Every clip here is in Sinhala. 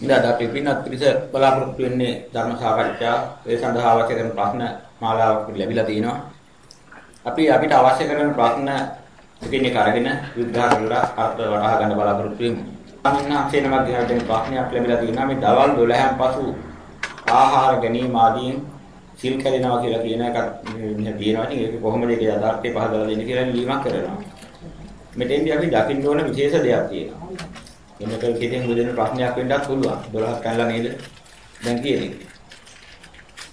ඉඳලා අපි පින්වත් පිරිස බලාපොරොත්තු වෙන්නේ ධර්ම සාකච්ඡා ඒ සඳහා අවශ්‍ය කරන ප්‍රශ්න මාලාවක් ලැබිලා තිනවා. අපි අපිට අවශ්‍ය කරන ප්‍රශ්න එකින් එක අරගෙන විග්‍රහ කරලා අර්ථ වටහා ගන්න බලාපොරොත්තු වෙමු. අමින්නාසේ නමක් දිහාට ප්‍රශ්නයක් ලැබිලා තියෙනවා මේ දවල් 12න් පසු ආහාර ගැනීම ආදීන් සිල් කැඩෙනවා කියලා කියන එකක් තියෙනවා. ඉතින් ඒක කොහොමද ඒක යථාර්ථය පහදලා දෙන්නේ කියලා ලියුමක් කරනවා. මෙතෙන්දී අපි දකින්න ඕන විශේෂ දෙයක් තියෙනවා. එන්නකල් කියෙන් මුදෙන ප්‍රශ්නයක් වෙන්නත් පුළුවන්. 12ක් කනලා නේද? දැන් කියන්නේ.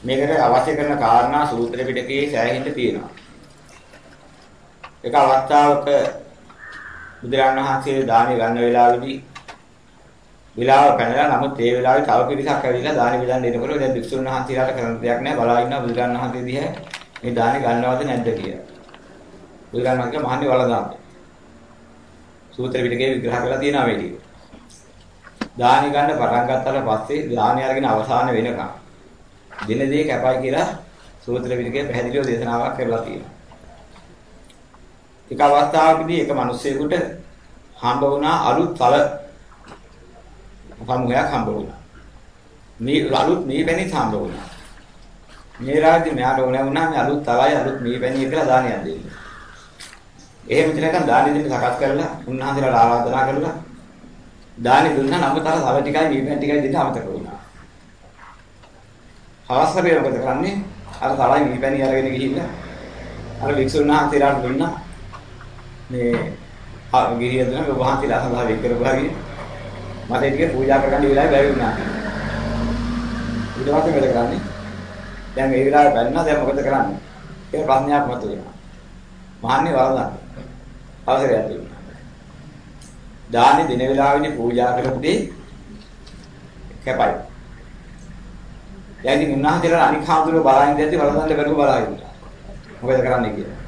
මේකට අවශ්‍ය කරන කාරණා සූත්‍ර පිටකයේ සෑහෙන්න තියෙනවා. එක අවස්ථාවක බුදුරණන් වහන්සේ දානි ගන්න වෙලාවේදී විලාව පැනලා නමුත් ඒ වෙලාවේ තව පිරිසක් ඇවිල්ලා දානි බෙදන්න එනකොට දැන් භික්ෂුන් වහන්සේලාට කරන්න දෙයක් නැහැ බලා ඉන්නවා බුදුරණන් වහන්සේ දිහා මේ දානි ගන්නවද නැද්ද කියලා. බුදුරණන් වහන්සේ මහන්නේ වළඳනවා. සූත්‍ර පිටකේ විග්‍රහ කරලා තියෙනවා මේ ටික. දානි ගන්න පටන් ගත්තාට පස්සේ දානි අරගෙන අවසාන වෙනකම් දින දෙක කැපයි කියලා සූත්‍ර පිටකේ පැහැදිලිව දේශනාවක් කරලා තියෙනවා. එක අවස්ථාවකදී එක මිනිසෙකුට හම්බ වුණා අලුත් තල සමූහයක් හම්බ වුණා. මේ අලුත් මේ පැණි හම්බ වුණා. මේ රාජ්‍ය මෙයාට ඕන වුණා මේ අලුත් තලයි අලුත් මේ පැණි කියලා දානයක් දෙන්න. එහෙම ඉතිනකන් දානි දෙන්න සකස් කරලා උන්වහන්සේලාට ආරාධනා කරලා දානි දුන්නා නමුත් අර තව ටිකයි මේ පැණි ටිකයි දෙන්න අමතක වුණා. හවස්වරේ මොකද කරන්නේ? අර තලයි මේ පැණි අරගෙන ගිහිල්ලා අර වික්ෂුන් වහන්සේලාට දුන්නා. මේ ගිරිය දුන්නා ඔබ වහන්සේලා සඳහා වෙන් කරපුවා කියන මට ටික පූජා කරගන්න වෙලාවේ බැරි වුණා. ඊට පස්සේ මොකද කරන්නේ? දැන් මේ වෙලාවේ බැලුණා දැන් මොකද කරන්නේ? ඒක ප්‍රශ්නයක් මතුවෙනවා. මහන්නේ වරදක්. අවසරයක් දුන්නා. දානේ දින වෙලාවෙනේ පූජා කරපු දේ කැපයි. දැන් ඉතින් උන්වහන්සේලා අනික් හාමුදුරුවෝ බලන් ඉඳද්දි වරදන්න බැරුව බලා ඉන්නවා. මොකද කරන්නේ කියලා.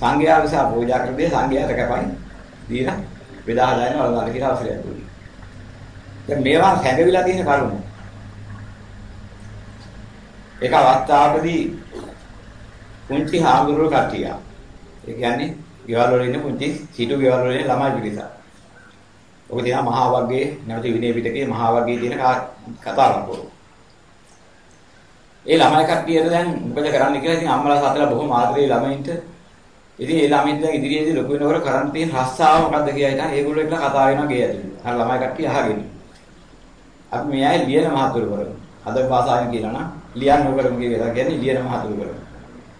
සංඝයා විසා පූජා කරපේ සංඝයාට කැපයි. දීලා බෙදා හදාගෙන වරදන්න කියලා අවසරයක් දුන්නා. දැන් මේවා හැඟවිලා තියෙන කරුණු. ඒක අවස්ථාවකදී පුංචි හාමුදුරුවෝ කට්ටිය. ඒ කියන්නේ ගෙවල් වල ඉන්න පුංචි සිටු ගෙවල් වල ඉන්න ළමයි පිරිසක්. ඔක තියෙනවා මහා වර්ගයේ නැවත විනය පිටකේ මහා වර්ගයේ තියෙන කතාවක් පොර. ඒ ළමයි කට්ටියට දැන් මොකද කරන්න කියලා ඉතින් අම්මලා සතලා බොහොම ආදරේ ළමයින්ට ඉතින් ඒ ළමයින් දැන් ඉදිරියේදී ලොකු වෙනකොට කරන්න තියෙන රස්සාව මොකද්ද කියලා ඉතින් ඒගොල්ලෝ එක්කලා කතා වෙනවා ගේ ඇතුළේ. අර ළමයි කට්ටිය අහගෙන. අපි මේ අය ලියන මහතුරු කරමු. අද භාෂාවෙන් කියනවා නම් ලියන්න ඕකරමු කියලා කියන්නේ ලියන මහතුරු කරමු.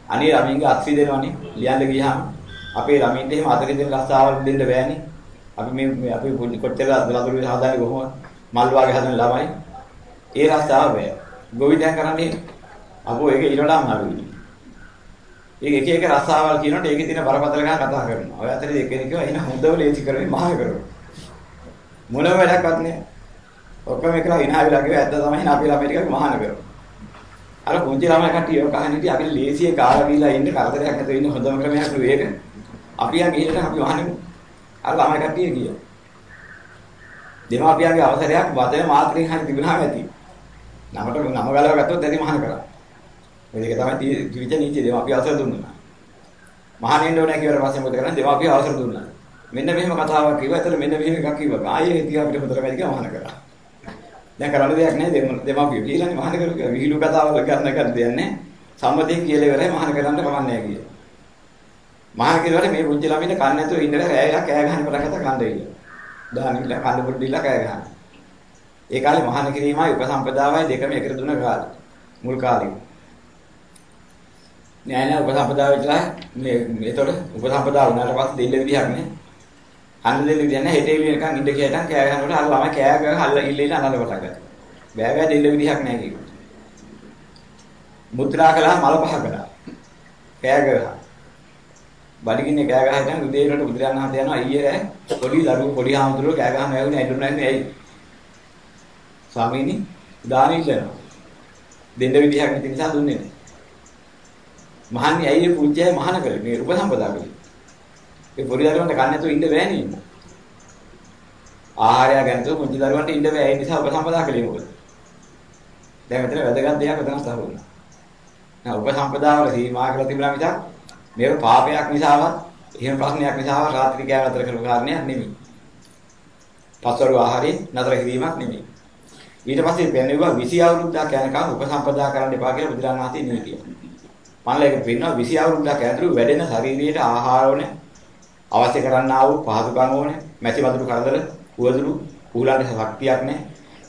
අනේ ළමින්ගේ අත්සි දෙනවනේ ලියන්න ගියාම අපේ ළමින්ට එහෙම අතක දෙන රස්සාවල් දෙන්න බෑනේ. අපි මේ අපි කොච්චර දලතුරු හදාන්නේ කොහොමද? මල් වාගේ හදන ළමයි. ඒ රස්සාව බෑ. ගොවිතැන් කරන්නේ අපෝ ඒක ඊළඟට අමාරුයි. ඒක එක එක රස්සාවල් කියනකොට ඒකේ තියෙන බරපතල ගාන කතා කරනවා. ඔය අතරේ එකිනෙක එන හොඳව ලේසි කරන්නේ මහා කරනවා. මොනම වැඩක්වත් නෑ. ඔක්කොම එකලා ඉනා වෙලා ගියා ඇත්ත තමයි අපි ළමයි ටිකක් මහාන කරනවා. අර පුංචි ළමයි කට්ටිය ඔය කහනිටි අපි ලේසියේ කාලා බීලා ඉන්න කරදරයක් නැතුව ඉන්න හොඳම ක්‍රමයක් නෙවෙයි ඒක. අපි යා ගිහිල්ලා අපි වහන්නේ. අර ළමයි කට්ටිය ගියා. දෙමාපියන්ගේ අවසරයක් වදන මාත්‍රෙන් හරි තිබුණාම ඇති. නමට නම ගලව ගත්තොත් ඇති මහාන කරා. මේක තමයි ත්‍රිවිධ නීතිය දෙමාපිය අවසර දුන්නා. මහානෙන්න ඕනේ කියලා පස්සේ මොකද කරන්නේ දෙමාපිය අවසර දුන්නා. මෙන්න මෙහෙම කතාවක් කිව්වා. ඒතර මෙන්න මෙහෙම එකක් කිව්වා. ආයේ ඉතින් අපිට හොඳට වැඩි කියලා මහාන කරා. දැන් කරන්න දෙයක් නැහැ දෙමාපිය. ඊළඟ මහාන කරු විහිළු කතාවල් ගන්න කර දෙයක් නැහැ. සම්මතයෙන් කියලා ඉවරයි මහාන කරන්න කමන්නේ නැහැ කියලා. මහාන කියලාට මේ පුංචි ළමින්ට කන්න නැතුව ඉන්නලා රැයලා කෑ ගහන්න පටන් ගත්තා කන්න ඉන්න. දානිලා කන්න පොඩ්ඩිලා කෑ ගහන. ඒ කාලේ මහාන කිරීමයි උපසම්පදාවයි දෙකම එකට දුන කාලේ. මුල් කාලේ. නෑ නෑ උපසම්පදා වෙලා මේ ඒතකොට උපසම්පදා වුණාට පස්සේ දෙන්න විදිහක් නෑ. අන්න දෙන්න විදිහක් නෑ. හෙටේ වෙනකන් ඉඳ කියලා කෑ ගහනකොට අර ළමයි කෑ ගහ හල්ල ඉල්ලෙන්න අනල කොට ගත්තා. බෑ බෑ දෙන්න විදිහක් නෑ කිව්වා. මුත්‍රා කළා මල පහ කළා. කෑ ගහා. බඩගින්නේ කෑ ගහ හිටන් උදේ වෙනකොට බුදුරජාණන් වහන්සේ යනවා ඊයේ රෑ පොඩි දරුවෝ පොඩි හාමුදුරුවෝ කෑ ගහන ඇහුනේ ඇඬුනේ නැහැ ඇයි? ස්වාමීනි දාන ඉල්ලනවා. දෙන්න විදිහක් නැති නිසා දුන්නේ නැහැ. මහන්නේ ඇයි මේ පුංචියයි මහාන කරේ මේ උපසම්පදා කරේ. ඒ පොඩි දරුවන්ට කන්න නැතුව ඉන්න බෑනේ ඉන්න. ආහාරය ගන්නතෝ පුංචි දරුවන්ට ඉන්න බෑ ඒ නිසා උපසම්පදා කළේ මොකද? දැන් මෙතන වැදගත් දෙයක් මෙතන ස්ථාපුණා. නෑ උපසම්පදාවල සීමා කරලා තිබුණා මිසක් මේක පාපයක් නිසාවත් එහෙම ප්‍රශ්නයක් නිසාවත් රාත්‍රී කෑම අතර කරපු කාරණයක් නෙමෙයි. පස්වරු ආහාරේ නතර කිරීමක් නෙමෙයි. ඊට පස්සේ පෙන්වුවා 20 අවුරුද්දක් යනකම් උපසම්පදා කරන්න එපා කියලා බුදුරණන් වහන්සේ නීතිය. මම ඒක පෙන්වනවා 20 අවුරුද්දක් ඇතුළු වැඩෙන ශරීරයට ආහාර ඕනේ අවශ්‍ය කරන්නා වූ පහසුකම් ඕනේ මැටි වතුරු කරදර උවදුරු ඌලන්ට ශක්තියක් නැහැ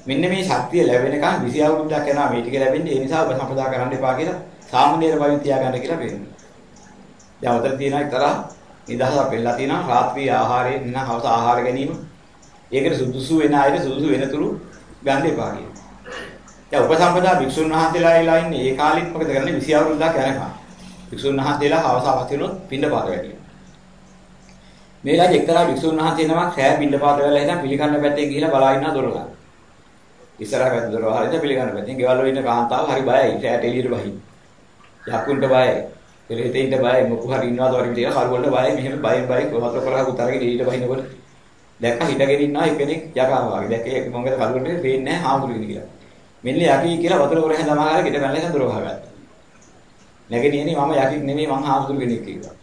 මෙන්න මේ ශක්තිය ලැබෙනකන් 20 අවුරුද්දක් යනවා මේ ටික ලැබෙන්නේ ඒ නිසා ඔබ සම්පදා කරන්න එපා කියලා සාමාන්‍යයෙන් වයින් තියාගන්න කියලා පෙන්නනවා දැන් උතර තියෙන එක්තරා නිදහසක් වෙලා තියෙනවා. රාත්‍රී ආහාරයෙන් ඉන්න හවස ආහාර ගැනීම. ඒකට සුදුසු වෙන අයට සුදුසු වෙනතුරු ගන්න එපා කියනවා දැන් උපසම්පදා භික්ෂුන් වහන්සේලා ඉලා ඉන්නේ ඒ කාලෙත් මොකද කරන්නේ? 20 අවුරුද්දක් යනකම්. භික්ෂුන් වහන්සේලා හවස අවශ්‍ය වුණොත් පින්න පාත වැඩි මේලාගේ එක්තරා වික්ෂුන් වහන්සේ නමක් රෑ පින්නපාත වෙලා ඉඳන් පිළිකන්න පැත්තේ ගිහිලා බලා ඉන්නා දොරලා. ඉස්සරහ පැත්ත දොර වහලා පිළිකන්න පැත්තෙන් ගෙවල් වල ඉන්න කාන්තාව හරි බයයි. රෑට එළියට බහින්න. යකුන්ට බයයි. පෙරේතෙන්ට බයයි මොකු හරි ඉන්නවද වරින් කියලා කරු වලට බයයි මෙහෙම බයෙන් බයි කොහොමද කරලා උතරගෙන එළියට බහිනකොට දැක්ක හිටගෙන ඉන්නා එක්කෙනෙක් යකාම වගේ. දැක්ක ඒක මොකද කරු වලට පේන්නේ නැහැ හාමුදුරුවෝ කියලා. මෙන්න යකි කියලා වතුර කර හැඳලා මාලා ගෙට පැනලා ඉඳන් දොර වහගත්තා. නැගෙනියනේ මම යකි නෙමෙයි මං හාමුදුරුවෝ කෙනෙක් කියලා.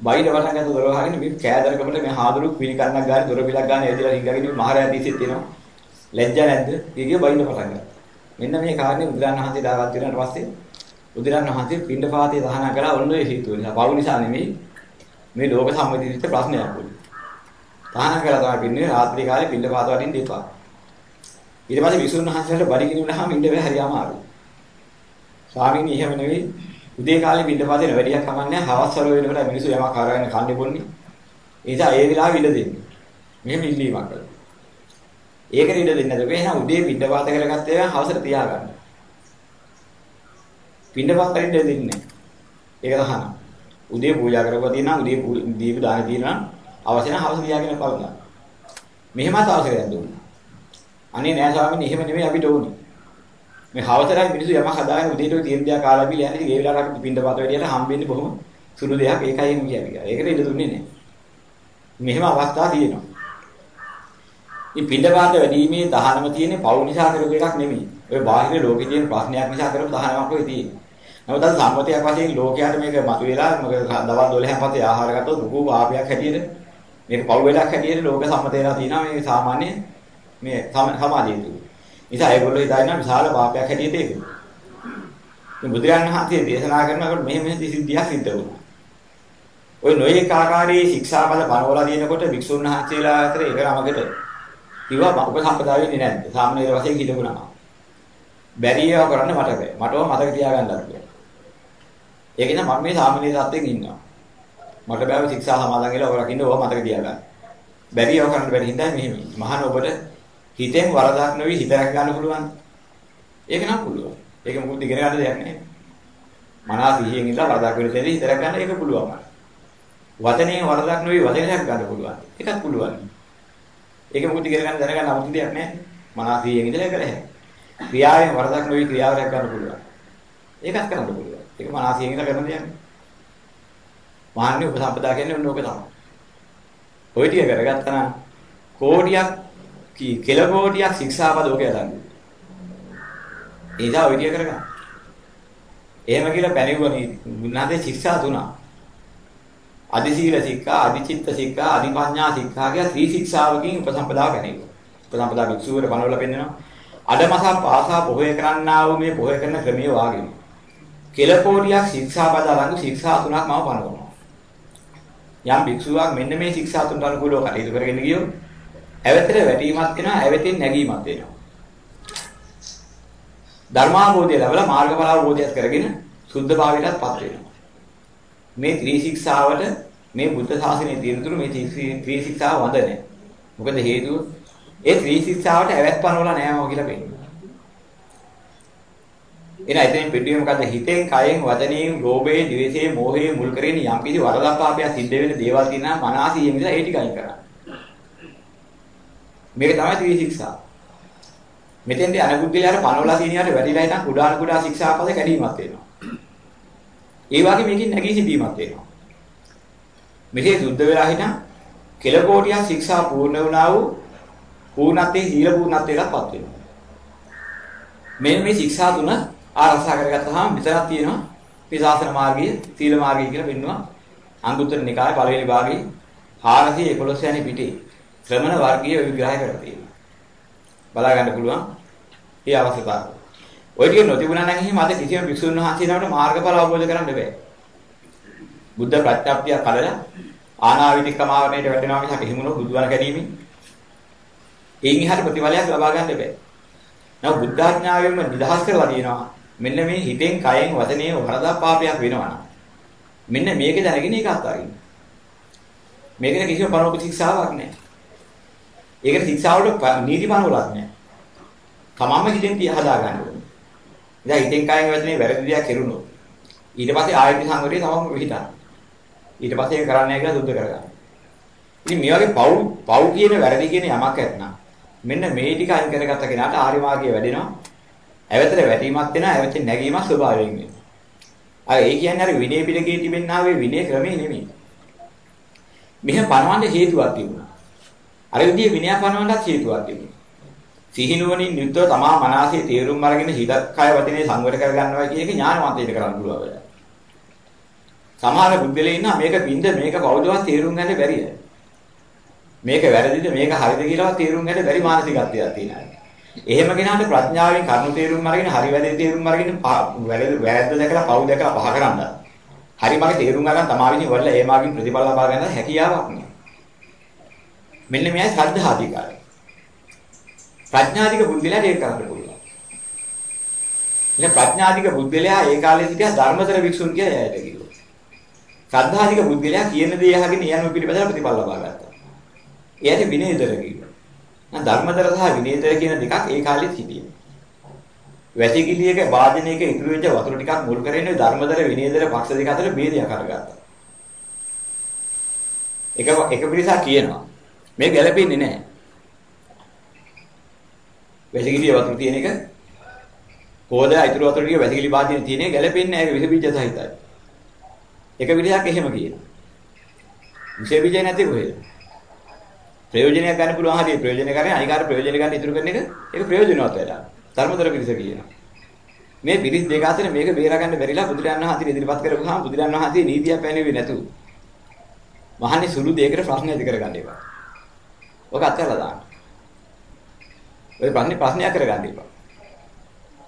බයිට වටන් ගත්ත දොර වහගෙන මේ කෑදරකමට මේ හාදුරු පිළිකන්නක් ගානේ දොර පිලක් ගානේ ඇදලා රිංගගෙන මහරයා දිසිත් තියෙනවා. ලැජ්ජා නැද්ද? ඊගේ බයින්න පටන් ගත්තා. මෙන්න මේ කාරණේ බුදුරන් වහන්සේ දාගත් ඊට පස්සේ බුදුරන් වහන්සේ පින්ඩපාතේ දහනා කළා ඔන්න ඔය හේතුව නිසා. පවු නිසා නෙමෙයි මේ ලෝක සම්මතිච්ච ප්‍රශ්නයක් වුණේ. දහනා කළා තමයි පින්නේ රාත්‍රී කාලේ පින්ඩපාත වටින් දීපා. ඊට පස්සේ විසුණු වහන්සේලාට බඩ ගිනුනහම ඉන්න බැහැ හරි අමාරුයි. ස්වාමීනි එහෙම නෙවෙයි උදේ කාලේ පිටපතේ වැඩියක් කමන්නේ හවස් වල වෙනකොට මිනිස්සු යමක් කරගෙන කන්නේ බොන්නේ. ඒ නිසා ඒ වෙලාවෙ ඉඩ දෙන්න. මෙහෙම ඉල්ලීමක් කළා. ඒකට ඉඩ දෙන්නේ නැතුව එහෙනම් උදේ පිටපත කරගත්ත ඒවා හවසට තියාගන්න. පිටපත ඉඩ දෙන්නේ. ඒක තහනම්. උදේ පූජා කරපුවා තියෙනවා උදේ දීප දාන තියෙනවා අවශ්‍ය නම් හවස තියාගෙන බලන්න. මෙහෙමත් අවශ්‍ය කරන් දුන්නා. අනේ නෑ ස්වාමීනි එහෙම නෙමෙයි අපිට ඕනේ. මේ හවසට මිනිස්සු යමක් හදාගෙන උදේට ඔය තියෙන දේ කාලා බිලා යන්නේ. ඒ වෙලාවට අපිට පින්ඩ පාත වැඩියට හම්බෙන්නේ බොහොම සුළු දෙයක්. ඒකයි එමු කියන්නේ. ඒකට ඉඩ දුන්නේ නැහැ. මෙහෙම අවස්ථා තියෙනවා. මේ පින්ඩ පාත වැඩිීමේ තහනම තියෙන්නේ පවු නිසා කරපු එකක් නෙමෙයි. ඔය බාහිර ලෝකේ තියෙන ප්‍රශ්නයක් නිසා කරපු තහනමක් ඔය තියෙන්නේ. නමුත් අද සම්පතයක් වශයෙන් ලෝකයට මේක මතුවලා මොකද දවල් 12 පස්සේ ආහාර ගත්තොත් ලොකු පාපයක් හැටියට මේක පවු වෙලක් හැටියට ලෝක සම්මතේලා තියෙනවා මේ සාමාන්‍ය මේ සමාජයේ තුල. නිසා ඒගොල්ලෝ හිතනවා විශාල පාපයක් හැටියට ඒක. මේ බුදුරජාණන් වහන්සේ දේශනා කරනකොට මෙහෙම මෙහෙම සිද්ධියක් සිද්ධ වුණා. ওই නොයේක ආකාරයේ ශික්ෂාපද පනවලා දිනකොට වික්ෂුන් වහන්සේලා අතර එක රමකට කිව්වා උපසම්පදා වෙන්නේ නැද්ද? සාමාන්‍ය වශයෙන් හිතකුණා. බැරි ඒවා කරන්න මට බෑ. මටව මතක තියාගන්නත් බෑ. ඒක නිසා මම මේ සාමාන්‍ය තත්ත්වෙන් ඉන්නවා. මට බෑව ශික්ෂා සමාදන් වෙලා ඔය රකින්න ඕවා මතක තියාගන්න. බැරි ඒවා කරන්න බැරි හින්දා මෙහෙම. මහාන ඔබට හිතෙන් වරදක් නොවි හිත රැක ගන්න පුළුවන්. ඒක නම් පුළුවන්. ඒක මොකද ඉගෙන ගන්න දෙයක් නෑ. මනස සිහියෙන් ඉඳලා වරදක් වෙන තැනදී හිත රැක ගන්න ඒක පුළුවන්. වචනේ වරදක් නොවි වචනේ රැක ගන්න පුළුවන්. ඒකත් පුළුවන්. ඒක මොකද ඉගෙන ගන්න දැනගන්න 아무තු දෙයක් නෑ. මනස සිහියෙන් ඉඳලා කරේ. ක්‍රියාවෙන් වරදක් නොවි ක්‍රියාව රැක ගන්න පුළුවන්. ඒකත් කරන්න පුළුවන්. ඒක මනස සිහියෙන් ඉඳලා කරන දෙයක්. මහන්නේ උපසම්පදා කියන්නේ ඔන්න ඕක තමයි. ඔය ටික කරගත්තා නම් කෝටියක් කෙල කෝටියක් ශික්ෂාපද ඔකේ හදන්නේ. ඒදා ඔය විදිය කරගන්න. එහෙම කියලා පැනෙවුවනි මුන්නාදේ ශික්ෂා තුනක්. අදි සීල ශික්ෂා, අදි චිත්ත ශික්ෂා, අදි පඤ්ඤා ශික්ෂා කියලා ත්‍රි ශික්ෂාවකින් උපසම්පදා පැනෙවුවා. උපසම්පදා භික්ෂුවර බණවල පෙන්නනවා. අඩමසක් පාසා පොහොය කරන්නා වූ මේ පොහොය කරන ක්‍රමයේ වාගෙන. කෙල කෝටියක් ශික්ෂාපද අලංගු ශික්ෂා තුනක් මම පනවනවා. යම් භික්ෂුවක් මෙන්න මේ ශික්ෂා තුනට අනුකූලව කටයුතු කරගෙන ගියොත් ඇවතට වැටීමක් වෙනවා ඇවතින් නැගීමක් වෙනවා ධර්මාභෝධය ලැබලා මාර්ගඵල අවබෝධයත් කරගෙන සුද්ධ භාවයටත්පත් වෙනවා. මේ ත්‍රිශික්ෂාවට මේ බුද්ධ ශාසනයේ තියෙන තුරු මේ ත්‍රිශික්ෂාව වඳ නැහැ. මොකද හේතුව? ඒ ත්‍රිශික්ෂාවට ඇවැත් පනවලා නැහැ කියලා පෙන්නනවා. එන ඉතින් පිටුවේ මොකද හිතෙන් කයෙන් වචනයෙන් ලෝභයෙන් ද්වේෂයෙන් මෝහයෙන් මුල් කරගෙන යම් කිසි වරදක් පාපයක් සිද්ධ වෙන දේවල් තියෙනවා මනසීයෙන් නිසා ඒ ටික අයින් කරන්න මේක තමයි ත්‍රි ශික්ෂා. මෙතෙන්දී අනුගුද්ධිලාට පනවලා තියෙනියට වැඩිලා හිටන් කුඩා කුඩා ශික්ෂාපද කැඩීමක් වෙනවා. ඒ වගේ මේකෙන් නැගී සිටීමක් වෙනවා. මෙතේ සුද්ධ වෙලා හිටන් කෙල කෝටියක් ශික්ෂා පූර්ණ වුණා වූ පූර්ණත්වයේ සීල පූර්ණත්වයටපත් වෙනවා. මේ මේ ශික්ෂා තුන ආරක්ෂා කරගත්තාම විතරක් තියෙනවා මේ ශාසන මාර්ගයේ සීල මාර්ගය කියලා පෙන්වනවා. අංගුත්තර නිකායේ පළවෙනි භාගයේ 411 යන පිටේ ශ්‍රමණ වර්ගයේ විග්‍රහය කරලා තියෙනවා. බලා ගන්න පුළුවන් ඒ අවස්ථාව. ඔය ටික නොතිබුණා නම් එහෙම අද කිසිම විසුණු වහන්සේලාට මාර්ගඵල අවබෝධ කරන්න බෑ. බුද්ධ ප්‍රත්‍යක්තිය කලලා ආනාවිතිකමාවරණයට වැටෙනවා මිසක් හිමුණු බුදුවන ගැනීමෙන් එයින් එහාට ප්‍රතිඵලයක් ලබා ගන්න බෑ. නමුත් බුද්ධාඥාවෙන්ම නිදහස් කරලා දිනවා. මෙන්න මේ හිතෙන් කයෙන් වචනයෙන් වරදා පාපයක් වෙනවා මෙන්න මේක දැනගෙන ඒක අත්හරින්න. මේකට කිසිම පරෝප ශික්ෂාවක් නැහැ. ඒකට ශික්ෂාවලට නීති පනවලක් නැහැ. තමම හිතෙන් තිය හදා ගන්න ඕනේ. දැන් හිතෙන් කයෙන් වචනේ වැරදි දෙයක් කෙරුණොත් ඊට පස්සේ ආයත සංවරය තමම විහිදා. ඊට පස්සේ ඒක කරන්නේ කියලා සුද්ධ කරගන්න. ඉතින් මේ වගේ පව් පව් කියන වැරදි කියන යමක් ඇත්නම් මෙන්න මේ ටික අයින් කරගත්ත කෙනාට ආර්ය මාර්ගය වැඩෙනවා. ඇවතර වැටීමක් වෙනවා, ඇවතර නැගීමක් ස්වභාවයෙන් වෙනවා. අර ඒ කියන්නේ අර විනය පිටකේ තිබෙනා වේ විනය ක්‍රමේ නෙමෙයි. මෙහෙම පනවන්න හේතුවක් තිබුණා. අර විදිහේ විනය පනවන්නත් හේතුවක් තිබුණා. සිහිනුවණින් යුක්තව තමා මනසේ තේරුම් අරගෙන හිත කය වචනේ සංවර කර ගන්නවා කියන එක ඥානවන්තයෙක් කරන්න පුළුවන් වැඩ. සමහර බුද්ධලේ ඉන්නා මේක පින්ද මේක කවුදවත් තේරුම් ගන්න බැරිය. මේක වැරදිද මේක හරිද කියලාවත් තේරුම් ගන්න බැරි මානසිකත්වයක් තියෙනවා. එහෙම කෙනාට ප්‍රඥාවෙන් කරුණු තේරුම් අරගෙන හරි වැරදි තේරුම් අරගෙන වැරදි වැරද්ද දැකලා පව් දැකලා පහ කරන්න. හරි මගේ තේරුම් ගන්න තමාවිනි වල ඒ මාගින් ප්‍රතිඵල ලබා ගන්න හැකියාවක් නෑ. මෙන්න මෙයයි ශ්‍රද්ධාධිකාරය. ප්‍රඥාධික බුද්ධිලට ඒක කරන්න පුළුවන්. ඉතින් ප්‍රඥාධික බුද්ධිලයා ඒ කාලේ සිටියා ධර්මතර වික්ෂුන් කියලා එයාට කිව්වා. ශ්‍රද්ධාධික බුද්ධිලයා කියන දේ අහගෙන යන පිළිපදලා ප්‍රතිඵල ලබා ගත්තා. එයාට විනයදර කිව්වා. නම් ධර්මතර සහ විනයදර කියන දෙකක් ඒ කාලේ හිටියේ. වැසිකිළියක වාදනයක ඉතුරු වෙච්ච වතුර ටිකක් මුල් කරගෙන ධර්මතර විනයදර පක්ෂ දෙක අතර ભેදයක් කරගත්තා. එක එක පිරිසක් කියනවා මේ ගැළපෙන්නේ නැහැ. වැසිකිළිය වතුර තියෙන එක කොහොද ඉතුරු වතුර ටික වැසිකිළි වාදනයේ තියෙන ගැළපෙන්නේ නැහැ විස බීජ සහිතයි. එක පිරිසක් එහෙම කියනවා. විස බීජ නැති කොහෙද? ප්‍රයෝජනයක් ගන්න පුළුවන් හරිය ප්‍රයෝජන කරන්නේ අනිකාර ප්‍රයෝජන ගන්න ඉතුරු කරන එක ඒක ප්‍රයෝජනවත් වෙලා. ධර්මතර පිරිස කියනවා. මේ පිරිස් දෙක අතර මේක බේරා ගන්න බැරිලා බුදුරජාණන් වහන්සේ ඉදිරිපත් කරපුවාම බුදුරජාණන් වහන්සේ නීතියක් පැනෙන්නේ නැතුව. මහන්නේ සුළු දෙයකට ප්‍රශ්න ඇති කරගන්න එපා. ඔක අත්හැරලා දාන්න. ඔය ප්‍රශ්නේ ප්‍රශ්නයක් කරගන්න එපා.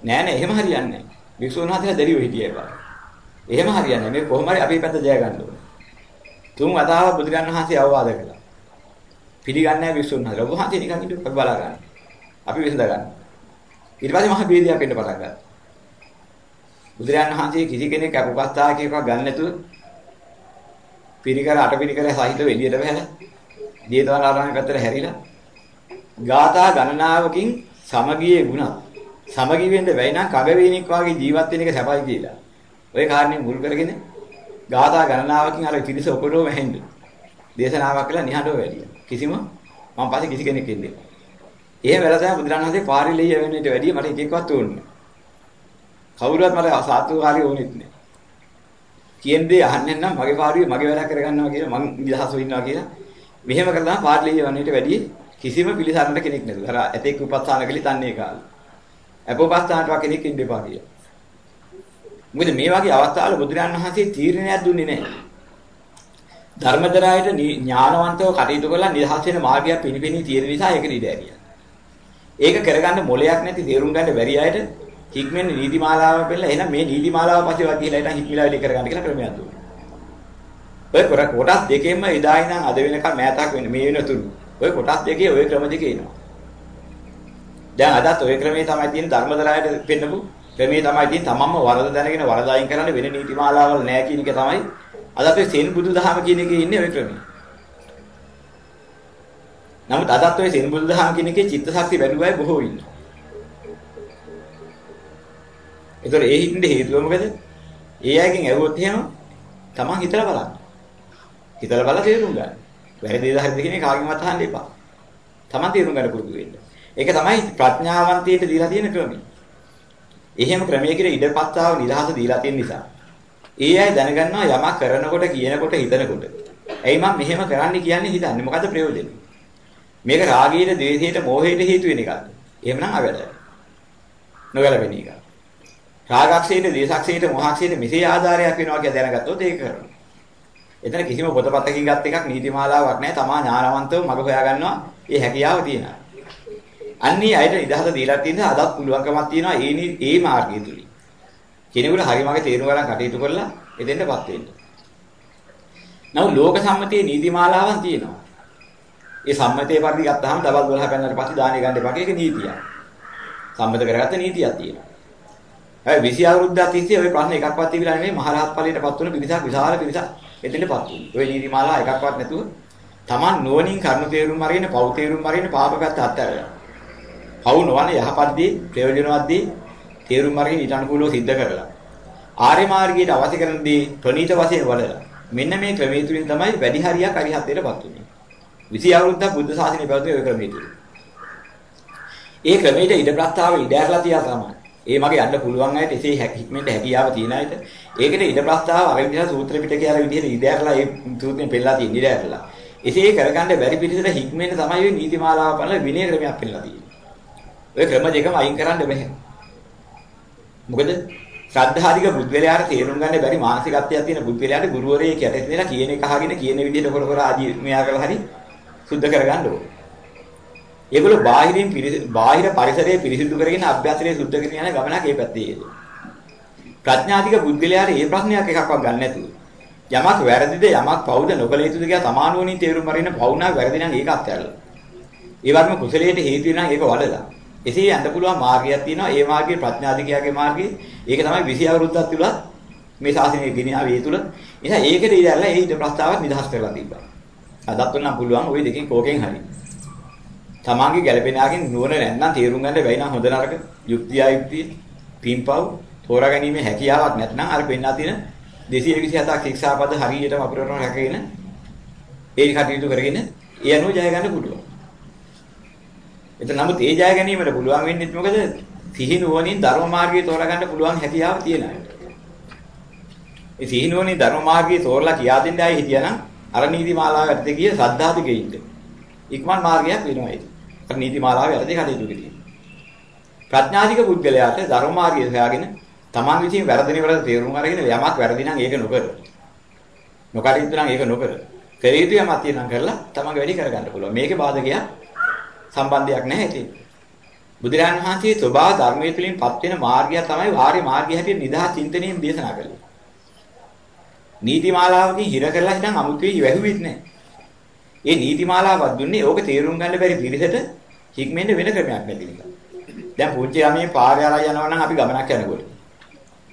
නෑ නෑ එහෙම හරියන්නේ නෑ. වික්ෂුන් වහන්සේලා දෙරිව හිටියේ බා. එහෙම හරියන්නේ නෑ. මේ කොහොම හරි අපේ පැත්ත ජය ගන්න ඕනේ. තුන් වතාවක් බුදුරජාණන් වහන්සේ අවවාද කළා. පිළිගන්නේ නැහැ වික්ෂුන් වහන්සේලා. ඔබ වහන්සේ නිකන් ඉඳලා අපි බලා ගන්න. අපි විසඳ ගන්න. ඊට පස්සේ මහ බේදයක් වෙන්න පටන් ගත්තා. බුදුරජාණන් වහන්සේ කිසි කෙනෙක් අපපස්ථායක එකක් ගන්න නැතුව පිරිකර අට පිරිකර සහිතව එළියට බහැලා දියතවන ආරාමයේ පැත්තට හැරිලා ගාථා ගණනාවකින් සමගියේ ගුණා සමගි වෙන්න බැයි නම් කග වේනික් වාගේ ජීවත් වෙන එක සැපයි කියලා. ওই කාරණේ මුල් කරගෙන ගාථා ගණනාවකින් අර කිරිස ඔකොටම ඇහෙන්න. දේශනාවක් කළා නිහඬව වැඩිය. කිසිම මම පස්සේ කිසි කෙනෙක් ඉන්නේ. එහෙම වෙලා තමයි බුදුරණවහන්සේ පාරිලෙය වෙන්නට වැඩිය මට එක එකවත් ඕනේ. කවුරුවත් මට සාතුකාරී ඕනෙත් නෑ. කියන දේ අහන්නේ නම් මගේ පාරුවේ මගේ වැඩක් කරගන්නවා කියලා මං නිදහසව ඉන්නවා කියලා මෙහෙම කළා පාරිලෙය වෙන්නට වැඩිය කිසිම පිළිසරණ කෙනෙක් නැතුව. අර ඇතෙක් උපස්ථාන කළේ තන්නේ කාලේ. අපෝපස්ථානට කෙනෙක් ඉන්න එපා කියලා. මොකද මේ වගේ අවස්ථාවල බුදුරජාණන් වහන්සේ තීරණයක් දුන්නේ නැහැ. ධර්මදරායට ඥානවන්තව කටයුතු කරලා නිදහස් වෙන මාර්ගයක් පිළිපෙනී තියෙන නිසා ඒක නිද ඇරියා. ඒක කරගන්න මොලයක් නැති තේරුම් ගන්න බැරි අයට හික්මෙන් නීතිමාලාව පෙන්නලා එහෙනම් මේ නීතිමාලාව පස්සේ වගේ හිටලා හික්මිලා වැඩි කරගන්න කියලා ක්‍රමයක් දුන්නා. ඔය කොටස් දෙකෙන්ම එදා ඉඳන් අද වෙනකම් මෑතක් වෙන මේ වෙනතුරු ඔය කොටස් දෙකේ ඔය ක්‍රම දෙකේ එනවා. දැන් අදත් ඔය ක්‍රමේ තමයි තියෙන ධර්මදරායට පෙන්නපු ක්‍රමේ තමයි තියෙන තමන්ම වරද දැනගෙන වරද අයින් කරන්න වෙන නීතිමාලාවල් නැහැ කියන එක තමයි අද අපේ සෙන් බුදුදහම කියන එකේ ඉන්නේ ඔය ක්‍රමේ. නමුත් අදත් ඔය සෙන් බුදුදහම කියන එකේ චිත්ත ශක්තිය වැඩි අය බොහෝ ඉන්නවා. ඒතර ඒ හිටින්න හේතුව මොකද? ඒ අයගෙන් ඇහුවොත් එහෙම තමන් හිතලා බලන්න. හිතලා බලලා තේරුම් ගන්න. වැරදිද හරිද කියන එක කාගෙන්වත් අහන්න එපා. තමන් තේරුම් ගන්න පුරුදු වෙන්න. ඒක තමයි ප්‍රඥාවන්තයෙට දීලා තියෙන ක්‍රමය. එහෙම ක්‍රමයකට ඉඩපත්තාව නිදහස දීලා තියෙන නිසා. ඒ අය දැනගන්නවා යමක් කරනකොට කියනකොට හිතනකොට. ඇයි මම මෙහෙම කරන්න කියන්නේ හිතන්නේ මොකද්ද ප්‍රයෝජනේ? මේක රාගයට, ද්වේෂයට, මෝහයට හේතු වෙන එකක්ද? එහෙමනම් අවැඩ. නොගැලපෙන එක. රාගක්ෂයට, ද්වේෂක්ෂයට, මොහක්ෂයට මෙසේ ආධාරයක් වෙනවා කියලා දැනගත්තොත් ඒක කරනවා. එතන කිසිම පොතපතකින් ගත් එකක් නීතිමාලාවක් නැහැ. තමා ඥානවන්තව මඟ හොයා ගන්නවා. ඒ හැකියාව තියෙනවා. අන්නේ අයට නිදහස දීලා තියෙන අදත් පුළුවන්කමක් තියෙනවා ඒ ඒ මාර්ගය තුලින්. කෙනෙකුට හරි මගේ තේරුම් ගන්න කටයුතු කරලා එදෙන්නපත් වෙන්න. නමුත් ලෝක සම්මතයේ නීතිමාලාවන් තියෙනවා. ඒ සම්මතයේ පරිදි ගත්තාම දවල් 12 පෙන්නට පස්සේ දානෙ ගන්න එපා ඒක නීතියක්. සම්මත කරගත්ත නීතියක් තියෙනවා. හැබැයි 20 අවුරුද්දක් තිස්සේ ওই ප්‍රශ්න එකක්වත් තිබිලා නෙමෙයි මහරහත් ඵලයටපත් වුණ පිරිසක් විශාල පිරිසක් එතෙන්ටපත් වුණා. ওই නීතිමාලා එකක්වත් නැතුව Taman නුවණින් කර්ම තේරුම් අරගෙන පව් තේරුම් අරගෙන පාපගත අත්හැරලා. පව් නොවන යහපත් දේ ප්‍රයෝජනවත් දේ තේරුම් අරගෙන ඊට අනුකූලව සිද්ධ කරලා. ආර්ය මාර්ගයට අවශ්‍ය කරන දේ ප්‍රණීත වශයෙන් වඩලා. මෙන්න මේ ක්‍රමයේ තුලින් තමයි වැඩි හරියක් අරිහත්ත්වයටපත් උනේ. 20 අවුරුද්දක් බුද්ධ ශාසනය පැවතුනේ ওই ක්‍රමයේ තුලින්. ඒ ක්‍රමයට ඉඩ ප්‍රස්තාව ඉඩ ඇරලා තියා තමයි. ඒ මගේ යන්න පුළුවන් අයට එසේ හික්මෙන්ට හැකියාව තියෙන අයට ඒකට ඉඩ ප්‍රස්තාව අර විදිහට සූත්‍ර පිටකේ අර විදිහට ඉඩ ඇරලා ඒ සූත්‍රයෙන් පෙන්නලා තියෙන ඉඩ ඇරලා. එසේ කරගන්න බැරි පිළිසෙට හික්මෙන්න තමයි මේ නීතිමාලාව බලලා විනය ක්‍රමයක් පෙන්නලා තියෙන්නේ. ඔය ක්‍රම දෙකම අයින් කරන්න බෑ. මොකද ශ්‍රද්ධාධික බුද්ධලයාට තේරුම් ගන්න බැරි මානසිකත්වයක් තියෙන බුද්ධලයාට ගුරුවරයෙක් යටතේ ඉඳලා කියන එක අහගෙන කියන විදිහට කර කර ආදී මෙයා කරලා හරි සුද්ධ කරගන්න ඕනේ. ඒගොල්ලෝ බාහිරින් බාහිර පරිසරයේ පිරිසිදු කරගෙන අභ්‍යන්තරයේ සුද්ධ කරගෙන යන ගමනක් ඒ පැත්තේ යෙදෙන. ප්‍රඥාධික බුද්ධලයාට මේ ප්‍රශ්නයක් එකක්වත් ගන්න නැතුව යමක් වැරදිද යමක් පවුද නොකල යුතුද කියලා තමානුවණින් තේරුම් අරින්න පවුනා වැරදි නම් ඒක අත්හැරලා. ඒ වගේම කුසලයට හේතු වෙනා ඒක වලලා. එසේ යන්න පුළුවන් මාර්ගයක් තියෙනවා. ඒ මාර්ගයේ ප්‍රඥාධිකයාගේ මාර්ගය. ඒක තමයි 20 අවුරුද්දක් තුල මේ ශාසනයේ ගෙනියාවේ ඒ තුල. එහෙනම් ඒකට ඉඳලා ඒ ඉද ප්‍රස්තාවක් නිදහස් කරලා තිබ්බා. අදත් උනම් පුළුවන් ওই දෙකෙන් කෝකෙන් හරි. තමාගේ ගැළපෙන ආගෙන් නුවණ නැත්නම් තේරුම් ගන්න බැයි නම් හොඳ නරක යුක්තිය අයුක්තිය පින්පව් තෝරා ගැනීම හැකියාවක් නැත්නම් අර පෙන්නා තියෙන 227ක් ශික්ෂාපද හරියටම අපිරවන රැකගෙන ඒ කටයුතු කරගෙන ඒ අනුව ජය ගන්න පුළුවන්. එතන නමුත් ඒ ජය ගැනීමට පුළුවන් වෙන්නේ මොකද? සිහි නුවණින් ධර්ම මාර්ගය තෝරා ගන්න පුළුවන් හැකියාව තියෙන අය. ඒ සිහි නුවණින් ධර්ම මාර්ගය තෝරලා කියා දෙන්න ආයේ හිටියනම් අර නීති මාලාවට ගිය සද්ධාතිකෙයින්ද ඉක්මන් මාර්ගයක් වෙනවා ඒක. අර නීති මාලාවේ වැඩි කටයුතු කිරීම. ප්‍රඥාධික පුද්ගලයාට ධර්ම මාර්ගය හොයාගෙන Taman විසින් වැරදි නිවැරදි තේරුම් අරගෙන යමක් වැරදි නම් ඒක නොකර. නොකරින්ද නම් ඒක නොකර. කර යුතු යමක් තියෙනම් කරලා තමන්ගේ වැඩි කරගන්න පුළුවන්. මේකේ බාධකයක් සම්බන්ධයක් නැහැ ඉතින්. බුදුරජාණන් වහන්සේ ස්වභාව ධර්මයේ තුලින් පත් වෙන මාර්ගය තමයි ආර්ය මාර්ගය හැටියට නිදහස් චින්තනයෙන් දේශනා කළේ. නීතිමාලාවකින් හිර කරලා හිටන් අමුතුවේ වැහුවෙත් නැහැ. ඒ නීතිමාලාවක් දුන්නේ ඕක තේරුම් ගන්න බැරි පිරිසට හික්මෙන්න වෙන ක්‍රමයක් නැති නිසා. දැන් පුංචි ළමයි පාරේ අරන් යනවා නම් අපි ගමනක් යනකොට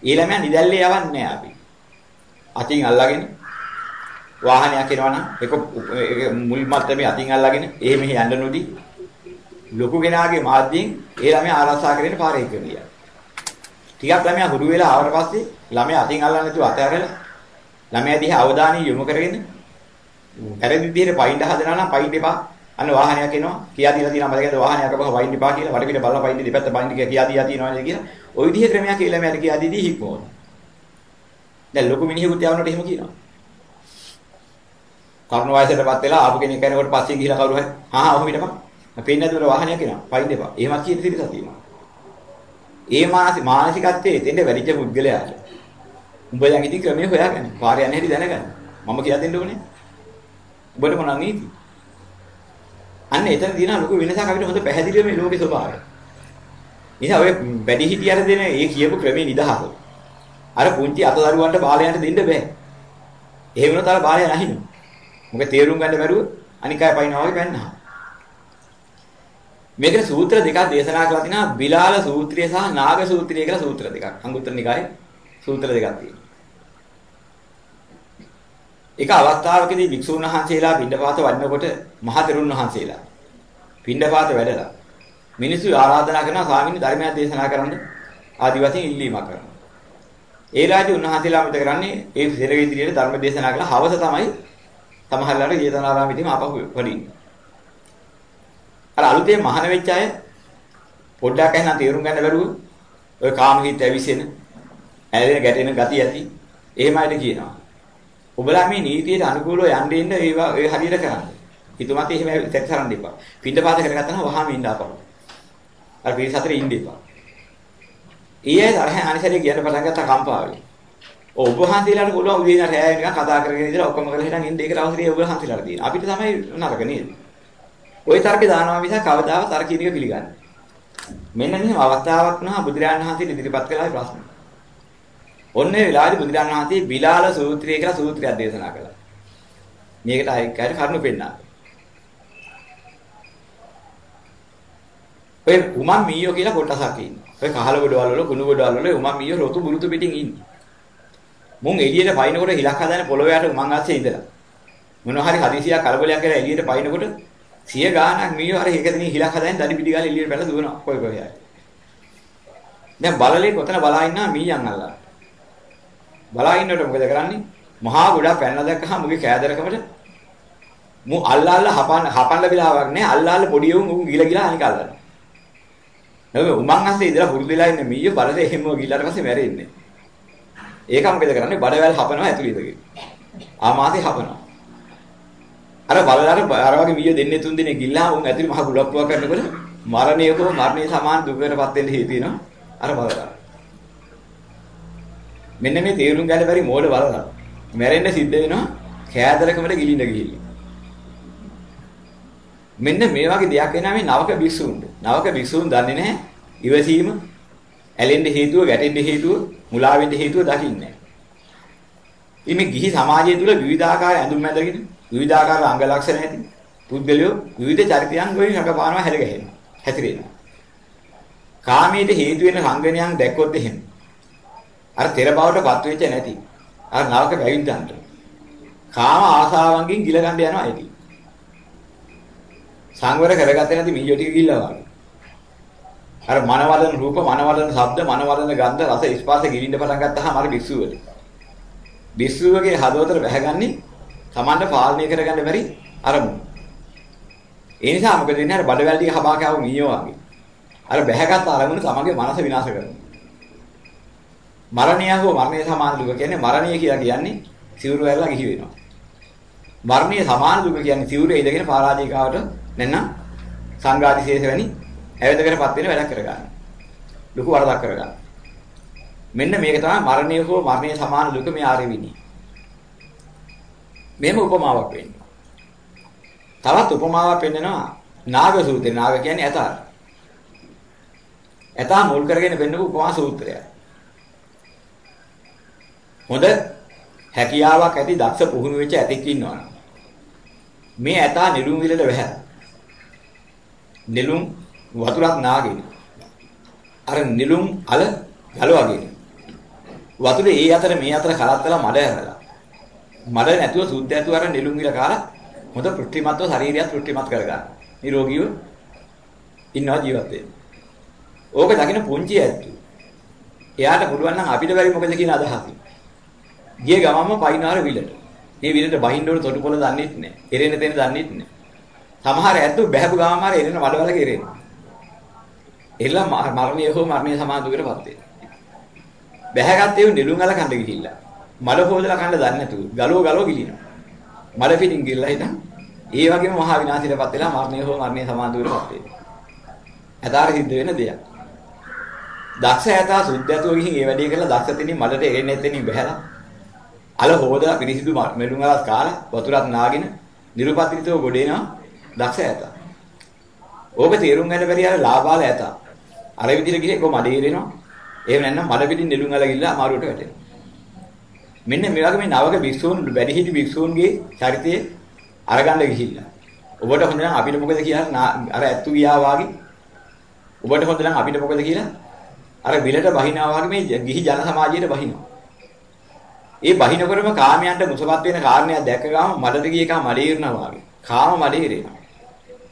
ඒ ළමයා නිදැල්ලේ යවන්නේ අපි. අතින් අල්ලගෙන වාහනයක් එනවනම් ඒක මුල් මට්ටමේ අතින් අල්ලගෙන එහෙ මෙහෙ යන්න නොදී ලොකු කෙනාගේ මාධ්‍යයෙන් ඒ ළමයා ආරක්ෂා කරගෙන පාරේ එක්කගියා. ටිකක් ළමයා හුරු වෙලා ආවට පස්සේ ළමයා අතින් අල්ලන්නේ නැතුව අතහැරලා ළමයා දිහා අවධානය යොමු කරගෙන වැරදි විදිහට පයින් හදනවා නම් පයින් එපා. අන්න වාහනයක් එනවා. කියා දීලා තියෙනවා මතකද වාහනයක් අපහ පයින් එපා කියලා වටපිට බලලා පයින් දෙපැත්ත පයින් කියා දීලා තියෙනවා නේද කියලා. ওই විදිහේ ක්‍රමයක් කියලා මට කියා දීදී හික්මෝන. දැන් ලොකු මිනිහෙකුත් යවනකොට එහෙම කියනවා. කරුණ වයසටපත් වෙලා ආපු කෙනෙක් කෙනෙකුට පස්සේ ගිහිලා කවුරු හරි හා ඔහොම හිටපන්. අපේන්නේ නැතුව වාහනයක් එනවා. පයින් එපා. එහෙමත් කියන සිරිසක් තියෙනවා. ඒ මානසික මානසිකත්වයේ දෙන්න වැඩිච්ච පුද්ගලයාට උඹ දැන් ඉතින් ක්‍රමයේ හොයාගන්න. පාර යන්නේ හැටි දැනගන්න. මම කියලා දෙන්න ඕනේ. උඹට මොනවා නීති? අන්න එතන දිනා ලොකු වෙනසක් අපිට හොඳ පැහැදිලිව මේ ලෝකේ ස්වභාවය. නිසා ඔය වැඩි හිටියර දෙන ඒ කියපු ක්‍රමේ නිදහස. අර පුංචි අතදරුවන්ට බාලයන්ට දෙන්න බෑ. එහෙම වුණොත් අර බාලයා නැහිනු. මොකද තේරුම් ගන්න බැරුව අනික් අය පයින්නවා වගේ පැන්නා. මේකේ සූත්‍ර දෙකක් දේශනා කරලා තිනවා බිලාල සූත්‍රය සහ නාග සූත්‍රය කියලා සූත්‍ර දෙකක්. අංගුත්තර නිකායේ සූත්‍ර දෙකක් තියෙනවා. එක අවස්ථාවකදී වික්ෂුන් වහන්සේලා පින්ඩපාත වඩනකොට මහ තෙරුන් වහන්සේලා පින්ඩපාත වැඩලා මිනිස්සු ආරාධනා කරනවා ස්වාමීන් ධර්මයක් දේශනා කරන්න ආදි වශයෙන් ඉල්ලීමක් කරනවා. ඒ රාජ්‍ය උන්වහන්සේලා මත කරන්නේ ඒ සෙරගේ ඉදිරියට ධර්ම දේශනා කළා හවස තමයි සමහරලාට ජේතවනාරාමෙදීම ආපහු වඩින්නේ. අර අලුතෙන් මහාන වෙච්ච අය පොඩ්ඩක් එහෙනම් තේරුම් ගන්න බැරුව ඔය කාමහිත ඇවිසෙන ඇලෙන ගැටෙන ගති ඇති එහෙම අයට කියනවා. ඔබලා මේ නීතියට අනුකූලව යන්න ඉන්න ඒවා ඒ හරියට කරන්න. හිතුමත් එහෙම සැකසරන්න එපා. පිටපාත කරගත්තා නම් වහාම ඉන්න ආපහු. අර පිරිස අතර ඉන්න එපා. ඊයේ අරහ අනිසරේ කියන පටන් ගත්ත කම්පාවේ. ඔව් ඔබ වහන්සේලාට පුළුවන් උදේ ඉඳන් රැය වෙනකන් කතා කරගෙන ඉඳලා ඔක්කොම කරලා හිටන් ඉන්න ඒකට අවශ්‍ය ඔබ වහන්සේලාට තියෙන. අපිට තමයි නරක නේද? ওই තර්කේ දානවා මිස කවදාවත් අර කියන එක පිළිගන්නේ. මෙන්න මෙහෙම අවස්ථාවක් නහ බුදුරජාණන් වහන්සේ ඉදිරිපත් කළා ප්‍රශ්න. ඔන්නේ වෙලාවේදී බුදුරජාණන් වහන්සේ බිලාල සූත්‍රය කියලා සූත්‍රයක් දේශනා කළා. මේකට අයිකාරය කරුණු පෙන්නනවා. ඔය උමන් මීයෝ කියලා කොටසක් ඉන්නවා. ඔය කහල ගොඩවල් වල කුණු ගොඩවල් වල උමන් මීයෝ රොතු බුරුතු පිටින් ඉන්නේ. මුන් එළියට පයින්නකොට හිලක් හදාන පොළොව යට උමන් ආස්සේ ඉඳලා. මොනවා හරි හදිසියක් කලබලයක් කරලා එළියට පයින්නකොට සිය ගාණක් මීයෝ හරි එකදිනේ හිලක් හදාගෙන දඩි පිටි ගාලා එළියට පැනලා දුවනවා. කොයි කොයි හරි. දැන් බලලේ කොතන බලා ඉන්නා මීයන් අල්ලලා. බලා ඉන්නකොට මොකද කරන්නේ? මහා ගොඩක් පැනලා දැක්කහම මුගේ කෑදරකමට මු අල්ලා අල්ලා හපන්න හපන්න වෙලාවක් නෑ අල්ලා අල්ලා පොඩි උන් උන් ගිල ගිලා අනික අල්ලනවා. නේද උමන් අස්සේ ඉඳලා පුරුදු වෙලා ඉන්න මීයෝ බලලේ එහෙම ගිල්ලට පස්සේ මැරෙන්නේ. ඒක මොකද කරන්නේ? බඩවැල් හපනවා ඇතුළේ ඉඳගෙන. ආමාතේ හපනවා. අර බලලාට අර වගේ මීයෝ දෙන්නේ තුන් දෙනෙක් ගිල්ලාම උන් ඇතුළේ මහ ගුලප්පුවක් කරනකොට මරණය හෝ මරණය සමාන දුකකටපත් වෙන්න හේතු වෙනවා. අර බලලා. මෙන්න මේ තේරුම් ගන්න බැරි මෝඩ බලලා. මැරෙන්න සිද්ධ වෙනවා කෑදරකමට ගිලින්න ගිහිල්ලා. මෙන්න මේ වගේ දෙයක් වෙනා මේ නවක භික්ෂූන්ට. නවක භික්ෂූන් දන්නේ නැහැ ඉවසීම ඇලෙන්න හේතුව, ගැටෙන්න හේතුව, මුලා වෙන්න හේතුව දකින්නේ නැහැ. ඉමේ ගිහි සමාජය තුල විවිධාකාර ඇඳුම් ඇඳගෙන, විවිධාකාර අංග ලක්ෂණ ඇති පුද්ගලයෝ විවිධ චරිතයන් වලින් රඟපානවා හැදගෙනවා. හැතිරෙනවා. කාමයේ හේතු වෙන රංගනයන් දැක්කොත් එහෙම. අර තෙර බවටපත් වෙච්ච නැති. අර නවක පැවිද්දන්ට. කාම ආසාවන්ගෙන් ගිල ගන්න යනවා ඒකයි. සංවර කරගත්තේ නැති මීයෝ ටික ගිල්ලා වගේ. අර මනවලන රූප, මනවලන ශබ්ද, මනවලන ගන්ධ, රස, ස්පර්ශ ගිලින්න පටන් ගත්තාම අර විශ්ුවල. විශ්ුවගේ හදවතට වැහගන්නේ Tamanda පාලනය කරගන්න බැරි අරමුණු. ඒ නිසා මොකද වෙන්නේ අර බඩවැල් ටික හබා කෑව මීයෝ වගේ. අර බැහැගත් අරමුණු තමන්ගේ මනස විනාශ කරනවා. මරණය හෝ මරණය සමාන දුක කියන්නේ මරණය කියලා කියන්නේ සිවුරු වැරලා ගිහි වෙනවා. මරණය සමාන දුක කියන්නේ සිවුරේ ඉඳගෙන පරාජිකාවට නැත්නම් සංඝාදිශේෂ වැනි ඇවැදකටපත් වෙන වැඩක් කරගන්න. ලොකු වරදක් කරගන්න. මෙන්න මේක තමයි මරණය හෝ මරණය සමාන දුක මේ ආර්ය විනී. මෙහෙම උපමාවක් වෙන්නේ. තවත් උපමාවක් පෙන්නනවා නාග සූත්‍රේ. නාග කියන්නේ ඇතාර. ඇතා මුල් කරගෙන වෙන්නක උපමා සූත්‍රය. හොඳ හැකියාවක් ඇති දක්ෂ පුහුණු වෙච්ච ඇතෙක් ඉන්නවා. මේ ඇතා නිරුම් විලට වැහැ. නෙළුම් වතුරක් නාගෙන අර නෙළුම් අල ගලවගෙන වතුරේ ඒ අතර මේ අතර කරත්තලා මඩ ඇරලා මඩ නැතුව සුද්ධ ඇතුව අර නෙළුම් විල කාලා හොඳ පෘෂ්ටිමත්ව ශරීරයත් පෘෂ්ටිමත් කරගන්න. නිරෝගීව ඉන්නවා ජීවත් වෙන්න. ඕක දකින්න පුංචි ඇත්තු. එයාට පුළුවන් නම් අපිට බැරි මොකද කියන අදහසින්. ගිය ගමන්ම පයින්නාර විලට. මේ විලට බහින්න ඕන තොටුපොළ දන්නෙත් නැහැ. එරෙන්න තැන දන්නෙත් නැහැ. සමහර ඇද්දු බැහැපු ගාම මාර එරෙන වඩවල කෙරෙන. එල්ල මරණිය හෝ මරණිය සමාදුවකටපත් වෙනවා. බැහැගත්තේ උ නෙළුම් අල කඳ ගිහිල්ලා. මල හොදලා කන්න දන්නේ නැතුව ගලෝ ගලෝ ගිලිනවා. මල පිටින් ගිල්ලා හිටන් ඒ වගේම මහා විනාශයටපත් වෙලා මරණිය හෝ මරණිය සමාදුවකටපත් වෙනවා. ඇතාර සිද්ධ වෙන දෙයක්. දක්ෂ ඇතා සුද්ධයතුව ගිහින් ඒ වැඩේ කරලා දක්ෂ තෙනින් මලට එරෙන්නේ නැතෙනින් බහැලා අල හොදලා පිරිසිදු මෙළුම් අලස් කාලා වතුරත් නාගෙන නිරුපත්‍රිතව ගොඩේනවා දක්ෂ ඇතා. ඕක තේරුම් ගන්න බැරි අර ලාභාල ඇතා. අර විදිහට ගිහේ කො මඩේ ඉරෙනවා. එහෙම නැත්නම් මඩ පිටින් නෙළුම් අල ගිල්ලා අමාරුවට වැටෙනවා. මෙන්න මේ වගේ මේ නවක භික්ෂූන් වැඩිහිටි භික්ෂූන්ගේ චරිතයේ අරගන්න ගිහිල්ලා. ඔබට හොඳ නම් අපිට මොකද කියලා අර ඇත්තු ගියා වාගේ. ඔබට හොඳ නම් අපිට මොකද කියලා අර විලට බහිනවා වගේ මේ ගිහි ජන සමාජයට බහිනවා. ඒ බහිනකොටම කාමයන්ට මුසපත් වෙන කාරණයක් දැක්ක ගාම මඩට ගිය එක මඩේ ඉරනවා වගේ. කාම මඩේ ඉරෙනවා.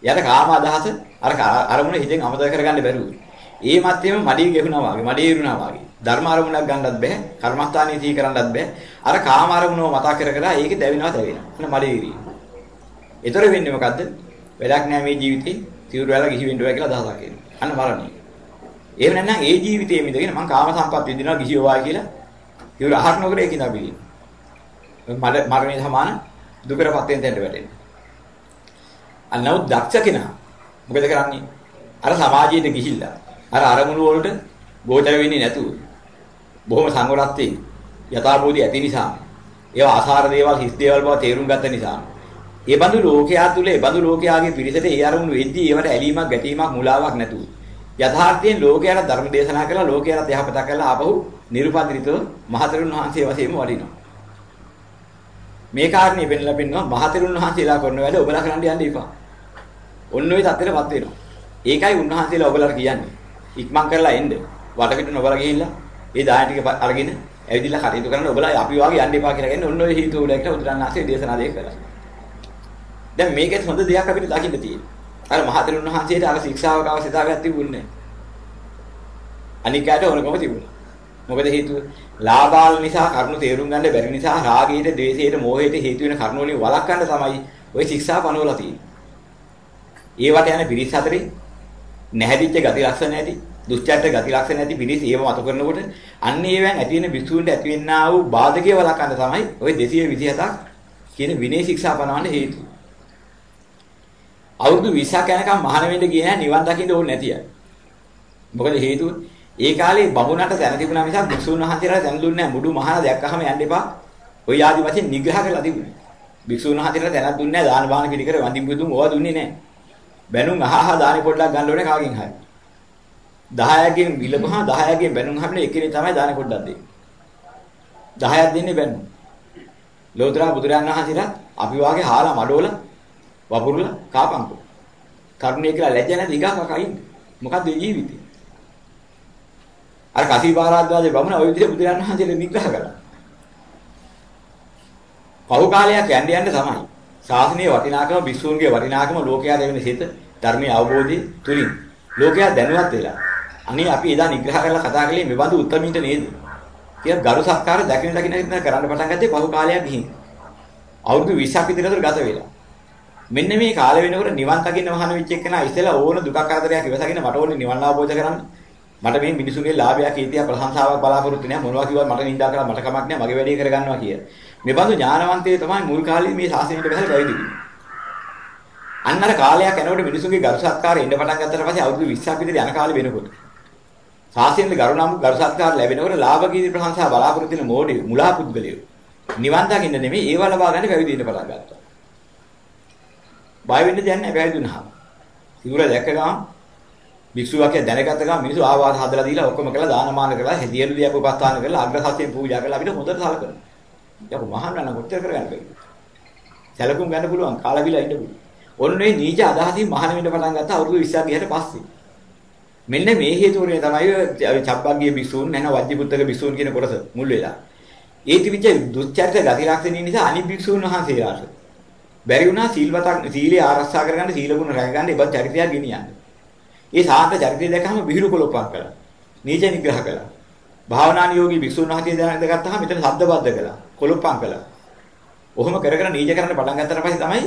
යට කාම අදහස අර අරමුණ හිතෙන් අමතක කරගන්න බැරුව. ඒ මැත්තේම මඩේ ගෙහුණා වගේ, මඩේ ඉරුණා වගේ. ධර්ම අරමුණක් ගන්නත් බෑ, කර්මස්ථානීය තී කරන්නත් බෑ. අර කාම අරමුණව මතක් කර කර ඒකේ දැවෙනවා දැවෙනවා. එන්න මඩේ ඉරී. ඒතර වෙන්නේ මොකද්ද? වැඩක් නෑ මේ ජීවිතේ. සිවුරු වල ගිහි වෙන්න ඕය කියලා අදහසක් එනවා. අන්න මරණය. එහෙම නැත්නම් ඒ ජීවිතයේ මිදගෙන මං කාම සම්පත් විඳිනවා ගිහියෝ වායි කියලා ඉවර අහක් නොකර ඒකින් අබිලින්. මඩ මරණය සමාන දුකටපත් වෙන තැනට වැටෙනවා. අන්නව දක්ෂ කෙනා මොකද කරන්නේ? අර සමාජයට ගිහිල්ලා අර අරමුණු වලට ගෝචර වෙන්නේ නැතුව බොහොම සංවරත්වයෙන් යථාභූතය ඇති නිසා ඒවා ආසාර දේවල් හිස් දේවල් බව තේරුම් ගත්ත නිසා ඒ බඳු ලෝකයා තුල ඒ බඳු ලෝකයාගේ පිරිසට ඒ අරමුණු වෙද්දී ඒවට ඇලීමක් ගැටීමක් මුලාවක් නැතුව යථාර්ථයෙන් ලෝකයට ධර්ම දේශනා කරලා ලෝකයට යහපත කරලා ආපහු නිර්පද්‍රිතව මහතෙරුන් වහන්සේ වශයෙන්ම වඩිනවා. මේ කාරණේ වෙන්නලා පින්නවා මහතෙරුන් වහන්සේලා කරන වැඩ ඔබලා කරන්න යන්න එපා. ඔන්න ඔය தත්තරපත් වෙනවා. ඒකයි උන්වහන්සේලා ඔබලාට කියන්නේ. ඉක්මන් කරලා එන්න. වටපිට නොබලා ගිහිල්ලා ඒ දාන ටික අරගෙන ඇවිදilla කටයුතු කරන්න ඔබලා අපි වාගේ යන්න එපා කියලා කියන්නේ ඔන්න ඔය හේතු වලට උදාහරණාසේ දේශනා දෙක කරලා. දැන් මේකෙත් හොඳ දෙයක් අපිට දකින්න තියෙනවා. අර මහතෙරුන් වහන්සේට අර ශික්ෂාවක අවශ්‍යතාවයක් තිබුණේ නැහැ. අනික් අයට ඕනකම තිබුණා. මොකද හේතුව ලාභාල නිසා කරුණු තේරුම් ගන්න බැරි නිසා රාගයට, ද්වේෂයට, මෝහයට හේතු වෙන කරුණු වලින් වළක්වන්න තමයි ওই ශික්ෂා පනවලා තියෙන්නේ. ඒවට යන පිරිස් හතරේ නැහැදිච්ච ගති ලක්ෂණ ඇති, දුස්චරිත ගති ලක්ෂණ ඇති පිරිස් ඒව මත කරනකොට අන්න ඒවෙන් ඇති වෙන බිසුන්ට ඇති වෙන්නා වූ බාධකයේ වළක්වන්න තමයි ওই 227ක් කියන විනය ශික්ෂා පනවන්න හේතුව. අවුරුදු 20ක් යනකම් මහාන වෙන්න ගියේ නැහැ නිවන් දකින්න ඕනේ නැතිය. මොකද හේතුව ඒ කාලේ බමුණට දැන තිබුණා මිසක් භික්ෂුන් වහන්සේලා දැන දුන්නේ නැහැ. මුඩු මහාන දැක්කහම යන්න එපා. ওই ආදි වශයෙන් නිග්‍රහ කරලා තිබුණේ. භික්ෂුන් වහන්සේලා දැනක් දුන්නේ නැහැ. දාන බාන පිළිකර වඳින් බුදුන් ඕවා දුන්නේ නැහැ. බැනුම් අහහා දානි පොඩ්ඩක් ගන්න ඕනේ කාගෙන් හරි. 10කින් විලපහා 10කින් බැනුම් හැමනේ එකනේ තමයි දානි පොඩ්ඩක් දෙන්නේ. 10ක් දෙන්නේ බැනුම්. ලෝතර බුදුරයන් වහන්සේලා අපි වාගේ හාලා මඩෝල වපුරුලා කාපන්කෝ. කරුණේ කියලා ලැජ්ජ නැති එකක් අකයින්. මොකද්ද ජීවිතේ? අර කසීපාරාද්වාදේ බමුණ ওই විදිහට බුදුරයන් වහන්සේට නිග්‍රහ කළා. පහු කාලයක් යන්න යන්න තමයි. ශාසනීය වටිනාකම භික්ෂූන්ගේ වටිනාකම ලෝකයා දෙවෙනි සිත ධර්මයේ අවබෝධය තුලින් ලෝකයා දැනුවත් වෙලා. අනේ අපි එදා නිග්‍රහ කරලා කතා කළේ මෙබඳු උත්තරමින්ට නේද? කියලා ගරු සත්කාර දකින දකින දකින කරන්න පටන් ගත්තේ පහු කාලයක් ගිහින්. අවුරුදු 20ක් විතර ගත වෙලා. මෙන්න මේ කාලෙ වෙනකොට නිවන් දකින්න මහාන වෙච්ච එකනා ඉතලා ඕන දුකක් කරදරයක් ඉවසගෙන මට ඕනේ නිවන් අවබෝධ කරගන්න. මට මේ මිනිසුන්ගේ ලාභයක් කීර්තියක් ප්‍රශංසාවක් බලාපොරොත්තු නැහැ මොනවා කිව්වත් මට නිඳා කරලා මට කමක් නැහැ මගේ වැඩේ කරගන්නවා කිය. මේ බඳු ඥානවන්තයෙ තමයි මුල් කාලේ මේ ශාසනයට බහැලා පැවිදි වෙන්නේ. අන්නර කාලයක් යනකොට මිනිසුන්ගේ ගරු සත්කාර එන්න පටන් ගත්තට පස්සේ අවුරුදු 20ක් විතර යන කාලේ වෙනකොට ශාසනයේ ගරු නම් ගරු සත්කාර ලැබෙනකොට ලාභ කීර්ති ප්‍රශංසා බලාපොරොත්තු වෙන මොඩි මුලා පුද්ගලයෝ නිවන් දකින්න නෙමෙයි ඒව ලබා ගන්න පැවිදි වෙන්න පටන් ගත්තා. බය වෙන්න දෙයක් නැහැ පැවිදි වුණාම. සිවුර දැක්ක ගමන් භික්ෂුවක් දැනගත්ත ගමන් මිනිස්සු ආවාද හදලා දීලා ඔක්කොම කළා දානමාන කරලා හෙදියලු දියප උපස්ථාන කරලා අග්‍ර සත්‍යයෙන් පූජා කරලා අපිට හොඳට සලකනවා. යකෝ මහාන නම් කොච්චර කරගන්න බැරිද? සැලකුම් ගන්න පුළුවන් කාලවිලා ඉන්න පුළුවන්. ඔන්නේ නීච අදහසින් මහාන වෙන්න පටන් ගත්ත අවුරුදු 20ක් ගියට පස්සේ. මෙන්න මේ හේතුවනේ තමයි චබ්බග්ගිය භික්ෂූන් නැන වජ්ජිපුත්තක භික්ෂූන් කියන කොටස මුල් වෙලා. ඒ තිබිච්ච දුස්චරිත ගති ලක්ෂණ නිසා අනිත් භික්ෂූන් වහන්සේලාට බැරි වුණා සීල්වතක් සීලය ආරක්ෂා කරගන්න සීල ගුණ රැකගන්න ඉබත් චරිතයක් ගෙනියන්න. ඒ සාන්ත චරිතය දැකහම විහිළු කොලොප්පක් කළා. නීච නිග්‍රහ කළා. භාවනා නියෝගී භික්ෂුන් වහන්සේ දැනගත්තාම මෙතන ශබ්දබද්ධ කළා. කොලොප්පම් කළා. ඔහොම කර කර නීච කරන්න පටන් ගත්තට පස්සේ තමයි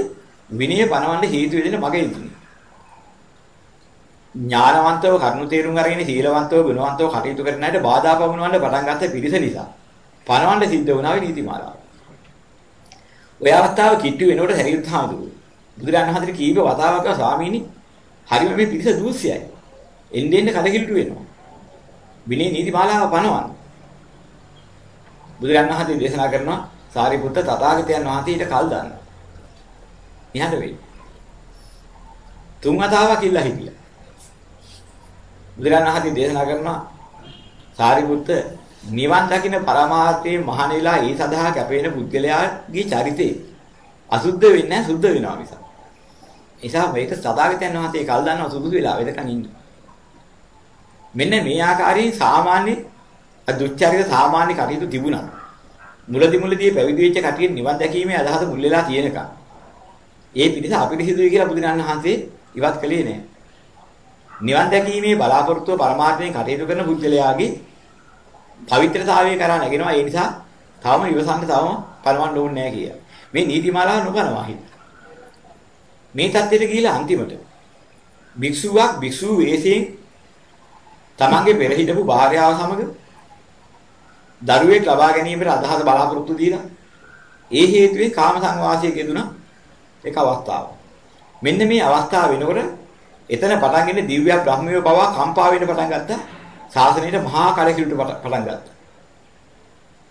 විනය පනවන්න හේතු වෙන්නේ මගේ ඉතුනේ. ඥානවන්තව කරුණු තේරුම් අරගෙන සීලවන්තව ගුණවන්තව කටයුතු කරන අයට බාධා පමුණවන්න පටන් ගත්ත පිරිස නිසා පනවන්න සිද්ධ වුණා වේ නීතිමාලාව. ඔය අවස්ථාව කිට්ටු වෙනකොට හැරියුත් හාමුදුරුවෝ බුදුරජාණන් වහන්සේ කීප වතාවක ස්වාමීනි හරිම මේ පිරිස දූෂ්‍යයි. එන්නේ එන්නේ කඩකිලුට වෙනවා. විනය නීතිමාලාව පනවන්න. බුදුරජාණන් වහන්සේ දේශනා කරනවා සාරිපුත්ත තථාගතයන් වහන්සේට කල් දාන්න. ඉහඳ වෙයි. තුන් වතාවක් ඉල්ලා හිටියා. බුදුරජාණන් වහන්සේ දේශනා කරනවා සාරිපුත්ත නිවන් දකින්න පරමාර්ථයේ මහණෙලා ඒ සඳහා කැපෙන පුද්ගලයාගේ චරිතේ අසුද්ධ වෙන්නේ නැහැ සුද්ධ වෙනවා මිසක්. නිසා මේක සදාගතයන් වහන්සේ කල් දන්නවා සුදුසු වෙලා වෙදකන් ඉන්න. මෙන්න මේ ආකාරයෙන් සාමාන්‍ය දුච්චරිත සාමාන්‍ය කටයුතු තිබුණා. මුලදි මුලදී පැවිදි වෙච්ච කටියෙන් නිවන් දැකීමේ අදහස මුල් වෙලා තියෙනකම්. ඒ පිළිස අපිරිසිදුයි කියලා බුදුරජාණන් වහන්සේ ඉවත් කළේ නෑ. නිවන් දැකීමේ බලාපොරොත්තුව පරමාර්ථයෙන් කටයුතු කරන බුද්ධලයාගේ පවිත්‍රතාවය කරා නැගෙනවා. ඒ නිසා තවම ඉවසන්න තවම පරවන්න ඕනේ නෑ කියලා. මේ නීතිමාලාව නොකනවා හිත. මේ தත්ත්වයට ගිහිලා අන්තිමට භික්ෂුවක් භික්ෂු වේසයෙන් තමන්ගේ පෙර හිටපු භාර්යාව සමග දරුවෙක් ලබා ගැනීමට අදහස බලාපොරොත්තු දීලා ඒ හේතුවෙන් කාම සංවාසයේ යෙදුණා එක අවස්ථාවක්. මෙන්න මේ අවස්ථාව වෙනකොට එතන පටන් ගන්නේ දිව්‍ය බ්‍රහ්මිය පවා කම්පා වෙන්න පටන් ගත්තා. ශාසනයේ මහා කලකිරුට පටන් ගත්තා.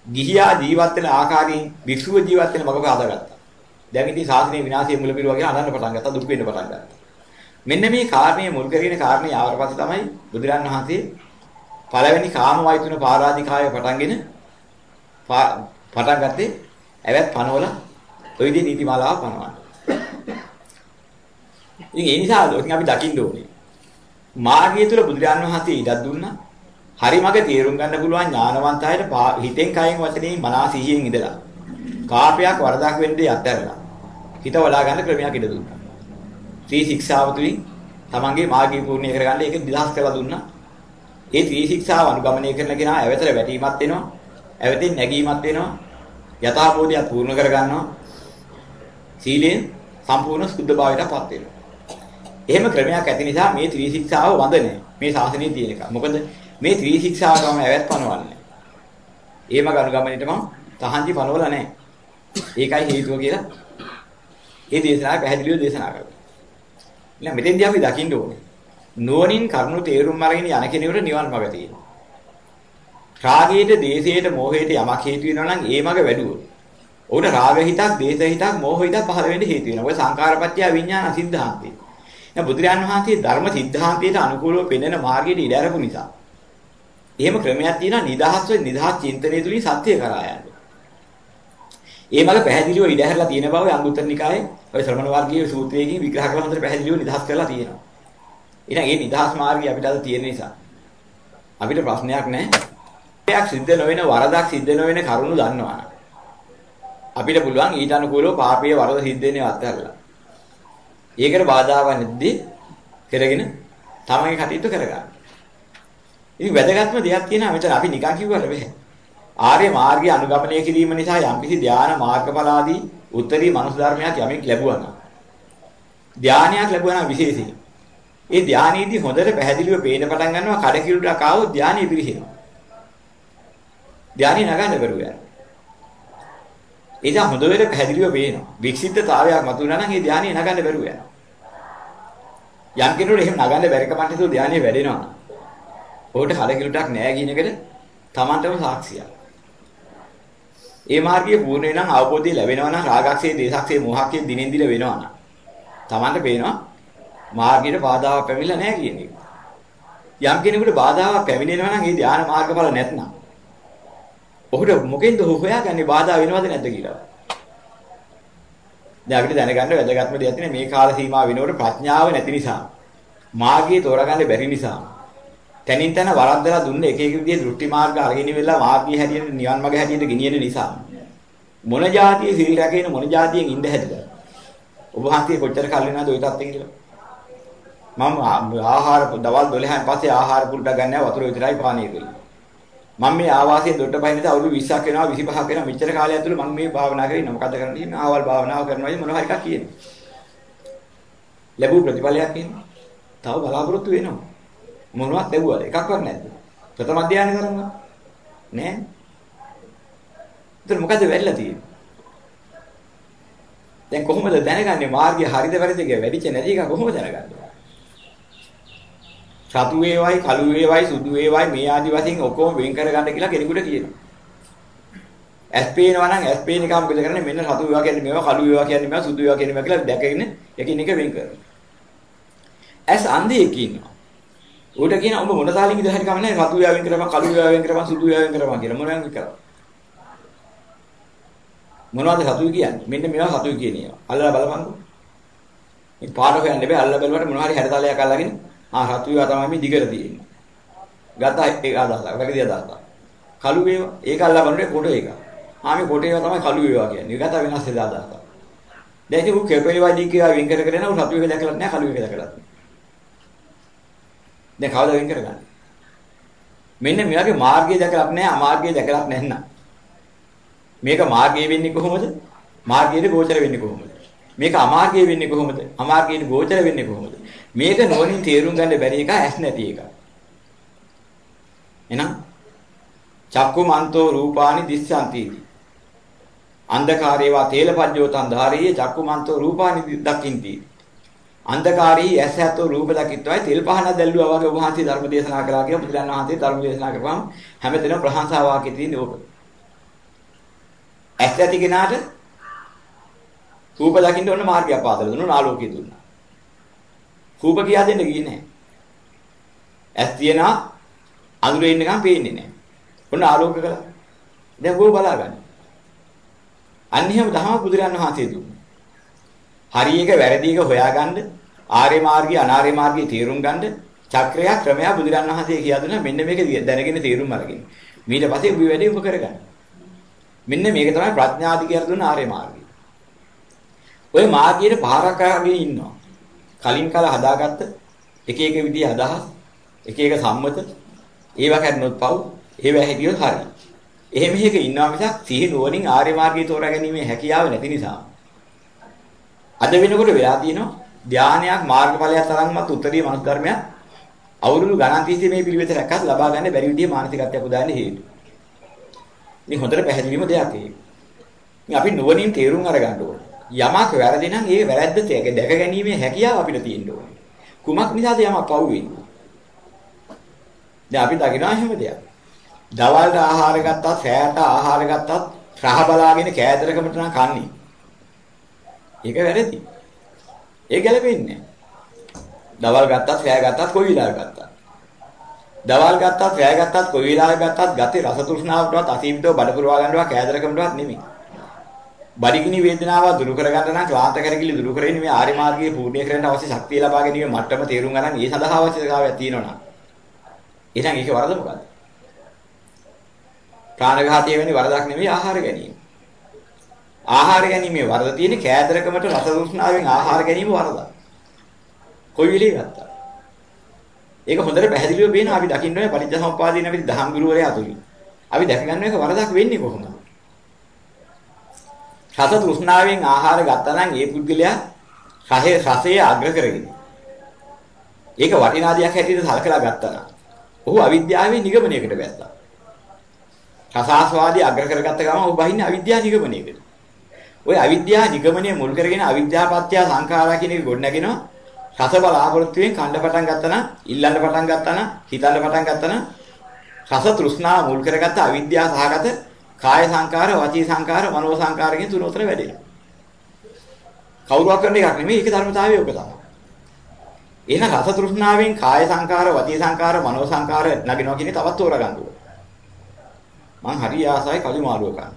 ගිහියා ජීවත් වෙන ආකාරයෙන් භික්ෂුව ජීවත් වෙන මගක හදාගත්තා. දැන් ඉතින් සාසනයේ විනාශය මුල පිරුවා කියලා අනන්න පටන් ගත්තා දුක් වෙන්න පටන් ගත්තා. මෙන්න මේ කාරණේ මුල් කරගෙන කාරණේ ආවට පස්සේ තමයි බුදුරන් වහන්සේ පළවෙනි කාමවයිතුන පරාධිකාය පටන්ගෙන පටන් ගත්තේ ඇවැත් පනවල ඔය විදිහේ නීතිමාලාව පනවන්න. ඉතින් ඒ නිසා ඉතින් අපි දකින්න ඕනේ. මාර්ගය තුල බුදුරන් වහන්සේ ඉඩක් දුන්නා. හරි මග තේරුම් ගන්න පුළුවන් ඥානවන්ත අයට හිතෙන් කයෙන් වචනේ මනස සිහියෙන් ඉඳලා කාපයක් වරදක් වෙන්නේ අත්හැරලා හිත වඩා ගන්න ක්‍රමයක් ඉඩ දුන්නා. ත්‍රි ශික්ෂාව තුලින් තමන්ගේ මාර්ගය පූර්ණ කරගන්න ඒක නිදහස් කරලා දුන්නා. ඒ ත්‍රි ශික්ෂාව අනුගමනය කරන කෙනා ඇවතර වැටීමක් වෙනවා. ඇවතින් නැගීමක් වෙනවා. යථාභූතය පූර්ණ කරගන්නවා. සීලෙන් සම්පූර්ණ සුද්ධභාවයටපත් වෙනවා. එහෙම ක්‍රමයක් ඇති නිසා මේ ත්‍රි ශික්ෂාව වඳ නැහැ. මේ ශාසනයේ තියෙන එක. මොකද මේ ත්‍රි ශික්ෂාවම ඇවැත් පනවන්නේ. ඒම ගනුගමනෙට මම තහංචි පනවලා නැහැ. ඒකයි හේතුව කියලා ඒ දේශනාව පැහැදිලිව දේශනා කරනවා. එහෙනම් මෙතෙන්දී අපි දකින්න ඕනේ. නුවණින් කරුණු තේරුම් අරගෙන යන කෙනෙකුට නිවන් මාර්ග තියෙනවා. රාගයට, දේශයට, මෝහයට යමක් හේතු වෙනවා නම් ඒ මග වැඩුවොත්. ඔහුට රාග හිතක්, දේශ හිතක්, මෝහ හිතක් පහළ වෙන්න හේතු වෙනවා. ඔය සංකාරපත්‍ය විඥාන සිද්ධාන්තේ. දැන් බුදුරජාන් වහන්සේ ධර්ම සිද්ධාන්තයට අනුකූලව පෙන්වන මාර්ගයට ඉඩ අරපු නිසා. එහෙම ක්‍රමයක් තියෙනවා නිදහස්ව නිදහස් චින්තනය තුලින් සත්‍ය කරා යන්න. ඒ මඟ පැහැදිලිව ඉඩ හැරලා තියෙන බව අංගුත්තර නිකායේ ඔය ශ්‍රමණ වර්ගයේ සූත්‍රයකින් විග්‍රහ කරලා හොඳට පැහැදිලිව නිදහස් කරලා තියෙනවා. එහෙනම් මේ නිදහස් මාර්ගය අපිට අද තියෙන නිසා අපිට ප්‍රශ්නයක් නැහැ. සිද්ධ නොවන වරදක් සිද්ධ නොවන කරුණු දන්නවා. අපිට පුළුවන් ඊට අනුකූලව පාපයේ වරද සිද්ධ වෙන්නේ අත්හැරලා. ඒකට බාධාවක් නැද්දී කරගෙන තමන්ගේ කටයුතු කරගන්න. ඉතින් වැදගත්ම දෙයක් තියෙනවා මෙතන අපි නිකන් කිව්වට බෑ. ආර්ය මාර්ගය අනුගමනය කිරීම නිසා යම්කිසි ධානා මාර්ගඵලාදී උත්තරී මනුස්ස ධර්මයක් යමෙක් ලැබුවා නම් ධානයක් ලැබුවා නම් විශේෂයෙන් ඒ ධානයේදී හොඳට පැහැදිලිව පේන පටන් ගන්නවා කඩකිරුටක් ආවොත් ධානය පිරිහෙනවා. ධානය නගන්න බැරුව යනවා. ඒක හොඳට පැහැදිලිව පේනවා. වික්ෂිප්තතාවයක් මතුවලා නම් ඒ ධානය නගන්න බැරුව යනවා. යම් කෙනෙකුට එහෙම නගන්න බැරි කමට හිතුව ධානය වැඩෙනවා. ඔහුට කඩකිරුටක් නැහැ කියන එකට Tamanටම සාක්ෂියක්. ඒ මාර්ගයේ පූර්ණ වෙනනම් අවබෝධය ලැබෙනවා නම් රාගක්ෂේ, දේසක්ෂේ, මොහක්ෂේ දිනෙන් දින වෙනවා නම් Tamanට පේනවා මාර්ගයට බාධාවක් පැමිණලා නැහැ කියන එක. යම් කෙනෙකුට බාධාවක් පැමිණෙනවා නම් ඒ ධ්‍යාන මාර්ගඵල නැත්නම් ඔහුට මොකෙන්ද හොයාගන්නේ බාධා වෙනවද නැද්ද කියලා. දැන් අපිට දැනගන්න වැදගත්ම දෙයක් තියෙන මේ කාල සීමාව වෙනකොට ප්‍රඥාව නැති නිසා මාර්ගය තෝරගන්න බැරි නිසා තනින් තන වරද්දලා දුන්න එක එක විදිහේ දෘෂ්ටි මාර්ග අරගෙන ඉවෙලා මාර්ගය හැටියට නිවන් මඟ හැටියට ගෙනියන නිසා මොන જાතියේ සීල රැකගෙන මොන જાතියෙන් ඉඳ හැදලා ඔබ හන්තියේ කොච්චර කල් වෙනවද ওই තත්ත්වෙ කියලා මම ආහාර දවල් 12න් පස්සේ ආහාර පුරුද්ද ගන්නෑ වතුර විතරයි පානය කරන්නේ මම මේ ආවාසයෙන් දොඩට බහින නිසා අවුරුදු 20ක් වෙනවා 25ක් වෙනවා මෙච්චර කාලය ඇතුළේ මම මේ භාවනා කරේ ඉන්න. මොකද කරන්නේ මේ ආවල් භාවනාව කරනවා වගේ මොනවා හරි එකක් කියන්නේ ලැබු ප්‍රතිඵලයක් කියන්නේ තව බලාපොරොත්තු වෙනවා. මොනවත් ලැබුවද එකක්වත් නැද්ද? ප්‍රථම අධ්‍යයනය කරනවා. නෑ. එතන මොකද වෙලා තියෙන්නේ? දැන් කොහොමද දැනගන්නේ? මාර්ගය හරිද වැරදිද කියලා වැඩිච නැති එක කොහොමද දැනගන්නේ? සතු වේවයි කළු වේවයි සුදු වේවයි මේ ආදි වශයෙන් ඔක්කොම වෙන් කරගන්න කියලා කෙනෙකුට කියනවා. ඇස් පේනවා නම් ඇස් පේන එක මොකද කරන්නේ මෙන්න සතු වේවා කියන්නේ මේවා කළු වේවා කියන්නේ මේවා සුදු වේවා කියන්නේ මේවා කියලා දැකගෙන එකින් එක වෙන් කරනවා. ඇස් අන්ධයෙක් ඉන්නවා. ඌට කියන ඔබ මොන තාලින් ඉඳලා හරි කමන්නේ සතු වේවා වෙන් කරපන් කළු වේවා වෙන් කරපන් සුදු වේවා වෙන් කරපන් කියලා මොනවද වෙන් කරන්නේ? මොනවද සතුයි කියන්නේ? මෙන්න මේවා සතුයි කියන ඒවා. අල්ලලා බලපන්කෝ. මේ පාඩ හොයන්න බෑ අල්ලලා බලුවට මොනවා හරි හැඩතලයක් අල්ලගෙන ආ රතු ඒවා තමයි මේ දිගට තියෙන්නේ. ගත ඒක අදහසක්. වැරදි අදහසක්. කළු ඒවා ඒක අල්ලා බලන්නේ කොට ඒක. ආ මේ කොට ඒවා තමයි කළු ඒවා කියන්නේ. ගත වෙනස් වෙලා අදහසක්. දැන් ඉතින් උ කෙපේවා දී කියලා වෙන් කර කරගෙන උ රතු එක දැකලා නැහැ කළු එක දැකලා. දැන් කවදාද වෙන් කරගන්නේ? මෙන්න මේ වගේ මාර්ගය දැකලා නැහැ අමාර්ගය දැකලා නැත්නම්. මේක මාර්ගය වෙන්නේ කොහොමද? මාර්ගයේ ගෝචර වෙන්නේ කොහොමද? මේක අමාර්ගය වෙන්නේ කොහොමද? අමාර්ගයේ ගෝචර වෙන්නේ කොහොමද? මේක නොනින් තේරුම් ගන්න බැරි එක ඇස් නැති එක. එහෙනම් චක්කුමන්තෝ රූපානි දිස්සන්ති. අන්ධකාරේවා තේලපජ්ජෝතං ධාරයේ චක්කුමන්තෝ රූපානි දකින්ති. අන්ධකාරී ඇස ඇතෝ රූප දකිත්වයි තෙල් පහන දැල්ලුවා වගේ වහන්සේ ධර්ම දේශනා කළා කියලා බුදුරජාණන් වහන්සේ ධර්ම දේශනා කරපුවාම හැමතැනම ප්‍රශංසා වාක්‍ය තියෙන්නේ ඕක. ඇස් ඇති කෙනාට රූප දකින්න ඕන මාර්ගය පාදලා දුන්නා ආලෝකය දුන්නා. රූප කියා දෙන්න ගියේ නැහැ. ඇස් තියනා අඳුරේ ඉන්නකම් පේන්නේ නැහැ. ඔන්න ආලෝක කළා. දැන් කොහොම බලාගන්නේ? අන්න එහෙම තමයි බුදුරයන් වහන්සේ දුන්නේ. හරි එක වැරදි එක හොයාගන්න ආර්ය මාර්ගය අනාර්ය මාර්ගය තේරුම් ගන්න චක්‍රයක් ක්‍රමයක් බුදුරන් වහන්සේ කියලා දුන්නා මෙන්න මේක දැනගෙන තේරුම් අරගෙන. ඊට පස්සේ ඔබ වැඩේ ඔබ කරගන්න. මෙන්න මේක තමයි ප්‍රඥාදි කියලා දුන්න ආර්ය මාර්ගය. ඔය මාර්ගයේ පාරක් අරගෙන ඉන්නවා. කලින් කල හදාගත්ත එක එක විදිහ අදහස් එක එක සම්මත ඒවා කරනොත් පව් ඒවා හැදියොත් හරි. එහෙම එකක ඉන්නවා මිසක් සිහි නුවණින් ආර්ය මාර්ගය තෝරා ගැනීමේ හැකියාව නැති නිසා. අද වෙනකොට වෙලා තියෙනවා ධානයක් මාර්ගඵලයක් තරම්වත් උත්තරීය මනුස්ස ධර්මයක් අවුරුදු ගණන් තිස්සේ මේ පිළිවෙත රැකත් ලබා ගන්න බැරි විදිහේ මානසිකත්වයක් උදාන්නේ හේතු. ඉතින් හොඳට පැහැදිලිම දෙයක් ඒක. ඉතින් අපි නුවණින් තේරුම් අරගන්න ඕනේ. යමක් වැරදි නම් ඒ වැරද්ද දැක ගැනීමේ හැකියාව අපිට තියෙන්න ඕනේ. කුමක් නිසාද යමක් පව් වෙන්නේ? දැන් අපි දකිනවා එහෙම දෙයක්. දවල්ට ආහාර ගත්තත්, සෑයට ආහාර ගත්තත් රහ බලාගෙන කෑදරකමට නම් කන්නේ. ඒක වැරදි. ඒ ගැලපෙන්නේ දවල් ගත්තත්, සෑ ගත්තත්, කොයි වෙලාවක ගත්තත්. දවල් ගත්තත්, සෑ ගත්තත්, කොයි වෙලාවක ගත්තත් ගතේ රස තෘෂ්ණාවටවත් අසීමිතව බඩ පුරවා ගන්නවත් කෑදරකමටවත් නෙමෙයි. බඩගිනි වේදනාව දුරු කරගන්න නම් ක්ලාන්ත කරගිලි දුරු කරගෙන මේ ආර්ය මාර්ගයේ පූර්ණිය කරන්න අවශ්‍ය ශක්තිය ලබා ගැනීම මට්ටම තේරුම් ගන්න ඒ සඳහා අවශ්‍යතාවයක් තියෙනවා. එහෙනම් ඒකේ වරද මොකද්ද? ප්‍රාණඝාතය වෙන්නේ වරදක් නෙමෙයි ආහාර ගැනීම. ආහාර ගැනීමේ වරද තියෙන්නේ කෑදරකමට රස තෘෂ්ණාවෙන් ආහාර ගැනීම වරදක්. කොයි වෙලේ ගත්තා. ඒක හොඳට පැහැදිලිව පේනවා අපි දකින්න ඕනේ පටිච්චසමුප්පාදේ නැමැති දහම් ගුරුවරයා තුලින්. අපි දැක ගන්න එක වරදක් වෙන්නේ කොහොමද? රස තෘෂ්ණාවෙන් ආහාර ගත්තා නම් ඒ පුද්ගලයා රහේ රසයේ අග්‍ර කරගෙන. ඒක වටිනාදියක් හැටියට සලකලා ගත්තා නම් ඔහු අවිද්‍යාවේ නිගමනයකට වැස්සා. රසාස්වාදී අග්‍ර කරගත්ත ගමන් ඔහු බහින්නේ අවිද්‍යාව නිගමනයකට. ওই අවිද්‍යාව නිගමනය මුල් කරගෙන අවිද්‍යාපත්‍ය සංඛාරා කියන එක ගොඩනගෙනවා. රස බලාපොරොත්තුෙන් කණ්ඩ පටන් ගත්තා නම්, ඉල්ලන්න පටන් ගත්තා නම්, හිතන්න පටන් ගත්තා නම් රස තෘෂ්ණාව මුල් කරගත්ත අවිද්‍යාව සහගත කාය සංකාර, වචී සංකාර, මනෝ සංකාර කියන තුන උතර වැඩෙනවා. කවුරුවක් කරන එකක් නෙමෙයි ඒක ධර්මතාවය ඔක තමයි. එහෙනම් රස තෘෂ්ණාවෙන් කාය සංකාර, වචී සංකාර, මනෝ සංකාර නගිනවා කියන්නේ තවත් තෝරා ගන්න ඕනේ. මං හරි ආසයි කලි මාළුව කන්න.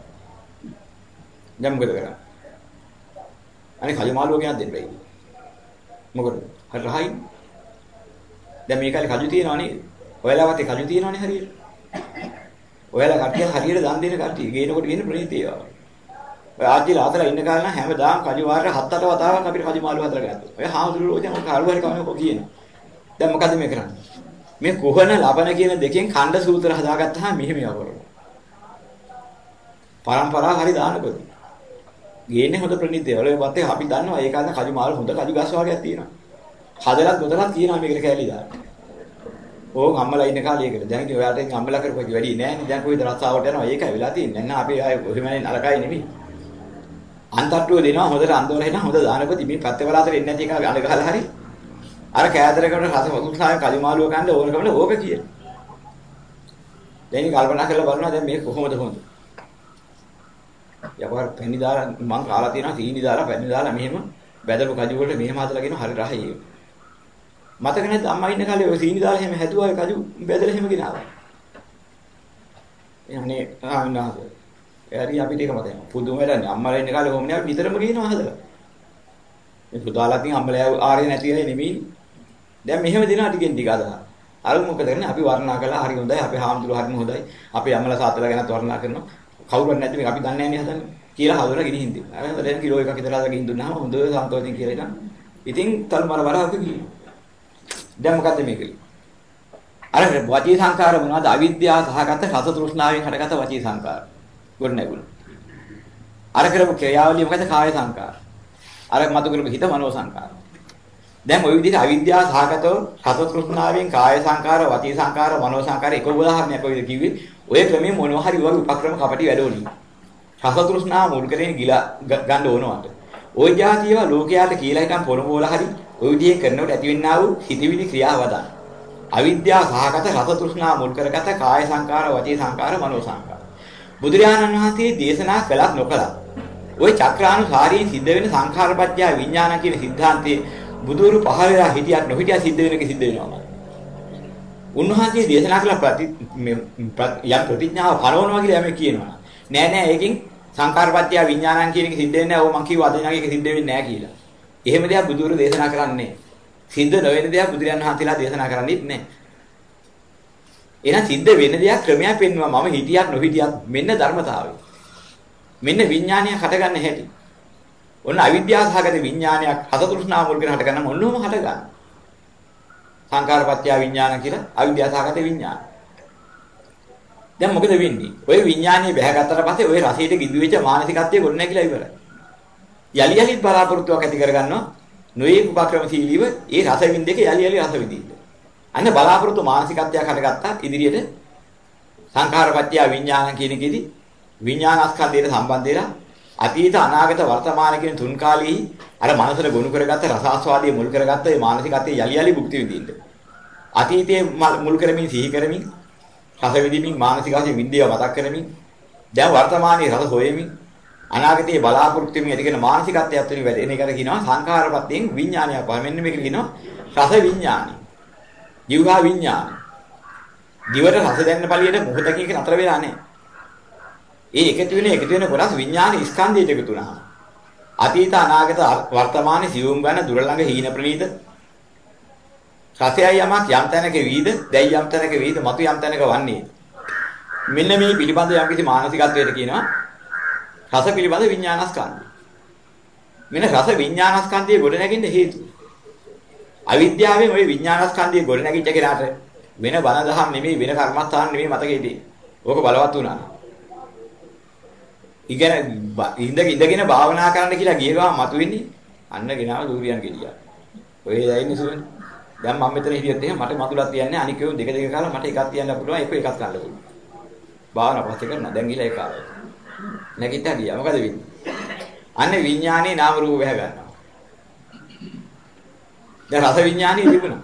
දැන් මොකද කරන්නේ? අනේ කලි මාළුව ගෙනත් දෙන්න බෑ. මොකද? හරි රහයි. දැන් මේ කාලේ කජු තියනවා නේද? ඔයාලවත් කජු තියනවනේ හරියට. ඔයාලා කට්ටිය හරියට දන් දෙන කට්ටිය ගේනකොට ගේන ප්‍රණීතය. ඔය ආජිලා අතලා ඉන්න කාලේ නම් හැමදාම කජු වාර හත් අට වතාවක් අපිට කජු මාළු හදලා ගත්තා. ඔය හාමුදුරුවෝ දැන් කාරුවාරි කවන්නේ කො කියනවා. දැන් මොකද මේ කරන්නේ? මේ කුහන ලබන කියන දෙකෙන් ඛණ්ඩ සූත්‍ර හදාගත්තාම මෙහෙම යවරනවා. පරම්පරාව හරි දානපති. ගේන්නේ හොඳ ප්‍රණීතය. වල පස්සේ අපි දන්නවා ඒක අන්න කජු මාළු හොඳ කජු ගස් වර්ගයක් තියෙනවා. හදලත් ගොඩලත් තියෙනවා මේකට කැලි දාන්න. ඕක අම්මලා ඉන්න කාලේ ඒකට. දැන් ඉතින් ඔයාලට ඉතින් අම්මලා කරපු වැඩි නෑ නේ. දැන් කොයිද රස්සාවට යනවා. ඒකයි වෙලා තියෙන්නේ. නැත්නම් අපි ආයේ කොහෙමනේ නරකයි නෙමෙයි. අන්තට්ටුව දෙනවා හොඳට අන්දවල එනවා හොඳ දානපති මේ පැත්තේ වලාතර එන්නේ නැති එක අඳ ගහලා හරි. අර කෑදරකට රස වතුසාවේ කලිමාලුව ගන්න ඕනකම ඕක කියන. දැන් කල්පනා කරලා බලනවා දැන් මේක කොහොමද හොඳ? යපාර පැණි දාලා මං කාලා තියෙනවා සීනි දාලා පැණි දාලා මෙහෙම බැදපු කජු වලට මෙහෙම හදලාගෙන හරි රහයි. මතක නැද්ද අම්මා ඉන්න කාලේ ඔය සීනි දාලා එහෙම හැදුවා කජු බෙදලා එහෙම ගෙනාවා. එහනේ ආන්නාද. එහරි අපිට ඒක මතක නැහැ. පුදුම වැඩන්නේ අම්මලා ඉන්න කාලේ කොහොමද අපි නිතරම ගේනවා හදලා. මේ පුතාලා තින් අම්මලා ආරේ නැති අය නෙමෙයි. දැන් මෙහෙම දෙනවා ටිකෙන් ටික අදහන. අර මොකද කරන්නේ අපි වර්ණනා කළා හරි හොඳයි අපේ හාමුදුරුවෝ හරිම හොඳයි. අපේ අම්මලා සාතලා ගැනත් වර්ණනා කරනවා. කවුරුත් නැති මේක අපි දන්නේ නැහැ නේ හදන්නේ. කියලා හදලා ගිනින් දෙන්න. අර දැන් කිලෝ එකක් විතර හදලා ගිහින් දුන්නාම හොඳ සන්තෝෂයෙන් කියලා ඉතින්. ඉතින් තල්මර වරහක ගිහින්. දැන් මොකද්ද මේ කියලා? අර වචී සංකාර මොනවද? අවිද්‍යාව සහගත රස තෘෂ්ණාවෙන් හටගත වචී සංකාර. ගොඩ නැගුණා. අර කරපු ක්‍රියාවලිය මොකද? කාය සංකාර. අර මතු කරපු හිත මනෝ සංකාර. දැන් ওই විදිහට අවිද්‍යාව සහගතව රස තෘෂ්ණාවෙන් කාය සංකාර, වචී සංකාර, මනෝ සංකාර එක උදාහරණයක් ඔය විදිහට කිව්වේ. ඔය ක්‍රමයේ මොනවා හරි වගේ උපක්‍රම කපටි වැඩෝනි. රස තෘෂ්ණාව මුල් කරගෙන ගිලා ගන්න ඕනවට. ওই જાතියව ලෝකයාට කියලා එකක් පොරොමෝලා හරි ওই විදිහේ කරනකොට ඇතිවෙනා වූ හිතවිලි ක්‍රියාවදා. අවිද්‍යාව සහගත රස තෘෂ්ණා මුල් කරගත කාය සංකාර, වචී සංකාර, මනෝ සංකාර. බුදුරජාණන් වහන්සේ දේශනා කළත් නොකළත් ওই චක්‍රානුසාරයෙන් සිද්ධ වෙන සංඛාරපත්‍ය විඥාන කියන સિદ્ધාන්තයේ බුදුරු පහල වෙලා හිටියත් නොහිටියත් සිද්ධ වෙන එක සිද්ධ වෙනවා. උන්වහන්සේ දේශනා කළ ප්‍රති යම් ප්‍රතිඥාව පරවනවා කියලා යමෙක් කියනවා. නෑ නෑ ඒකෙන් සංකාරපත්‍ය විඥානන් කියන එක සිද්ධ වෙන්නේ නැහැ. ඕ මං කිව්වා අද නගේ එක සිද්ධ වෙන්නේ නැහැ කියලා. එහෙම දෙයක් බුදුරු දේශනා කරන්නේ. සිද්ධ නොවන දෙයක් බුදුරයන් වහන්සේලා දේශනා කරන්නේත් නැහැ. එහෙනම් සිද්ධ වෙන දෙයක් ක්‍රමයක් පෙන්වනවා. මම හිටියත් නොහිටියත් මෙන්න ධර්මතාවය. මෙන්න විඥානය හටගන්න හැටි. ඔන්න අවිද්‍යාව සහගත විඥානයක් හත තෘෂ්ණාව මුල් කරගෙන හටගන්න මොනවම හටගන්න. සංකාරපත්‍ය විඥාන කියලා අවිද්‍යාව සහගත විඥාන. දැන් මොකද වෙන්නේ? ওই විඥානීය බැහැගත්තට පස්සේ ওই රසයට ගිදු වෙච්ච මානසිකත්වයේ ගොඩ නැගිලා ඉවරයි. යලි යලිත් බලාපොරොත්තුවක් ඇති කරගන්නවා. නොයේ උපක්‍රමශීලීව ඒ රස විඳින්දක යලි යලි රස විඳින්න. අන්න බලාපොරොත්තු මානසිකත්වයක් හටගත්තා ඉදිරියට සංඛාරපත්‍ය විඥාන කියන එකේදී විඥානස්කන්ධයට සම්බන්ධ වෙලා අතීත අනාගත වර්තමාන කියන තුන් කාලෙහි අර මනසට ගොනු කරගත්ත රසාස්වාදයේ මුල් කරගත්ත ඒ මානසිකත්වයේ යලි යලි භුක්ති විඳින්න. අතීතයේ මුල් කරමින් සිහි කරමින් රස විඳින්මින් මානසික වශයෙන් විද්‍යාව මතක් කරමින් දැන් වර්තමානයේ රස හොයමින් අනාගතයේ බලාපොරොත්තු වෙමින් ඇතිගෙන මානසිකත්වයක් තුළින් වැඩෙන එකට කියනවා සංඛාරපත්යෙන් විඥානය පහ මෙන්න මේක කියනවා රස විඥානි. ජීවහා විඥානි. දිවට රස දැනන පළියට මොහොතකින් නතර වෙලා නැහැ. ඒ එකතු වෙන එකතු වෙන කොටස් විඥාන ස්කන්ධයට එකතු වුණා. අතීත අනාගත වර්තමාන සියුම් ගන්න දුර ළඟ හීන ප්‍රනීත රසයයි යමක් යම් තැනක වීද දැයි යම් තැනක වීද මතු යම් තැනක වන්නේ මෙන්න මේ පිළිබඳ යම් කිසි මානසිකත්වයට කියනවා රස පිළිබඳ විඥානස්කන්ධය මෙන්න රස විඥානස්කන්ධයේ ගොඩ නැගින්න හේතුව අවිද්‍යාවෙන් ওই විඥානස්කන්ධයේ ගොඩ නැගිච්ච කෙනාට වෙන බණ දහම් නෙමෙයි වෙන කර්මස්ථාන නෙමෙයි මතකෙදී ඕක බලවත් වුණා. ඉගෙන ඉඳ ඉඳගෙන භාවනා කරන්න කියලා ගිය ගමන් මතුවෙන්නේ අන්න ගෙනාව දූරියන් ගෙඩියා ඔය දැයින්නේ සුවන්නේ දැන් මම මෙතන හිටියත් එහෙම මට මතුලක් තියන්නේ අනික ඒවා දෙක දෙක කාලා මට එකක් තියන්න පුළුවන් එක එකක් ගන්න පුළුවන්. භාවනා පස්සේ කරනවා. දැන් ගිහලා ඒක ආවා. නැගිට්ටා ගියා. මොකද වෙන්නේ? අන්නේ විඥානේ නාම රූප වැහ ගන්නවා. දැන් රස විඥානේ තිබුණා.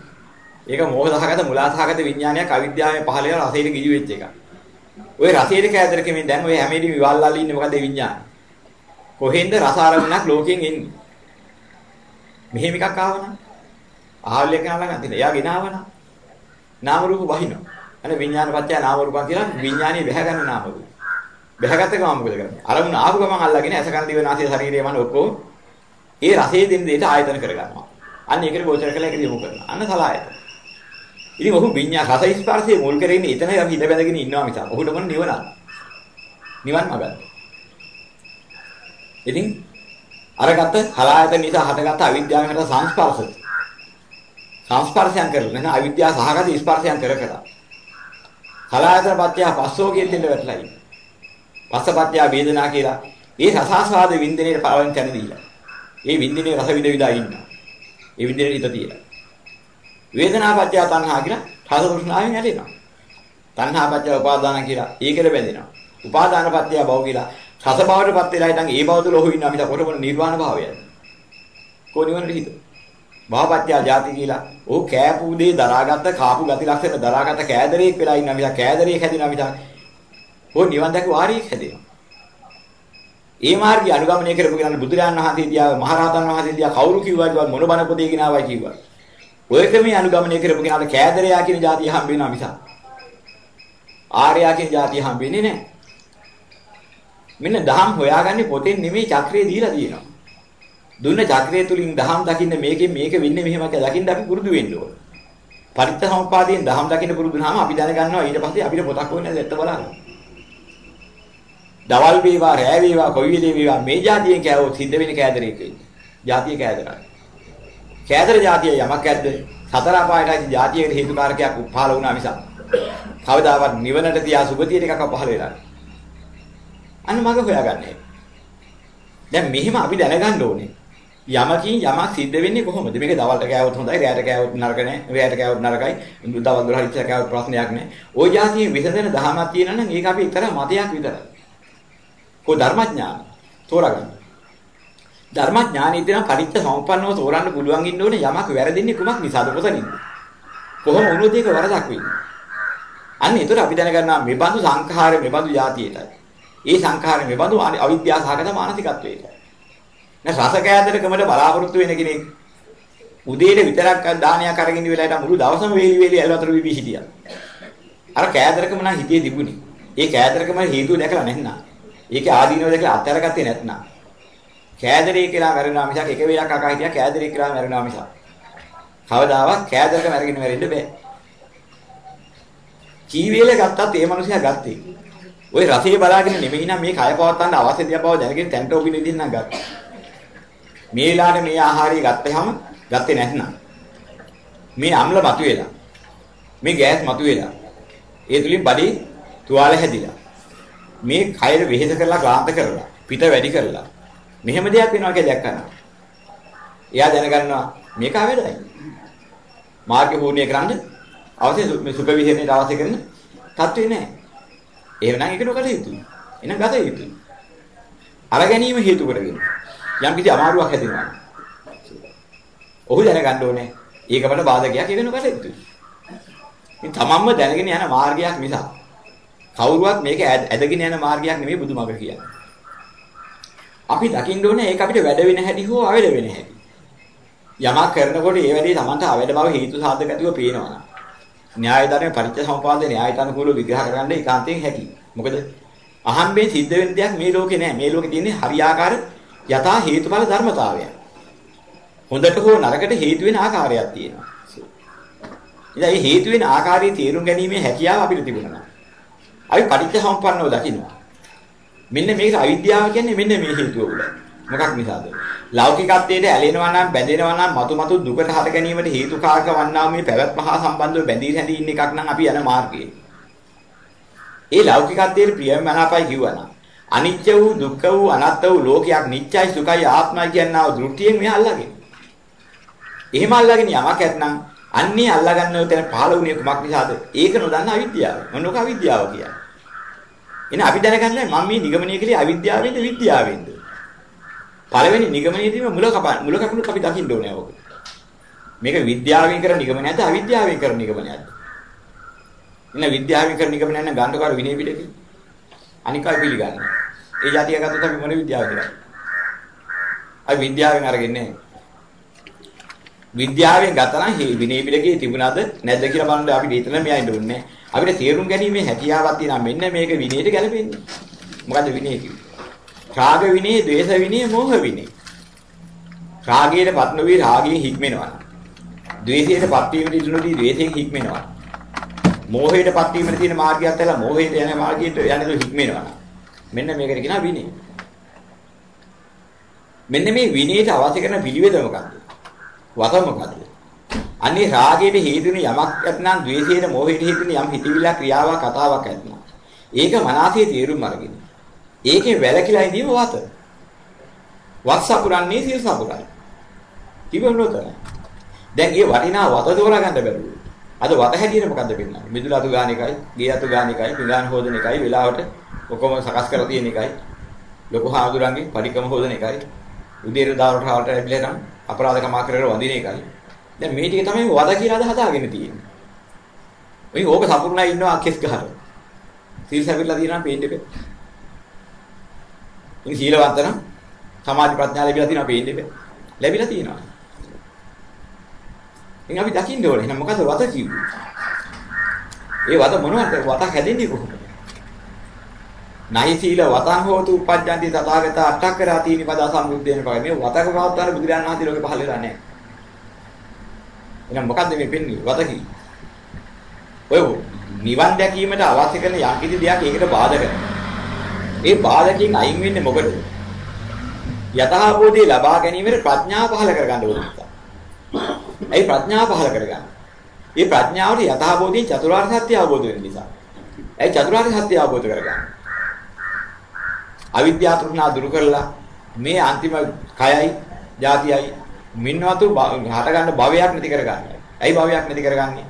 ඒක මෝහ සහගත මුලා සහගත විඥානයක් අවිද්‍යාවෙන් පහළ වෙලා රසයට ගිජු වෙච්ච එකක්. ওই රසයට කෑදර කෙමින් දැන් ඔය හැමෙදි විවල්ලාලි ඉන්නේ මොකද විඥාන. කොහෙන්ද රස ආරමුණක් ලෝකයෙන් එන්නේ? මෙහෙම එකක් ආවනම් ආහල්‍ය කෙනා ළඟ තියෙන. එයා ගෙනාවනම් නාම රූප වහිනවා. අනේ විඥාන පත්‍ය නාම රූප කියලා විඥානීය බැහැ ගන්න නාම රූප. බැහැගත්ත ගමන් මොකද කරන්නේ? අරමුණ ආපු ගමන් අල්ලගෙන ඇස කන දිව නාසය ශරීරය මන ඔක්කොම ඒ රසයේ දෙන දෙයට ආයතන කරගන්නවා. අන්න ඒකට ගෝචර කළා ඒක යොමු කරනවා. අන්න සලායතන. ඉතින් ඔහු විඤ්ඤා රස ස්පර්ශයේ මුල් කරගෙන එතන හිත බැඳගෙන ඉන්නවා මිසක් ඔහුට මොන නිවනක්? නිවන් මගක්. ඉතින් අරගත්ත හලායතන නිසා හටගත්ත අවිද්‍යාවෙන් හට සංස්පර්ශය සංස්පර්ශයන් කරගෙන නේද අවිද්‍යාව සහගත ස්පර්ශයන් කර කර. කලායතන පත්‍ය පස්සෝ කියන දෙන්න වැටලා ඉන්නේ. පස්සපත්‍ය වේදනා කියලා ඒ රසාස්වාද වින්දිනේ පරවෙන් තැන දීලා. ඒ වින්දිනේ රස විඳ විඳා ඉන්නවා. ඒ වින්දිනේ හිත තියලා. වේදනාපත්‍ය තණ්හා කියලා රස තෘෂ්ණාවෙන් ඇලෙනවා. තණ්හාපත්‍ය උපාදාන කියලා ඒකල බැඳෙනවා. උපාදානපත්‍ය භව කියලා රස භවයටපත් වෙලා ඉතින් ඒ භව තුල ඔහු ඉන්නවා මිස කොටකොන නිර්වාණ භාවයයි. කොනිවනට හිතුවා. භවපත්‍ය ජාති කියලා. ਉਹ කෑපු දේ දරාගත්ත කාපු ගති ලක්ෂණ දරාගත්ත කෑදරේක් වෙලා ඉන්නා මිස කෑදරේක් හැදිනා මිස හෝ නිවන් දැක වාරියක් හැදෙනවා. ඒ මාර්ගය අනුගමනය කරපු කෙනාට බුදුරජාණන් වහන්සේ දියා මහරහතන් වහන්සේ දියා කවුරු කිව්වද මොන බණ පොතේ කියනවා කිව්වා. ඔය ක්‍රමයේ අනුගමනය කරපු කෙනාට කෑදරයා කියන જાතිය හම්බ වෙනවා මිසක් ආර්යයා කියන જાතිය හම්බ වෙන්නේ නැහැ. මෙන්න දහම් හොයාගන්නේ පොතෙන් නෙමෙයි චක්‍රය දීලා තියෙනවා. දුන්න චක්‍රය තුලින් දහම් දකින්න මේකෙන් මේක වෙන්නේ මෙහෙම කියලා දකින්න අපි පුරුදු වෙන්න ඕන. පරිත්‍ථ සම්පාදයෙන් දහම් දකින්න පුරුදු නම් අපි දැනගන්නවා ඊට පස්සේ අපිට පොතක් ඕනේ නැද්ද බලන්න. දවල් වේවා, රෑ වේවා, කොයි වෙලේ වේවා මේ જાතියෙන් කෑවොත් සිද්ධ වෙන කෑදරෙක් වෙන්නේ. જાතිය කෑදරයි. කෑදර જાතිය යමක් ඇද්ද? සතර අපායටයි જાතියේ හේතු කාරකයක් උපහාල වුණා මිසක්. කවදාවත් නිවනට තියා සුභතියට එකක් පහල වෙලා නැහැ. අන්න මඟ හොයාගන්නේ. දැන් මෙහෙම අපි දැනගන්න ඕනේ. යමකින් යමක් සිද්ධ වෙන්නේ කොහොමද? මේක දවල්ට කෑවොත් හොඳයි, රැයට කෑවොත් නරක නෑ, රැයට කෑවොත් නරකයි, දවල් 12 ඉච්චා කෑවොත් ප්‍රශ්නයක් නෑ. ওই જાතියේ විසඳන දහමක් තියෙනවා නම් ඒක අපි විතර මතයක් විතරයි. කො ධර්මඥාන තෝරගන්න. ධර්මඥානෙ ඉදලා පරිච්ඡ සම්පන්නව තෝරන්න පුළුවන් ඉන්න ඕනේ යමක් වැරදින්නේ කුමක් නිසාද කොතනින්ද? කොහොම වුණොත් ඒක වරදක් වෙන්නේ. අන්න ඒතර අපි දැනගන්නවා මේ බඳු සංඛාරය මේ බඳු જાතියටයි. ඒ සංඛාරය මෙබඳු අවිද්‍යාව සහගත මානසිකත්වයක. නැහ රස කෑදරකමට බලාපොරොත්තු වෙන කෙනෙක් උදේට විතරක් දානයක් අරගෙන ඉන්න වෙලාවට මුළු දවසම වේලි වේලි ඇලවතර විවි හිටියා. අර කෑදරකම නම් හිතේ තිබුණේ. ඒ කෑදරකම හේතුව දැකලා නැත්නම්. ඒකේ ආදීනව දැකලා අත්හැරගත්තේ නැත්නම්. කෑදරේ කියලා මැරෙනවා මිසක් එක වේලක් අකා හිටියා කෑදරේ කියලා මැරෙනවා මිසක්. කවදාවත් කෑදරක මැරගෙන මැරෙන්න බෑ. ජීවිතය ගත්තත් ඒ මනුස්සයා ගත්තේ. ওই රසය බලාගෙන නෙමෙයි නම් මේ කය පවත්තන්න අවශ්‍ය දේ බව දැනගෙන තැන්ට ඔබින විදිහ නම් ගත්තා. මේ වෙලාවේ මේ ආහාරය ගත්තහම ගත්තේ නැත්නම් මේ අම්ල මතුවෙලා මේ ගෑස් මතුවෙලා ඒ තුලින් බඩේ තුවාල හැදිලා මේ කයර වෙහෙස කරලා ක්ලාන්ත කරලා පිට වැඩි කරලා. මෙහෙම දෙයක් වෙනවා කියලා දැක්කම එයා දැනගන්නවා මේක අවැඩයි මාර්ග පූර්ණිය කරන්න අවශ්‍ය මේ සුඛ විහරණයට අවශ්‍ය කරන තත්ත්වේ නැහැ එහෙනම් ඒක නොකළ යුතුයි. එහෙනම් ගත යුතුයි. අර ගැනීම හේතු කරගෙන යම් කිසි අමාරුවක් හැදෙනවා ඔහු දැනගන්න ඕනේ ඒකකට බාධකයක් ඒක නොකළ යුතුයි. ඉතින් තමන්ම දැනගෙන යන මාර්ගයක් මිසක් කවුරුවත් මේක ඇදගෙන යන මාර්ගයක් නෙමෙයි බුදුමග කියන්නේ. අපි දකින්න ඕනේ ඒක අපිට වැඩ වෙන හැටි හෝ අවැඩ වෙන හැටි. යමක් කරනකොට ඒ වැඩේ Tamanට අවැඩ බව හේතු සාධක ඇතිව පේනවා. න්‍යාය ධර්මයේ පරිච්ඡ සම්පාදේ න්‍යායතනුකූලව විග්‍රහ කරගන්න ඒකාන්තයෙන් හැකියි. මොකද අහම්බේ සිද්ධ වෙන දෙයක් මේ ලෝකේ නෑ. මේ ලෝකේ තියෙන්නේ හරියාකාර යථා හේතුඵල ධර්මතාවය. හොඳට හෝ නරකට හේතු වෙන ආකාරයක් තියෙනවා. ඉතින් මේ හේතු වෙන ආකාරයේ තේරුම් ගැනීමේ හැකියාව අපිට තිබුණා. අපි පටිච්චසමුප්පන්නව දකින්නවා. මෙන්න මේක අවිද්‍යාව කියන්නේ මෙන්න මේ හේතුව උඩ. මොකක් නිසාද? ලෞකිකත්වයට ඇලෙනවා නම් බැඳෙනවා නම් මතු මතු දුකට හට ගැනීමට හේතුකාරක වන්නා මේ පැවැත්ම හා සම්බන්ධව බැඳී රැඳී ඉන්න එකක් නම් අපි යන මාර්ගයේ. ඒ ලෞකිකත්වයේ ප්‍රියමනාපයි කිව්වනම් අනිත්‍ය වූ දුක්ඛ වූ අනාත්ම වූ ලෝකයක් නිත්‍යයි සුඛයි ආත්මයි කියනවා දෘෂ්ටියෙන් මෙහා අල්ලගෙන. එහෙම අල්ලගෙන යමක් ඇත්නම් අන්නේ අල්ලා ගන්නව තැන පහළ වුණේ කුමක් නිසාද? ඒක නොදන්න අවිද්‍යාව. මොනක අවිද්‍යාව කියන්නේ? එන අපි දැනගන්නයි මම මේ නිගමනය කලේ අවිද්‍යාවෙන්ද විද්‍යාවෙන්ද? පළවෙනි නිගමනයේදීම මුල කප මුල කපුණු අපි දකින්න ඕනේ ඕක. මේක විද්‍යාවෙන් කරන නිගමනයක්ද අවිද්‍යාවෙන් කරන නිගමනයක්ද? එන විද්‍යාවෙන් කරන නිගමනය නම් ගාන්ධකාර විනය පිටකේ. අනිකයි පිළිගන්නේ. ඒ જાතිය ගත්තොත් අපි මොන විද්‍යාවද කරන්නේ? අපි විද්‍යාවෙන් අරගෙන නැහැ. විද්‍යාවෙන් ගත්තා නම් විනය පිටකේ තිබුණාද නැද්ද කියලා බලන්න අපිට හිතන්න මෙයා ඉන්න ඕනේ. අපිට තේරුම් ගැනීමේ හැකියාවක් තියෙනවා මෙන්න මේක විනයට ගැලපෙන්නේ. මොකද්ද විනය කිව්වේ? රාග විනය, ද්වේෂ විනය, මෝහ විනය. රාගයටපත් නොවි රාගයෙන් හික්මෙනවා. ද්වේෂයටපත් වීමට ඉඩ නොදී ද්වේෂයෙන් හික්මෙනවා. මෝහයටපත් වීමට තියෙන මාර්ගයක් ඇතලා මෝහයට යන මාර්ගයට යන්නේ හික්මෙනවා. මෙන්න මේකට කියනවා විනය. මෙන්න මේ විනයට අවශ්‍ය කරන පිළිවෙල මොකක්ද? වත මොකද්ද? අන්නේ රාගයට හේතුනේ යමක් ඇත්නම් ද්වේෂයට මොහයට හේතුනේ යම් හිතවිල්ල ක්‍රියාවක් කතාවක් ඇත්නම්. ඒක මනසේ තේරුම් අරගෙන. ඒකේ වැලකිලා ඉඳීම වත. වත් සපුරන්නේ සිල් සපුරයි. කිව්වොත් දැන් ඒ වටිනා වත තෝරා ගන්න බැරුව. අද වත හැටියට මොකද්ද වෙන්නේ? මිදුල අතු ගාන එකයි, ගේ අතු ගාන එකයි, පිඟාන හොදන එකයි, වෙලාවට ඔක්කොම සකස් කරලා තියෙන එකයි. ලොකු හාමුදුරන්ගේ පරිකම හොදන එකයි. උදේට දාවට හාවට ලැබිලා නම් අපරාධකම කරලා වඳින එකයි. දැන් මේ ටික තමයි වද කියලා අද හදාගෙන තියෙන්නේ. ඔය ඕක සම්පූර්ණයි ඉන්නවා කෙස් ගහර. සීල් සැපිරලා තියෙනවා පේන්න බෑ. ඉතින් සීලවන්ත නම් සමාධි ප්‍රඥා ලැබිලා තියෙනවා පේන්න බෑ. ලැබිලා තියෙනවා. ඉතින් අපි දකින්න ඕනේ. එහෙනම් මොකද වද කිව්වේ? ඒ වද මොනවද? වතක් හැදෙන්නේ කොහොමද? නහි සීල වතං හෝතු උපජ්ජන්ති තථාගත අට්ඨකරා තීනි පද සම්බුද්ධේන කවයි මේ වතක පවත්වන බුදුරජාණන් වහන්සේ ලෝකේ පහළ වෙලා නැහැ. එහෙනම් මොකද්ද මේ පෙන්වන්නේ වතකි? ඔය නිවන් දැකීමට අවශ්‍ය කරන යම් කිසි දෙයක් ඒකට බාධා කරනවා. ඒ බාධකකින් අයින් වෙන්නේ මොකටද? යථාභූතය ලබා ගැනීමට ප්‍රඥාව පහළ කරගන්න ඕනේ. ඒ ප්‍රඥාව පහළ කරගන්න. මේ ප්‍රඥාවට යථාභූතයෙන් චතුරාර්ය සත්‍ය අවබෝධ වෙන නිසා. ඒ චතුරාර්ය සත්‍ය අවබෝධ කරගන්න. අවිද්‍යා තෘෂ්ණා දුරු කරලා මේ අන්තිම කයයි જાතියයි මින්වතු හට ගන්න භවයක් නැති කරගන්නයි. ඇයි භවයක් නැති කරගන්නේ?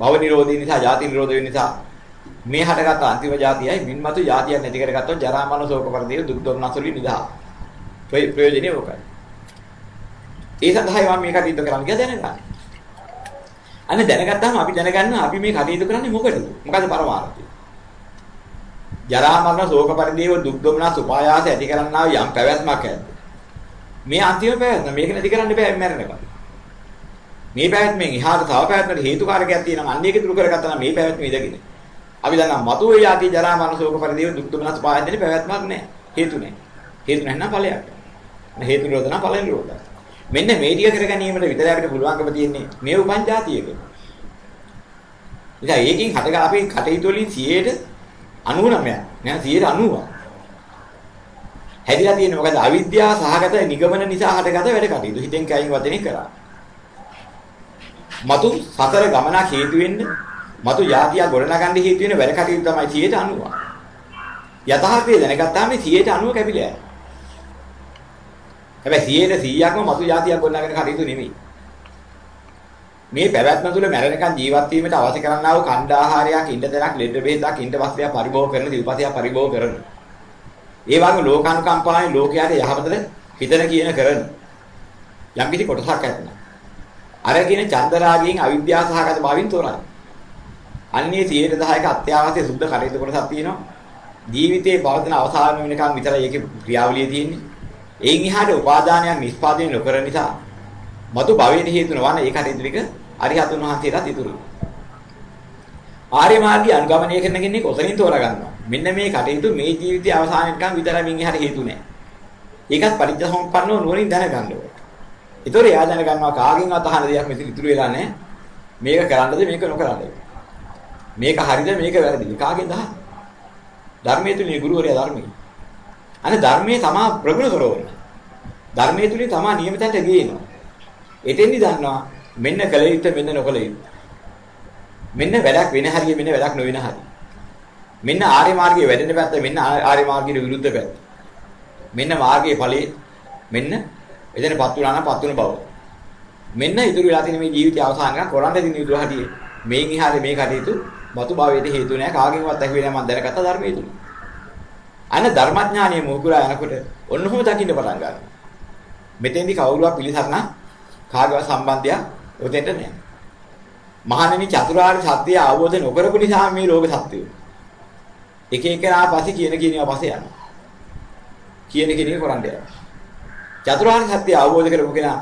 භව නිරෝධය නිසා ಜಾති නිරෝධ වෙන නිසා මේ හටගත් අන්තිම જાතියයි මින්වතු જાතියක් නැති කරගත්තොත් ජරා මරණ ශෝක පරිදේ දුක් දොම්නසුලි නිදා. ප්‍රයෝජනේ ඕකයි. ඒ සඳහායි මම මේ කටයුතු කරන්න කියලා දැනගන්න. අනේ දැනගත්තාම අපි දැනගන්න අපි මේ කටයුතු කරන්නේ මොකටද? මොකද පරමාර්ථය? ජරා මරණ ශෝක පරිදේව දුක් දුමනස් උපායාස ඇති කරන්නා යම් පැවැත්මක් ඇද්ද? මේ අන්තිම පැවැත්ම මේක නැති කරන්න බෑ මැරෙනකම්. මේ පැවැත්මෙන් එහාට තව පැවැත්මකට හේතුකාරකයක් තියෙනවා. අන්න ඒක දුරු කරගත්තා නම් මේ පැවැත්ම ඉඳගෙන. අපි දන්නා මතුවේ යටි ජරා මරණ ශෝක පරිදේව දුක් දුමනස් උපායාස දෙන්නේ පැවැත්මක් නැහැ. හේතු නැහැ. හේතු නැත්නම් ඵලයක්. හේතු නිරෝධන ඵල නිරෝධය. මෙන්න මේ ටික කර ගැනීමට විතරයි අපිට පුළුවන්කම තියෙන්නේ මේ උපන් જાතියක. ඉතින් ඒකෙන් හටග අපි කටයුතු වලින් 99ක් නෑ 90ක්. හැදිලා තියෙන්නේ මොකද අවිද්‍යාව සහගත නිගමන නිසා හටගත වැඩ කටයුතු. හිතෙන් කයින් වචනෙන් කරා. මතු සතර ගමනක් හේතු වෙන්න මතු જાතිය ගොඩනගන්න හේතු වෙන වැඩ කටයුතු තමයි 90ක්. යථාර්ථය දැනගත්තාම 90 කැපිලා යනවා. හැබැයි 100%ක්ම මතු જાතියක් ගොඩනගන කටයුතු නෙමෙයි. මේ පැවැත්ම තුළ මැරෙනකන් ජීවත් වීමට අවශ්‍ය කරන්නා වූ කණ්ඩ ආහාරයක්, ඉන්න තැනක්, ලෙඩ බෙහෙතක්, ඉන්න වස්ත්‍රයක් පරිභෝග කරන, දිවපසයක් පරිභෝග කරන. ඒ වගේ ලෝකානුකම්පාවෙන් ලෝකයට යහපතට හිතන කියන කරන. යම් කිසි කොටසක් ඇතන. අර කියන චන්දරාගයෙන් අවිද්‍යාව සහගත භාවයෙන් තොරයි. අන්නේ 110ක අත්‍යවශ්‍ය සුද්ධ කටයුතු කොටසක් තියෙනවා. ජීවිතේ පවතින අවසාන වෙනකන් විතරයි ඒකේ ක්‍රියාවලිය තියෙන්නේ. එයින් එහාට උපාදානයක් නිෂ්පාදනය නොකරන නිසා මතු භවයේ හේතු නොවන ඒ කටයුතු ටික අරිහතුන් වහන්සේලාත් ඉතුරුයි. ආර්ය මාර්ගය අනුගමනය කරන කෙනෙක් ඔතනින් තෝරා ගන්නවා. මෙන්න මේ කටයුතු මේ ජීවිතයේ අවසානයේකම් විතරයි මින් එහාට හේතු නැහැ. ඒකත් පරිච්ඡසම්පන්නව නුවණින් දැනගන්න ඕනේ. ඒතොර එයා දැනගන්නවා කාගෙන්වත් අහන දෙයක් මෙතන ඉතුරු වෙලා නැහැ. මේක කරන්නද මේක නොකරන්නද? මේක හරිද මේක වැරදිද? කාගෙන්ද අහන්නේ? ධර්මයේ තුනේ ගුරුවරයා ධර්මයේ. අනේ ධර්මයේ තමා ප්‍රගුණ කරවන්න. ධර්මයේ තුලින් තමා නියමිතන්ට ගේනවා. එතෙන්දි දන්නවා මෙන්න කල යුත්තේ මෙන්න නොකල යුත්තේ. මෙන්න වැඩක් වෙන හරිය මෙන්න වැඩක් නොවෙන හරිය. මෙන්න ආර්ය මාර්ගයේ වැඩෙන පැත්ත මෙන්න ආර්ය මාර්ගයට විරුද්ධ පැත්ත. මෙන්න මාර්ගයේ ඵලයේ මෙන්න එතනපත් වුණා නම් පත් වුණ බව. මෙන්න ඉතුරු වෙලා තියෙන මේ ජීවිතය අවසානක කරන්න දෙන විදිහ හරිය. මේන් ඉහාරේ මේ කටයුතු මතු භවයට හේතු නැහැ කාගෙන්වත් ඇහුවේ නැහැ මම දැනගත්ත ධර්මයේ තුල. අන ධර්මඥානීය මොහුකුරා යනකොට ඔන්නෝම දකින්න පටන් ගන්නවා. මෙතෙන්දි කවුරුවක් පිළිසරණ කාගේවත් සම්බන්ධයක් උදෙන්ට නැහැ. මහණෙනි චතුරාර්ය සත්‍ය අවබෝධ නොකරපු නිසා මේ ලෝක සත්‍යය. එක එකනා පස්සේ කියන කියනවා පස්සේ යනවා. කියන කෙනෙක් කරන්නේ නැහැ. චතුරාර්ය සත්‍ය අවබෝධ කරපු කෙනා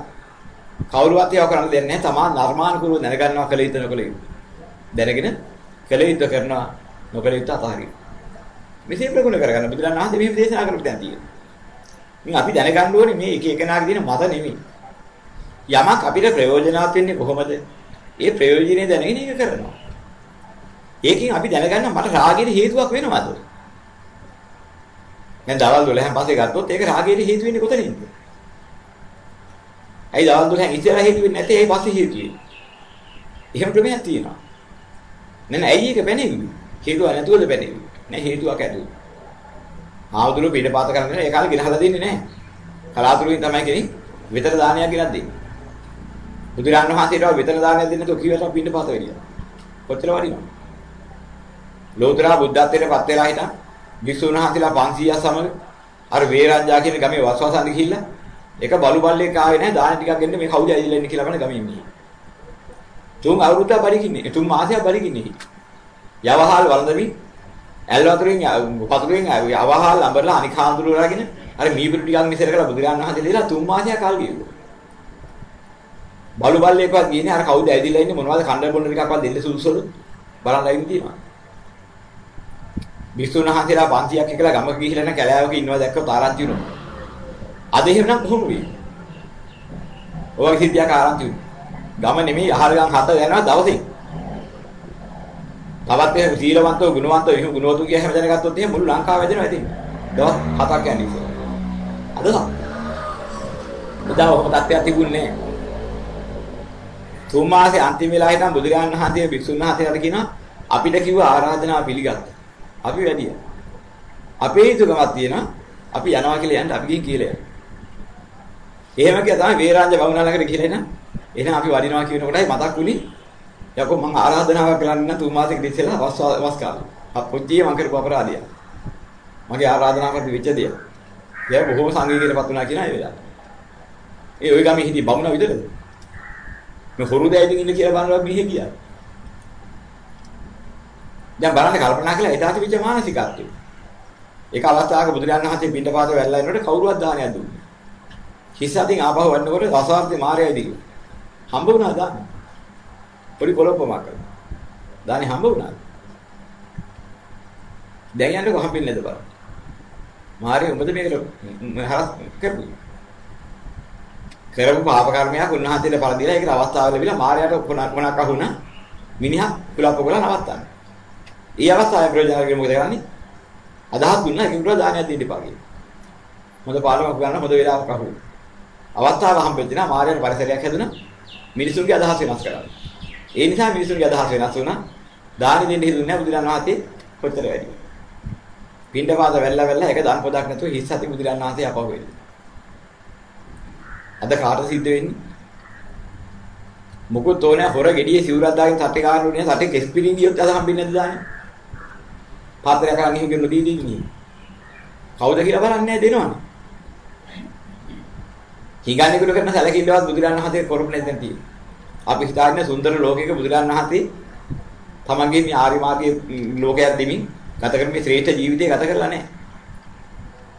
කවුරුවත් ඒව කරන්න දෙන්නේ නැහැ. තමා නර්මානුකූලව දැනගන්නවා කල යුතු නොකල යුතු. දැනගෙන කල යුතු කරනවා නොකල යුතු අතහරිනවා. මෙසේ ප්‍රගුණ කරගන්න බුදුරණන් වහන්සේ මෙහෙම දේශනා කරපු තැන තියෙනවා. ඉතින් අපි දැනගන්න ඕනේ මේ එක එකනාගේ දින මත නෙමෙයි. යමක් අපිට ප්‍රයෝජනවත් වෙන්නේ කොහොමද? ඒ ප්‍රයෝජනේ දැනගෙන ඒක කරනවා. ඒකෙන් අපි දැනගන්න මට රාගයේ හේතුවක් වෙනවද? දැන් දවල් 12න් පස්සේ ගත්තොත් ඒක රාගයේ හේතු වෙන්නේ කොතනින්ද? ඇයි දවල් 12න් ඉස්සරහ හේතු වෙන්නේ නැත්තේ ඒ පස්සේ හේතු වෙන්නේ? එහෙම ක්‍රමයක් තියෙනවා. නෑ නෑ ඇයි ඒක බැනෙන්නේ? හේතුව නැතුවද බැනෙන්නේ? නෑ හේතුවක් ඇතුව. ආවුදුරු පිටපාත කරන්නේ ඒ කාලේ ගෙනහලා දෙන්නේ නෑ. කලාතුරකින් තමයි කෙනෙක් විතර දානයක් ගෙනත් දෙන්නේ. බුදුරන් වහන්සේට විතර දානයක් දෙන්න තෝ කිව්වට පිටපාත වෙලිය. කොච්චර වටිනවද? ලෝතර බුද්ධත්වයට පත් වෙලා හිටන් විසුණු වහන්සේලා 500ක් සමග අර වේරංජා කියන ගමේ වස්වසන්දි ගිහිල්ලා එක බලු බල්ලෙක් ආවේ නැහැ දාන ටිකක් ගෙන්න මේ කවුද ඇවිල්ලා ඉන්නේ කියලා බලන ගමේ ඉන්නේ. තුන් අවුරුද්දක් බලිකින්නේ තුන් මාසයක් බලිකින්නේ. යවහල් වළඳමින් ඇල් වතුරෙන් පතුරෙන් අවහල් අඹරලා අනික හාඳුරු වලාගෙන අර මීපිරු ටිකක් මිසර කරලා බුදුරන් වහන්සේ දෙලා තුන් මාසයක් කල් ගියුවා. බලු බල්ලේකවත් ගියනේ අර කවුද ඇවිදලා ඉන්නේ මොනවද කණ්ඩ බොන්න ටිකක්වත් දෙන්න සුදුසුලු බලන් ඇවිත් තියෙනවා. විසුණු වහන්සේලා 500ක් එකලා ගමක ගිහිල්ලා නැ කැලෑවක ඉන්නවා දැක්කම තාරාන්ති වුණා. අද එහෙනම් කොහොම වෙයි? ඔය සිද්ධියක් ආරංචි වුණා. ගම නෙමෙයි අහලගම් හත යනවා දවසේ. තවත් එහෙම සීලවන්තව ගුණවන්තව එහෙම ගුණවතු කිය හැම දැනගත්තොත් එහෙම මුළු ලංකාව වැදෙනවා ඉතින්. දවස් හතක් යන්නේ ඉතින්. අද සා. උදා ඔහොම තත්ත්වයක් තිබුණේ නැහැ. තුන් මාසේ අන්තිම වෙලා හිටන් බුදුරජාණන් වහන්සේ භික්ෂුන් වහන්සේලාට කියනවා අපිට කිව්ව ආරාධනාව පිළිගත්තා. අපි වැඩිය. අපේ යුතුයකමක් තියෙනවා. අපි යනවා කියලා යන්න අපි ගිහින් කියලා යන්න. එහෙම කියලා තමයි වේරාංජ බමුණාලකට කියලා එන. එහෙනම් අපි වඩිනවා කියන කොටයි මතක් වුණේ. යකෝ මම ආරාධනාවක් කරන්න තුන් මාසෙක ඉස්සෙල්ලා වස් වස් කාලේ. අපොච්චියේ මම කරපු අපරාධය. මගේ ආරාධනාවකට වෙච්ච දේ. එයා බොහොම සංගීතයටපත් වුණා කියන ඒ වෙලාව. ඒ ওই ගමේ හිටි බමුණා විතරද? මේ හොරු දැයිදින් ඉන්න කියලා බලනවා ගිහින් ගියා. දැන් බලන්න කල්පනා කළා එදාට විච මානසිකත්වය. ඒක අවස්ථාවක බුදුරජාණන් වහන්සේ පිටපාත වැල්ලා එනකොට කවුරුවත් දානයක් දුන්නේ. හිස් අතින් ආපහු වන්නකොට රසාර්ථේ මාරයයි දිග. හම්බ වුණා දාන. පොඩි පොළොප්පමක් කරලා. දානේ හම්බ වුණා. දැන් යන්නේ කොහොම පින්නේද බලන්න. මාරේ උඹද මේකට හරස් කරපු. කරපු පාප කර්මයක් උන්වහන්සේට පළ දීලා ඒකට අවස්ථාව ලැබිලා මාරයට මොනක් අහුණා මිනිහා කුලප්ප කොලා නවත්තන්න. ඊ අවස්ථාවේ ප්‍රයෝජන ගන්න මොකද කරන්නේ? අදහස් දුන්නා ඒකට දානයක් දෙන්න එපා කියලා. හොඳ පාලමක් ගන්න හොඳ වෙලාවක අහු. අවස්ථාව හම්බෙච්ච නා මාරයට පරිසරයක් හැදුනා මිනිසුන්ගේ අදහස් වෙනස් කරගන්න. ඒ නිසා මිනිසුන්ගේ අදහස් වෙනස් වුණා. දානි දෙන්න හිතුන්නේ නැහැ බුදුරණන් වහන්සේ කොතර වැඩි. පින්ඩපාත වැල්ලා වැල්ලා ඒක දන් පොදක් නැතුව හිස් ඇති බුදුරණන් වහන්සේ අපව වෙන්නේ. අද කාට සිද්ධ වෙන්නේ? මොකොත් ඕනේ හොර ගෙඩියේ සිවුරක් දාගෙන සටේ කාරණු නේ සටේ කෙස් පිළින් ගියොත් අද හම්බෙන්නේ නැද්ද දාන්නේ? පාත්‍රයක් අරන් ගිහින් ගෙන්න දී දී නේ. කවුද කියලා බලන්නේ දෙනවනේ. හිඟන්නේ කරන සැලකිල්ලවත් බුදුරණන් වහන්සේ කරපු නැත්නම් තියෙන්නේ. අපි හිතාන්නේ සුන්දර ලෝකයක බුදුරණන් වහන්සේ තමන්ගේ මේ ආර්ය මාර්ගයේ ලෝකයක් දෙමින් ගත කරන මේ ශ්‍රේෂ්ඨ ජීවිතය ගත කරලා නැහැ.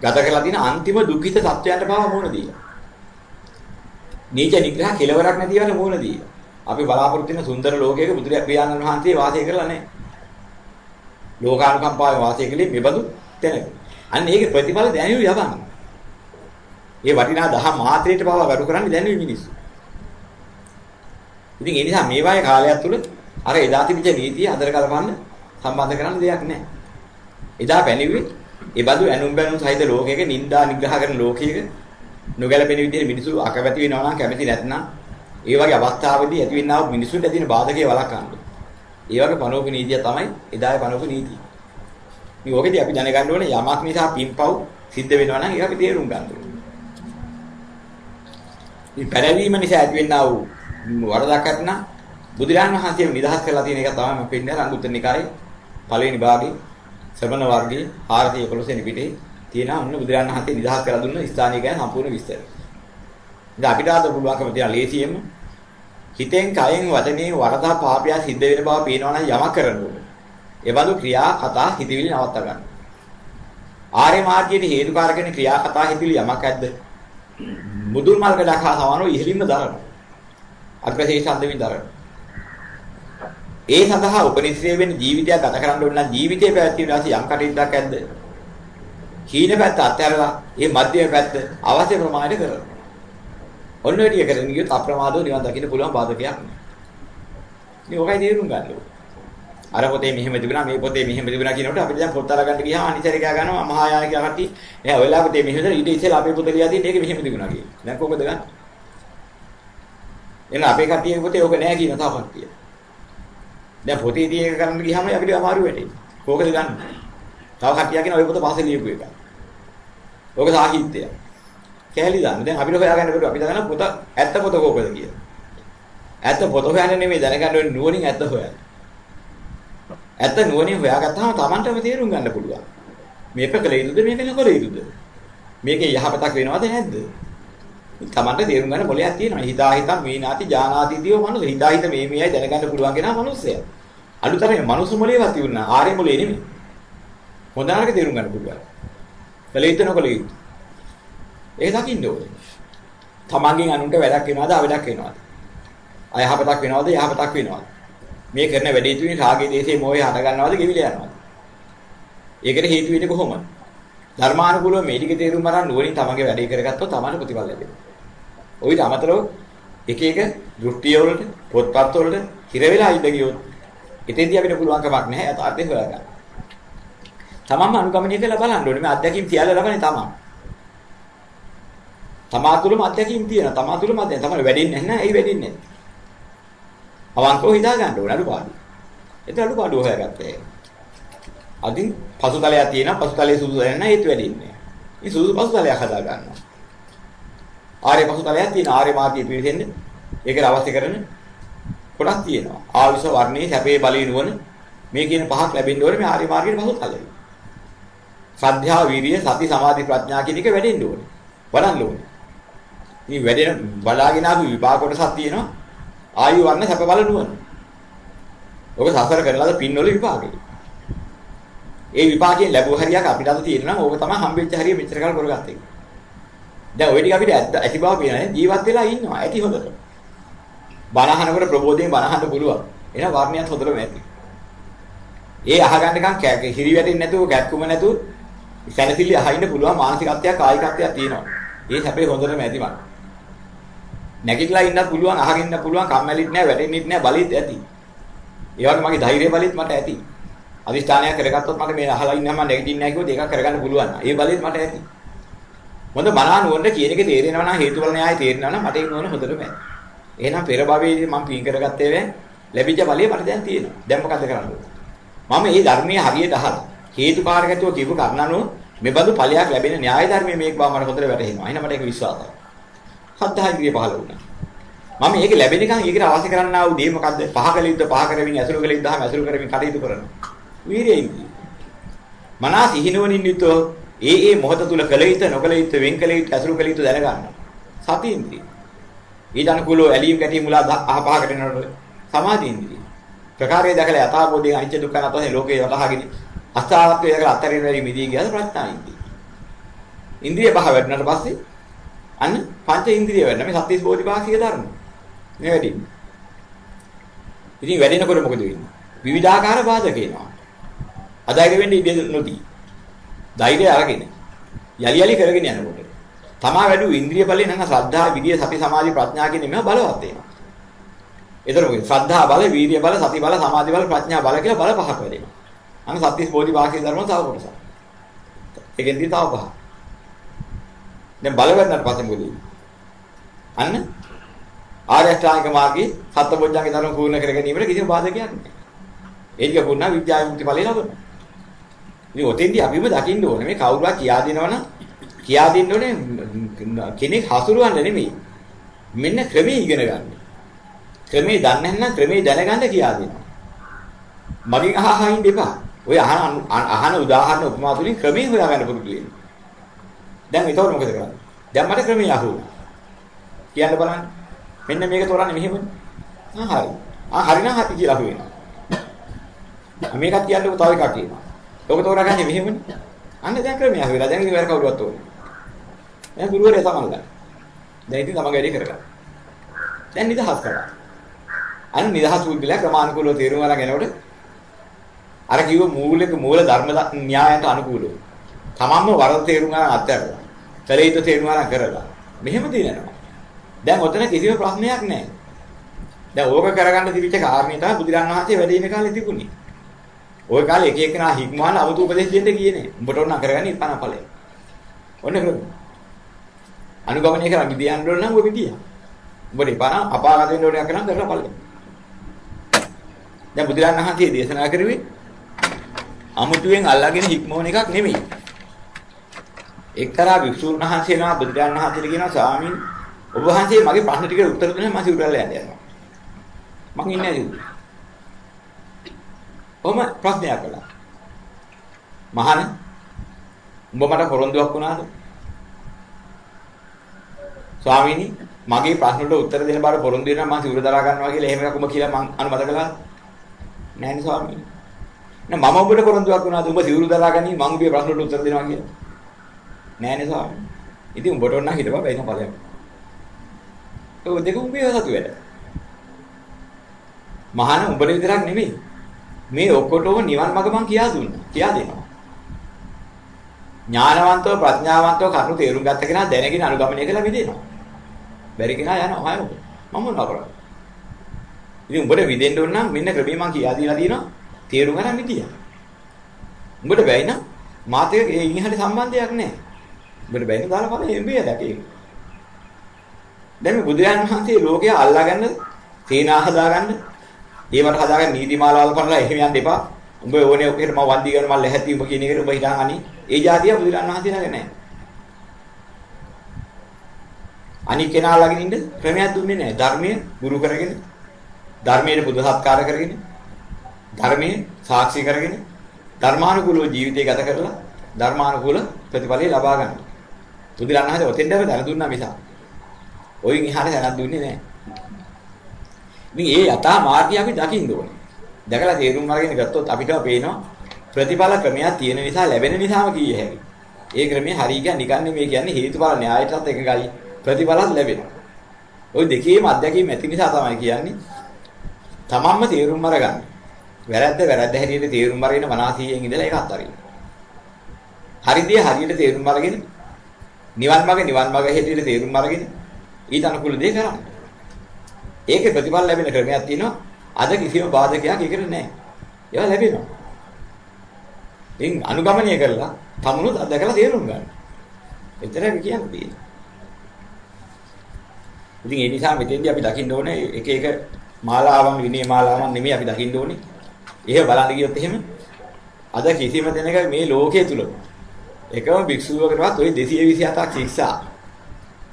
ගත කරලා තියෙන අන්තිම දුක්ඛිත සත්‍යයන්ට පාව මොන දීලා. නීච නිග්‍රහ කෙලවරක් නැති වෙන මොන දීලා. අපි බලාපොරොත්තු වෙන සුන්දර ලෝකයක බුදුරජාණන් වහන්සේ වාසය කරලා නැහැ. ලෝකානුකම්පාවේ වාසය කළේ මෙබඳු තැනක. අන්න ඒක ප්‍රතිඵල දැනියු යවන්න. ඒ වටිනා දහ මාත්‍රයට පවා වැඩ කරන්නේ දැනුයි මිනිස්සු. ඉතින් ඒ නිසා මේ වායේ කාලයක් තුල අර එදා තිබිච්ච නීතිය අදර කලපන්න සම්බන්ධ කරන්න දෙයක් නැහැ. එදා පැනෙන්නේ ඒ බඳු ඇනුම් බැනුම් සහිත ලෝකයක නිന്ദා නිග්‍රහ කරන ලෝකයක නොගැලපෙන විදිහට මිනිස්සු අකමැති වෙනවා නම් කැමති නැත්නම් ඒ වගේ අවස්ථාවේදී ඇතිවෙනා වූ මිනිසුන්ට ඇතිවෙන බාධකේ වළක්වන්න. ඒ වගේ පනෝප නීතිය තමයි එදායේ පනෝප නීතිය. මේ ඔකදී අපි දැනගන්න ඕනේ යමක් නිසා පින්පව් සිද්ධ වෙනවා නම් ඒක අපි තේරුම් ගන්න ඕනේ. මේ පැරවීම නිසා ඇතිවෙනා වූ වරදක් අත්නම් බුදුරජාණන් වහන්සේ නිදහස් කරලා තියෙන එක තමයි මම පෙන්නන අංගුත්තර නිකායේ පළවෙනි භාගයේ ශ්‍රමණ වර්ගයේ 411 වෙනි පිටේ තියෙන ඔන්න බුදුරජාණන් වහන්සේ නිදහස් කරලා දුන්න ස්ථානීය ගැන සම්පූර්ණ විස්තර. ඉතින් අපිට ආද පුළුවන්කම තියෙන ලේසියෙම හිතෙන් කයෙන් වචනේ වරදා පාපය සිද්ධ වෙන බව පේනවා නම් යමක් කරන්න ඕනේ. ඒ බඳු ක්‍රියා කතා හිතවිලි නවත්ත ගන්න. ආර්ය මාර්ගයේ හේතුකාරක වෙන ක්‍රියා කතා හිතවිලි යමක් ඇද්ද? මුදුල් මල් ගඩක් හා සමානව ඉහළින්ම දරනවා. අග්‍රශේෂ අන්දමින් දරනවා. ඒ සඳහා උපනිශ්‍රේ වෙන ජීවිතයක් ගත කරන්න ඕන නම් ජීවිතේ පැවැත්වීම වාසිය යම් කටයුත්තක් ඇද්ද? හීන පැත්ත අත්හැරලා මේ මධ්‍යම පැත්ත අවශ්‍ය ප්‍රමාණයට කරනවා. ඔන්න ඔය ටික කරගෙන ගියොත් අප්‍රමාදව නිවන් දකින්න පුළුවන් බාධකයක් නෑ. මේ ඔකයි තේරුම් ගන්න ඕනේ. අර පොතේ මෙහෙම තිබුණා මේ පොතේ මෙහෙම තිබුණා කියනකොට අපිට දැන් පොත් අරගන්න ගියාම අනිසරිකා ගන්නවා මහායාන කියලා කට්ටිය. එයා ඔයලා පොතේ මෙහෙම ඉඳලා ඊට ඉස්සෙල්ලා අපේ පොත ලියා තියෙන්නේ ඒක මෙහෙම තිබුණා කියලා. දැන් කොහොමද ගන්න? එන අපේ කට්ටියගේ පොතේ ඕක නෑ කියන තව කට්ටිය. දැන් පොතේ තියෙන එක කරන්න ගියාම අපිට අමාරු වෙන්නේ. කෝකද ගන්න? තව කට්ටියක් කියන ඔය පොත පස්සේ ලියපු එක. ඕක සාහිත්‍යය. කැලි දාන්න. දැන් අපිට හොයාගන්න බැරුව අපි දන්න පොත ඇත්ත පොත කෝකද කියලා. ඇත්ත පොත හොයන්නේ නෙමෙයි දැනගන්න ඕනේ නුවණින් ඇත්ත හොයන්න. ඇත්ත නුවණින් හොයාගත්තාම Tamanටම තේරුම් ගන්න පුළුවන්. මේක කළ යුතුද මේක නොකළ යුතුද? මේකේ යහපතක් වෙනවද නැද්ද? තමන්ට තේරුම් ගන්න මොලයක් තියෙනවා. හිතා හිතා මීනාති ජානාති දියෝ මනුස්ස. හිතා හිත මේ මේයි දැනගන්න පුළුවන් කෙනා මනුස්සයා. අලුතරේ මනුස්ස මොලේවත් තියුණා. ආර්ය මොලේ නෙමෙයි. හොඳාරක තේරුම් ගන්න පුළුවන්. කලීත නොකලීත. ඒක දකින්න ඕනේ. තමන්ගෙන් අනුන්ට වැඩක් වෙනවද අවඩක් වෙනවද? අයහපතක් වෙනවද යහපතක් වෙනවද? මේ කරන වැඩේ තුලින් රාගයේ දේශේ මොහේ හට ගන්නවද ගෙවිලා යනවද? ඒකට හේතු වෙන්නේ කොහොමද? ධර්මානුකූලව මේ ටික තේරුම් අරන් නුවණින් තමන්ගේ වැඩේ කරගත්තොත් තමන්ට ප්‍රතිඵල ලැබෙනවා. ඔයිට අමතරව එක එක දෘෂ්ටිය වලට පොත්පත් වලට හිර වෙලා ඉඳ ගියොත් එතෙන්දී අපිට පුළුවන් කමක් නැහැ යථාර්ථය හොයාගන්න. තමන්ම අනුගමනය කරලා බලන්න ඕනේ මේ අත්දැකීම් තියලා ලබන්නේ තමන්. තමා තුළම අත්දැකීම් තියෙනවා. තමා තුළම අත්දැකීම් තමයි වැඩින්නේ නැහැ. ඇයි වැඩින්නේ නැත්තේ? අවංකව හිතා ගන්න ඕනේ අඩුපාඩු. ඒක අඩුපාඩු හොයාගත්තේ. අදින් පසුතලයක් තියෙනවා පසුතලයේ සුදු නැහැ ඒත් වැඩින්නේ. මේ සුදු පසුතලයක් හදා ගන්නවා. ආර්ය පසුතලයක් තියෙන ආර්ය මාර්ගයේ පිළිසෙන්න ඒකට අවශ්‍ය කරන කොටස් තියෙනවා. ආවිස වර්ණේ සැපේ බලේ නුවණ මේ කියන පහක් ලැබෙන්න ඕනේ මේ ආර්ය මාර්ගයේ පසුතලෙ. සද්ධා වීරිය සති සමාධි ප්‍රඥා කියන එක වැඩෙන්න ඕනේ. වඩන්න ඕනේ. මේ වැඩෙන බලාගෙන ආපු විපාක කොටසක් තියෙනවා. ආයු වර්ණ සැප බල නුවණ. ඔක සසර කරලාද පින්වල විපාකේ. ඒ විපාකයෙන් ලැබුව හරියක් අපිට අද තියෙනවා නම් ඕක තමයි හම්බෙච්ච හරිය මෙච්චර කල් කරගත්තේ. දැන් ওই ටික අපිට ඇති බව පේනනේ ජීවත් වෙලා ඉන්නවා ඇති හොඳට. බණහනකොට ප්‍රබෝධයෙන් බණහන්න පුළුවන්. එන වර්ණයත් හොඳටම ඇති. ඒ අහගන්නකම් හිරි වැටෙන්නේ නැතුව ගැක්කුම නැතුව සැනසෙල්ල අහින්න පුළුවන් මානසිකත්වයක් කායිකත්වයක් තියෙනවා. ඒ හැබැයි හොඳටම ඇති මම. නැගිටලා ඉන්නත් පුළුවන් අහගෙන ඉන්න පුළුවන් කම්මැලිත් නෑ වැටෙන්නෙත් නෑ බලෙත් ඇති. ඒ වගේ මගේ ධෛර්ය බලෙත් මට ඇති. අදිස්ථානයක් කරගත්තොත් මට මේ අහලා ඉන්නම නැගිටින්නේ නැහැ කිව්වොත් ඒක කරගන්න පුළුවන්. ඒ බලෙත් මට ඇති. හොඳ මනා නුවණ කියන එක තේරෙනවා නම් හේතුඵල න්‍යාය තේරෙනවා නම් මට ඒ නුවණ හොඳටම ඇති. එහෙනම් පෙර භවයේදී මම පින් කරගත්තේ වේ ලැබිච්ච බලය මට දැන් තියෙනවා. දැන් මොකද කරන්න මම මේ ධර්මයේ හරියට අහලා හේතුකාරකත්වය කියපු කර්ණනෝ මෙබඳු ඵලයක් ලැබෙන න්‍යාය ධර්මයේ මේක බව මට හොඳට වැටහෙනවා. එහෙනම් මට ඒක විශ්වාසයි. සද්ධා ඉන්ද්‍රිය පහළ වුණා. මම මේක ලැබෙන එකන් ඒකට අවශ්‍ය කරන්නා වූ දේ මොකද්ද? පහ කළ යුද්ධ පහ කරමින් ඇසුරු කළ යුද්ධහම ඇසුරු කරමින් කටයුතු කරනවා. වීරිය ඉන්ද්‍රිය. මනස හිහිනුවණින් යුතුව ඒ ඒ මොහොත තුල කළ යුතු නොකළ යුතු වෙන් කළ යුතු ඇසුරු කළ යුතු දැනගන්න. සති ඉන්ද්‍රිය. ඊට අනුකූලව ඇලීම් ගැටීම් මුලා අහපහකට යනකොට සමාධි ඉන්ද්‍රිය. ප්‍රකාරය දැකලා යථාබෝධයෙන් අනිත්‍ය දුක්ඛ නැතොත් ලෝකේ වටහාගෙන අස්ථාවත්වය දැකලා අත්තරින් වැඩි මිදී ගියද ප්‍රඥා ඉන්ද්‍රිය. ඉන්ද්‍රිය පහ වැඩනට පස්සේ අන්න පංච ඉන්ද්‍රිය වෙන්න මේ සත්‍විස් බෝධිපාක්ෂික ධර්ම. මේ වැඩි. ඉතින් වැඩෙනකොට මොකද වෙන්නේ? විවිධාකාර බාධක එනවා. අදායක වෙන්නේ ඉඩ නොදී. ධෛර්යය අරගෙන යලි යලි කරගෙන යනකොට තමා වැඩි ඉන්ද්‍රිය බලයෙන් නම් ශ්‍රද්ධා, විරිය, සති, සමාධි, ප්‍රඥා කියන මේවා බලවත් වෙනවා. ඒතර මොකද? ශ්‍රද්ධා බල, වීර්ය බල, සති බල, සමාධි බල, ප්‍රඥා බල කියලා බල පහක් වැඩෙනවා. අන්න සත්‍විස් බෝධිපාක්ෂික ධර්ම තව කොටසක්. ඒකෙන්දී තව පහක්. දැන් බල වෙනත් පස්සේ මොකද වෙන්නේ? අන්න ආර්ය අෂ්ටාංගික මාර්ගයේ සත්බොජ්ජංගේ ධර්ම පූර්ණ කර ගැනීමට කිසිම බාධකයක් නැහැ. ඒක පුණා විද්‍යා විමුක්ති ඵලය ලබනවා. ඉතින් ඔතෙන්දී අපිම දකින්න ඕනේ මේ කවුරුහා කියා දෙනවනම් කියා දෙන්න ඕනේ කෙනෙක් හසුරුවන්න නෙමෙයි. මෙන්න ක්‍රමයේ ඉගෙන ගන්න. ක්‍රමයේ දන්නේ නැත්නම් ක්‍රමයේ දැනගන්න කියා දෙනවා. මගෙන් අහහා ඉන්න එපා. ඔය අහන අහන උදාහරණ උපමා තුලින් ක්‍රමයේ හොයාගන්න පුරුදු වෙන්න. දැන් ඒතකොට මොකද කරන්නේ? දැන් මට ක්‍රමයේ අහුවුණා. කියන්න බලන්න. මෙන්න මේක තෝරන්නේ මෙහෙමනේ. ආ හරි. ආ හරි නම් හරි කියලා අහුවෙනවා. මේකත් කියන්නකො තව එකක් කියනවා. ඔක තෝරාගන්නේ මෙහෙමනේ. අන්න දැන් ක්‍රමය අහුවෙලා. දැන් ඉතින් වෙර කවුරුවත් ඕනේ. දැන් ගුරුවරයා සමල් ගන්න. දැන් ඉතින් තමන් වැඩි කරගන්න. දැන් නිදහස් කරා. අන්න නිදහස් වුල්ලා ක්‍රමානුකූලව තේරුම් අරගෙන එනකොට අර කිව්ව මූලික මූල ධර්ම න්‍යායන්ට අනුකූලව තමන්ම වරද තේරුම් ගන්න අත්හැරලා. කලේිත තේරුම් ගන්න කරලා. මෙහෙම දිනනවා. දැන් ඔතන කිසිම ප්‍රශ්නයක් නැහැ. දැන් ඕක කරගන්න තිබිච්ච කාරණේ තමයි බුදුරන් වහන්සේ වැඩ ඉන කාලේ තිබුණේ. ওই කාලේ එක එකනා හික්මවන අමුතු උපදේශ දෙන්න ගියේ උඹට ඕන කරගන්න ඉපන ඵලය. ඔන්න කරමු. අනුගමනය කරන් ගියන්න ඕන නම් ඔය විදිය. උඹට ඉපන අපාගත වෙන්න ඕනයක් නම් කරලා ඵලය. දැන් බුදුරන් වහන්සේ දේශනා කරුවේ අමුතුවෙන් අල්ලාගෙන හික්මවන එකක් නෙමෙයි. එක්තරා වික්ෂුන් වහන්සේලා බුදුරන් වහන්සේට කියනවා ස්වාමීන් ඔබ වහන්සේ මගේ ප්‍රශ්න ටිකට උත්තර දෙන්න මම සිවුරල්ලා යන්න යනවා. මං ඉන්නේ නැති. කොහොම ප්‍රශ්නයක් කළා. මහාන උඹ මට පොරොන්දුවක් වුණාද? ස්වාමීනි මගේ ප්‍රශ්නට උත්තර දෙන්න බාර පොරොන්දු වෙනවා මම සිවුර දරා ගන්නවා කියලා එහෙම එකක් උඹ කියලා මං අනුමත කළා. නෑනේ ස්වාමීනි. නෑ මම ඔබට පොරොන්දුවක් වුණාද උඹ සිවුරු දරා ගනි මං උඹේ ප්‍රශ්නට උත්තර දෙනවා කියලා. නෑනේ ස්වාමීනි. ඉතින් උඹට ඕන නම් හිටපන් බැයින ඵලයක්. ඔය දෙක උඹේ සතු වැඩ. මහාන උඹට විතරක් නෙමෙයි. මේ ඔක්කොටම නිවන් මඟ මං කියා දුන්නා. කියා දෙනවා. ඥානවන්තව ප්‍රඥාවන්තව කරුණු තේරුම් ගත්ත කෙනා දැනගෙන අනුගමනය කළා විදිනවා. බැරි කෙනා යනවා ආයෙ මම මොනවා කරන්නේ. ඉතින් උඹට විදෙන්න ඕන නම් මෙන්න ක්‍රමී මං කියා දීලා තියෙනවා. තේරුම් ගන්න මිදියා. උඹට බැයි නම් මාත් එක්ක ඒ ඉහළ සම්බන්ධයක් නැහැ. උඹට බැයි නම් දාලා බලන්න එම්බේ දැකේ. දැන් මේ බුදුරජාණන් වහන්සේ ලෝකය අල්ලාගන්න තේනා හදාගන්න ඒවට හදාගෙන නීතිමාලාවල් කරලා එහෙම යන්න එපා. උඹ ඕනේ ඔකට මම වන්දි කරන මම ලැහැත්ති උඹ කියන එකට උඹ හිතන් අනි. ඒ જાතිය බුදුරන් වහන්සේ ළඟ නැහැ. අනික් කෙනා ළඟින් ඉන්න ක්‍රමයක් දුන්නේ නැහැ. ධර්මයේ ගුරු කරගෙන ධර්මයේ බුදු සත්කාර කරගෙන ධර්මයේ සාක්ෂි කරගෙන ධර්මානුකූලව ජීවිතය ගත කරලා ධර්මානුකූල ප්‍රතිඵලය ලබා ගන්න. බුදුරන් වහන්සේ ඔතෙන්දම දැන දුන්නා මිසක්. ඔයින් එහාට දැනක් දුන්නේ නැහැ. ඉතින් ඒ යථා මාර්ගය අපි දකින්න ඕනේ. දැකලා තේරුම් අරගෙන ගත්තොත් අපිටම පේනවා ප්‍රතිඵල ක්‍රමයක් තියෙන නිසා ලැබෙන නිසාම කිය හැකියි. ඒ ක්‍රමයේ හරි කියන්නේ නිකන් නෙමෙයි කියන්නේ හේතුඵල න්‍යායයටත් එකගයි ප්‍රතිඵලත් ලැබෙනවා. ওই දෙකේම අධ්‍යක්ීම් ඇති නිසා තමයි කියන්නේ. තමන්ම තේරුම් අරගන්න. වැරද්ද වැරද්ද හැටියට තේරුම් අරගෙන මනසීයෙන් ඉඳලා ඒක අත්හරින්න. හරිදී හරියට තේරුම් අරගෙන නිවන් මාර්ග නිවන් මාර්ග හැටියට තේරුම් අරගෙන ඊට අනුකූල දේ කරන්න. ඒකේ ප්‍රතිඵල ලැබෙන ක්‍රමයක් තියෙනවා. අද කිසිම බාධකයක් ඒකට නැහැ. ඒවා ලැබෙනවා. ඉතින් අනුගමනය කරලා තමුණුත් අත්දකලා තේරුම් ගන්න. එතරම් කියන්න තියෙනවා. ඉතින් ඒ නිසා මෙතෙන්දී අපි දකින්න ඕනේ එක එක මාලාවන් විනය මාලාවන් නෙමෙයි අපි දකින්න ඕනේ. එහෙම බලන්න ගියොත් එහෙම අද කිසිම දෙනක මේ ලෝකයේ තුල එකම භික්ෂුවකටවත් ওই 227ක් ශික්ෂා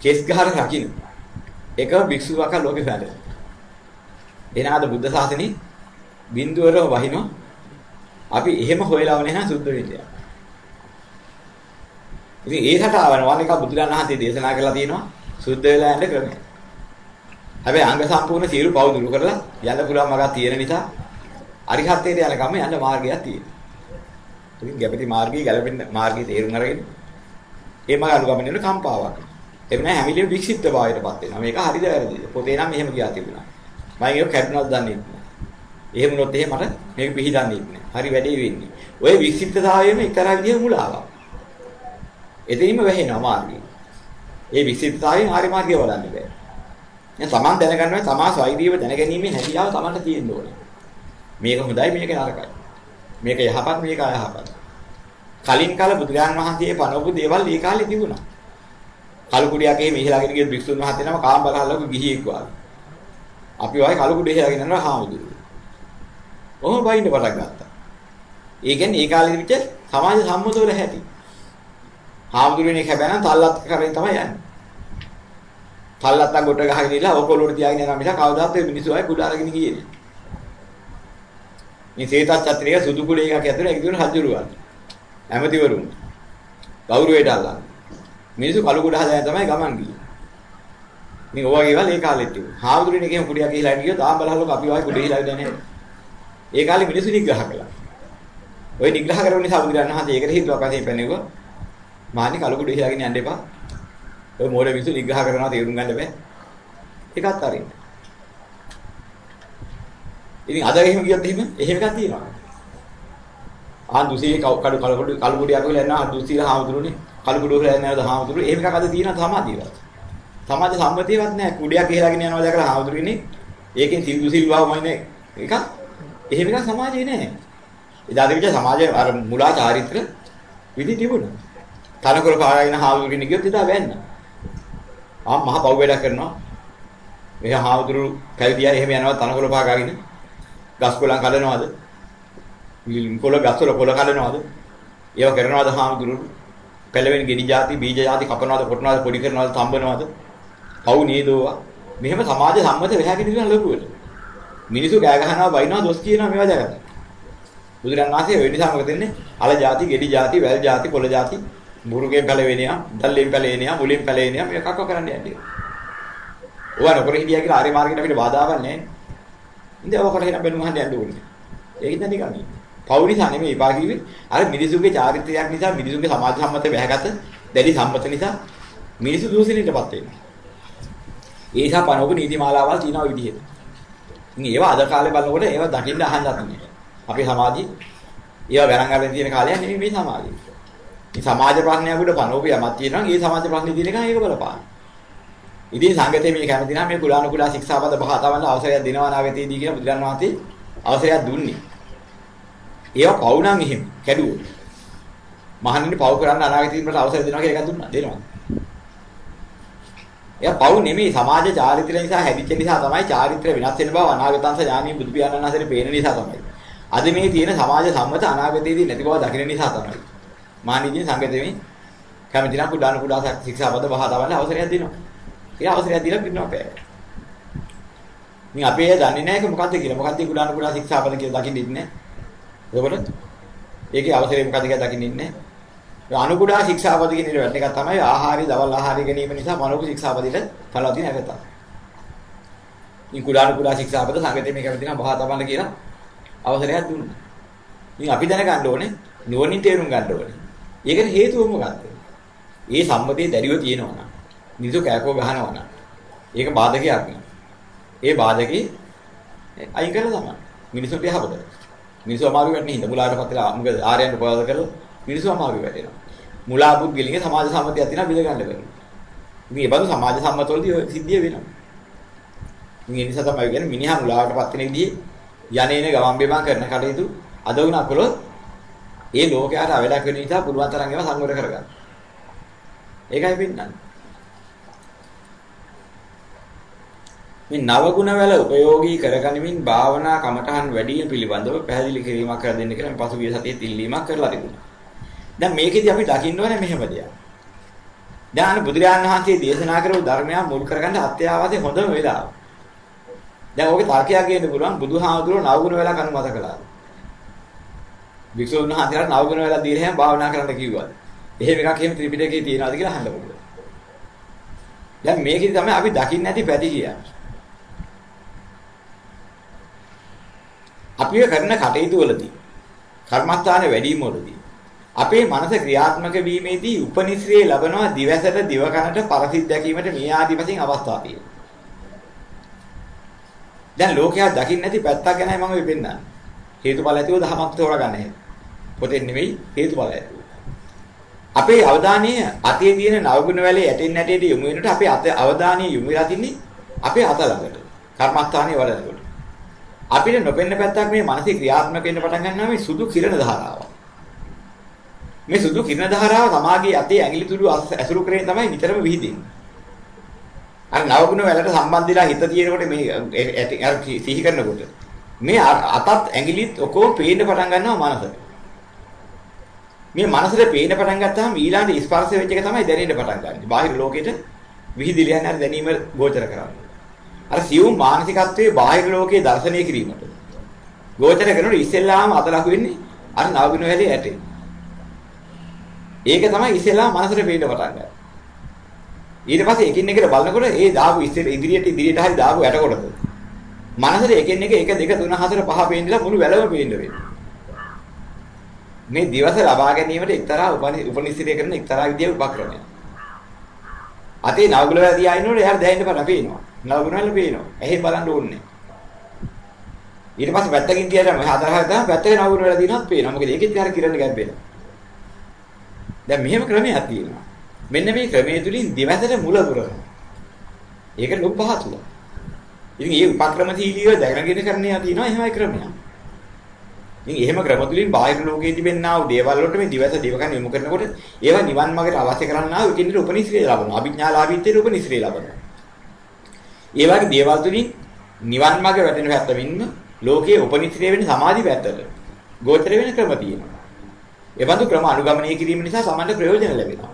කෙස් ගහර රකින්න. එකම භික්ෂුවක ලෝකේ වැඩ. එනාද බුද්ධ ශාසනේ බින්දුවරම වහිනවා. අපි එහෙම හොයලාව නැහැ සුද්ධ වෙන්නේ. ඉතින් ඒ රටාවන වනික බුදුරණන් වහන්සේ දේශනා කරලා තියෙනවා සුද්ධ වෙලා යන්න ක්‍රමය. හැබැයි අංග සම්පූර්ණ සියලු පව් දුරු කරලා යන්න පුළුවන් මගක් තියෙන නිසා අරිහත්ත්වයට යන ගම යන්න මාර්ගයක් තියෙනවා. ඉතින් ගැපටි මාර්ගයේ ගැලපෙන මාර්ගයේ තේරුම් අරගෙන ඒ මග අනුගමනය වෙන කම්පාවක්. ඒ වෙන හැමිලිය වික්ෂිප්ත භාවයටපත් වෙනවා. මේක හරිද වැරදිද? පොතේ නම් මෙහෙම කියා තිබුණා. මම ඒක කැඩුණාද දන්නේ නැහැ. එහෙම වුණොත් එහෙම මට මේක පිළිදන්නේ නැහැ. හරි වැඩේ වෙන්නේ. ඔය වික්ෂිප්තතාවයේම එක්තරා විදිහේ මුලාවක්. එතනින්ම වැහෙනවා මාර්ගය. ඒ වික්ෂිප්තතාවයෙන් ආර්ය මාර්ගය වඩන්න බෑ. දැන් තමන් දැනගන්නවා තමා ස්වෛරීව දැනගැනීමේ හැකියාව තමන්ට තියෙන්න ඕනේ. මේක හොඳයි මේක නරකයි. මේක යහපත් මේක අයහපත්. කලින් කාල බුදුරජාන් වහන්සේ පනවපු දේවල් ඒ කාලේ තිබුණා. කලු කුඩියකේ මෙහිලාගෙන ගිය භික්ෂුන් වහන්සේ නම කාම් බලහලක ගිහියෙක් වගේ. අපි වයි කලු කුඩිය හේලාගෙන යනවා හාමුදුරුවෝ. ඔහොම බයින්න පටන් ගත්තා. ඒ කියන්නේ ඒ කාලේ විතර සමාජ සම්මතවල හැටි. හාමුදුරුවනේ හැබැයි නම් තල්ලත් කරේ තමයි යන්නේ. තල්ලත්ත ගොඩ ගහගෙන ඉලා ඔකොලොට තියාගෙන යනවා මිස කවදාත් මේ මිනිස්සු අය කුඩ අරගෙන ගියේ නෑ. මේ සේතත් චත්‍රික සුදු කුඩේ එකක් ඇතුළේ ඒක දුන්න හජුරුවන්. ඇමතිවරුන්. ගෞරවයට අල්ලන්නේ. මිනිස්සු කළු කුඩ හදාගෙන තමයි ගමන් ගියේ. මේ ඔයගේවල් ඒ කාලෙත් තිබුණා. හාමුදුරනේ කියමු කුඩියක් ගිහිලා ගියොත් ආ බලහලක අපි වයි කුඩේ හිලා ඉඳන්නේ නැහැ. ඒ කාලේ මිනිස්සු නිග්‍රහ කළා. ওই නිග්‍රහ කරන නිසා බුදුරජාණන් වහන්සේ ඒකට හේතුවක් වශයෙන් පෙන්වුවා. මානි කළු කුඩේ හිලාගෙන යන්න එපා. ඔය මෝඩ මිනිස්සු නිග්‍රහ කරනවා තේරුම් ගන්න බෑ. ඒකත් අරින්න. ඉතින් අද එහෙම ගියොත් එහෙම එහෙම එකක් තියෙනවා. ආ දුසී කඩු කඩු කළු කළු කුඩියක් කියලා එනවා දුසීලා හාමුදුරුවනේ. කළු කුඩුව කියලා එනවා හාමුදුරුවෝ. එහෙම එකක් අද තියෙනවා සමාධියවත්. සමාජ සම්මතියවත් නැහැ. කුඩියක් ගිහලාගෙන යනවා දැකලා හාමුදුරුවනේ. ඒකෙන් සිල් දුසීල් වවමයිනේ එකක්. එහෙම එකක් සමාජයේ නැහැ. එදා දෙවිච සමාජයේ අර මුලා චාරිත්‍ර විදි තිබුණා. තනකොළ පාගෙන හාමුදුරුවනේ ගියොත් එදා වැන්න. ආ මහ පව් වැඩ කරනවා. මෙහා හාමුදුරු කැවිදියා එහෙම යනවා තනකොළ පාගාගෙන. ගස් කොළන් කඩනවද? කොළ ගස්වල කොළ කඩනවද? ඒව කරනවද හාමුදුරුවෝ? පළවෙනි ගෙඩි જાති බීජ જાති කපනවද කොටනවද පොඩි කරනවද තඹනවද? පව් නේද ඕවා? මෙහෙම සමාජ සම්මත වෙහැගෙන ඉන්න ලොකුවට. මිනිස්සු ගෑ ගහනවා වයින්නවා දොස් කියනවා මේවා දැකලා. බුදුරන් වහන්සේ වෙන්නේ සමග දෙන්නේ අල જાති, ගෙඩි જાති, වැල් જાති, කොළ જાති, මුරුගෙන් පැලවෙනියා, දැල්ලෙන් පැලවෙනියා, මුලින් පැලවෙනියා මේක කක්ක කරන්න යන්නේ. ඕවා නොකර හිටියා කියලා ආරි මාර්ගයට අපිට බාධාවක් නැහැ. ඉතින් ඔය කරගෙන බැලු මහන්න යන්න ඕනේ. ඒක ඉතින් නිකන්. පවු නිසා නෙමෙයි එපා කිව්වේ. අර මිනිසුන්ගේ චාරිත්‍රයක් නිසා මිනිසුන්ගේ සමාජ සම්මත බැහැගත දැඩි සම්මත නිසා මිනිසු දූෂණයටපත් වෙනවා. ඒ නිසා පනෝක නීති මාලාවල් තියෙනවා විදිහට. ඉතින් ඒවා අද කාලේ බලනකොට ඒවා දකින්න අහන්නත් නෑ. අපේ සමාජයේ ඒවා ගණන් ගන්න තියෙන කාලයක් නෙමෙයි මේ සමාජය. මේ සමාජ ප්‍රශ්නයක් උඩ පනෝපිය යමක් තියෙනවා. ඒ සමාජ ප්‍රශ්නේ තියෙන එක ඒක බලපාන. ඉතින් සංගතේ මේ කැමති නම් මේ කුලාණු කුලා ශික්ෂාපද පහ තවන්න අවසරයක් දෙනවා නාගතේදී කියලා බුදුරන් වහන්සේ අවසරයක් දුන්නේ. ඒවා පව් නම් එහෙම කැඩුවෝ. මහන්නේ පව් කරන්න අනාගතේදී මට අවසර දෙනවා කියලා එකක් දුන්නා. දෙනවා. එයා පව් නෙමෙයි සමාජ චාරිත්‍ර නිසා හැදිච්ච නිසා තමයි චාරිත්‍ර වෙනස් වෙන බව අනාගතංශ ඥානීය බුදු පියාණන් වහන්සේට පේන නිසා තමයි. අද මේ තියෙන සමාජ සම්මත අනාගතයේදී නැති බව දකින නිසා තමයි. මානිජින් සංගතෙමි කැමති නම් කුඩාන කුඩා ශික්ෂාපද පහ තවන්න අවසරයක් දෙනවා. ඒ අවසරයක් දීලා පිටනවා පෑ. මින් අපේ අය දන්නේ නැහැ ඒක මොකද්ද කියලා. මොකද්ද කුඩාන කුඩා ශික්ෂාපද කියලා දකින්න ඉන්නේ. එතකොට ඒකේ අවසරය මොකද්ද කියලා දකින්න ඉන්නේ. අනු කුඩා ශික්ෂාපද කියන ඉර එක තමයි ආහාරي දවල් ආහාරي ගැනීම නිසා මනෝක ශික්ෂාපදිට පළවදී නැගතා. ඉන් කුඩාන කුඩා ශික්ෂාපද සංගතේ මේ කැමති නම් බහ තවන්න කියලා අවසරයක් දුන්නා. ඉතින් අපි දැනගන්න ඕනේ නුවණින් තේරුම් ගන්න ඕනේ. ඒකට හේතුව මොකක්ද? ඒ සම්මතයේ දැරිව තියෙනවා නම් නිදු කෑකෝ ගහනවා නම් ඒක බාධකයක් නේ. ඒ බාධකේ අයින් කරලා තමයි. මිනිසුන්ට යහපත. මිනිස්සු අමාරු වෙන්නේ හින්දා මුලාටපත් වෙලා මොකද ආර්යයන් උපවාද කරලා මිනිස්සු අමාරු වෙනවා. මුලා පුද්ගලින්ගේ සමාජ සම්මතියක් තියෙනවා බිඳ ගන්න බැහැ. ඉතින් ඒ බඳු සමාජ සම්මතවලදී ඔය සිද්ධිය වෙනවා. ඉතින් ඒ නිසා තමයි කියන්නේ මිනිහා මුලාවටපත් වෙන විදිහේ යන්නේන ගමන් බිමන් කරන කටයුතු අද වුණා කළොත් ඒ ලෝකයට අවලක් වෙන නිසා පුළුවන් තරම් ඒවා සංවර කරගන්න. ඒකයි පින්නන්නේ. මේ නවගුණ වල ප්‍රයෝගී කරගනිමින් භාවනා කමඨහන් වැඩි පිළිබඳව පැහැදිලි කිරීමක් කර දෙන්න කියලා පසුගිය සතියේ තිල්ලීමක් කරලා තිබුණා. දැන් මේකෙදි අපි දකින්න ඕනේ මෙහෙම දෙයක්. දැන් බුදුරජාණන් වහන්සේ දේශනා කරපු ධර්මය මුල් කරගන්න අත්‍යවශ්‍ය හොඳම වෙලාව. දැන් ඕකේ තර්කයක් ගේන්න පුළුවන් බුදුහාමුදුරුවෝ නවගුණ වෙලා කනුමත කළා. වික්ෂුන් වහන්සේලාට නවගුණ වෙලා දීලා හැම භාවනා කරන්න කිව්වා. එහෙම එකක් එහෙම ත්‍රිපිටකේ තියෙනවාද කියලා අහන්න පුළුවන්. දැන් මේකෙදි තමයි අපි දකින්න නැති පැති කියන්නේ. අපි කරන කටයුතු වලදී කර්මස්ථාන වැඩිම වලදී අපේ මනස ක්‍රියාත්මක වීමේදී උපනිශ්‍රේ ලබනවා දිවසට දිවකනට පරසිට දැකීමට මේ ආදි වශයෙන් අවස්ථා තියෙනවා. දැන් ලෝකයා දකින්න නැති පැත්තක් ගැනයි මම මේ පෙන්නන්නේ. හේතුඵල ඇතිව දහමක් තෝරගන්න හැටි. පොතෙන් නෙවෙයි හේතුඵල ඇතිව. අපේ අවධානය අතේ තියෙන නවගුණ වැලේ ඇටෙන් නැටේට යොමු වෙනකොට අපේ අත අවධානය යොමු වෙලා තින්නේ අපේ අත ළඟට. කර්මස්ථානයේ වලනකොට. අපිට නොපෙන්න පැත්තක් මේ මානසික ක්‍රියාත්මක වෙන්න පටන් ගන්නවා මේ සුදු කිරණ ධාරාව. මේ සුදු කිරණ ධාරාව සමාගයේ අතේ ඇඟිලි තුඩු ඇසුරු කරගෙන තමයි නිතරම විහිදෙන්නේ. අර නවගුණ වලට සම්බන්ධ හිත තියෙනකොට මේ අර සිහි කරනකොට මේ අතත් ඇඟිලිත් ඔක්කොම පේන්න පටන් ගන්නවා මනසට. මේ මනසට පේන්න පටන් ගත්තාම ඊළඟ ස්පර්ශ වෙච්ච එක තමයි දැනෙන්න පටන් ගන්නේ. බාහිර ලෝකෙට විහිදිලා යන දැනීම ගෝචර කරන්නේ. අර සියුම් මානසිකත්වයේ බාහිර ලෝකයේ දර්ශනය කිරීමට ගෝචර කරනකොට ඉස්සෙල්ලාම අත ලකු වෙන්නේ අර නවගුණ වැලේ ඇටේ. ඒක තමයි ඉස්සෙල්ලාම මනසට පේන්න පටන් ගන්නේ. ඊට පස්සේ එකින් එකට බලනකොට ඒ දාපු ඉස්සෙල් ඉදිරියට ඉදිරියට හරි දාපු ඇට කොටද. මනසට එකින් එක 1 2 3 4 5 පේන්නලා මුළු වැලම පේන්න වෙනවා. මේ දිවස ලබා ගැනීමට එක්තරා උපනිශ්‍රය කරන එක්තරා විදියක උපක්‍රමයක්. අතේ නවගුණ වැලදී ආිනකොට එයාට දැනෙන්න පටන් පේනවා. නවගුණ වල පේනවා. ඇහි බලන්න ඕනේ. ඊට පස්සේ පැත්තකින් තියලා මම හතරහා තමයි පැත්තක නවගුණ වල දිනවත් පේනවා. මොකද ඒකෙත් හරිය කිරණ ගැඹෙනවා. දැන් මෙහෙම ක්‍රමයක් තියෙනවා. මෙන්න මේ ක්‍රමයේ තුලින් දිවසට මුල පුරනවා. ඒක ලොබ්බහතුල. ඉතින් මේ උපක්‍රමශීලීව දැනගෙන කරන්නේ තියෙනවා එහෙමයි ක්‍රමයක්. ඉතින් එහෙම ක්‍රම තුලින් බාහිර ලෝකයේ තිබෙනා වූ දේවල් වලට මේ දිවස දිවකන් යොමු කරනකොට ඒවා නිවන් මාර්ගයට අවශ්‍ය කරන්නා වූ එකිනෙක උපනිශ්‍රේ ලබනවා. අභිඥාලාභීත්වයේ උපනිශ්‍රේ ලබනවා. ඒ වගේ දේවල් තුලින් නිවන් මාර්ග වැටෙන පැත්තමින්ම ලෝකයේ උපනිශ්‍රේ වෙන සමාධි පැත්තට ගෝචර වෙන ක්‍රම තියෙනවා. ඒ බඳු ක්‍රම අනුගමනය කිරීම නිසා සමන්ට ප්‍රයෝජන ලැබෙනවා.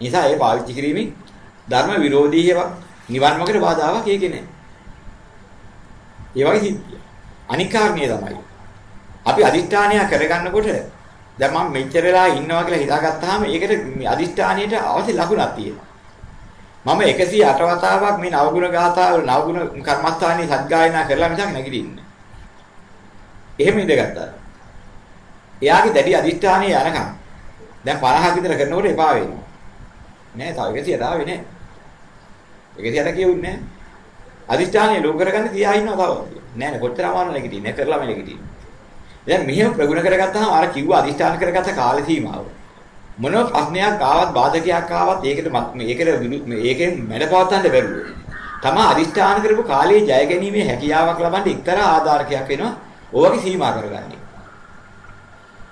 නිසා ඒ පාවිච්චි කිරීමෙන් ධර්ම විරෝධී ඒවා නිවන් මාර්ගයට බාධාවක් ඒකේ නැහැ. ඒ වගේ සිද්ධිය. අනික් කාරණේ තමයි අපි අදිෂ්ඨානය කරගන්නකොට දැන් මම මෙච්චර වෙලා ඉන්නවා කියලා හිතාගත්තාම ඒකට අදිෂ්ඨානියට අවශ්‍ය ලකුණක් තියෙනවා. මම 108 වතාවක් මේ නවගුණ ගාථාව නවගුණ කර්මස්ථානයේ සත්ගායනා කරලා මිසක් නැගිටින්නේ. එහෙම ඉඳගත්තා. එයාගේ දැඩි අදිෂ්ඨානිය යනකම් දැන් 50ක් විතර කරනකොට එපා වෙනවා. නෑ තව 100 දාවේ නෑ. 100ට කියුන්නේ නෑ. අදිෂ්ඨානිය ලෝ කරගන්න තියා ඉන්නවා තව. නෑ නෑ කොච්චර අමාරු නැගිටින්නේ කරලාම නැගිටින්නේ. දැන් මෙහෙම ප්‍රගුණ කරගත්තාම අර කිව්ව අදිෂ්ඨාන කරගත්ත කාල සීමාව මොන ප්‍රශ්නයක් ආවත් බාධකයක් ආවත් ඒකට මේකට මේකෙන් මැඩපවත්තන්න බැරුව. තම අදිෂ්ඨාන කරපු කාලයේ ජය ගැනීමේ හැකියාවක් ලබන්න එක්තරා ආධාරකයක් වෙනවා. ඕවගේ සීමා කරගන්නේ.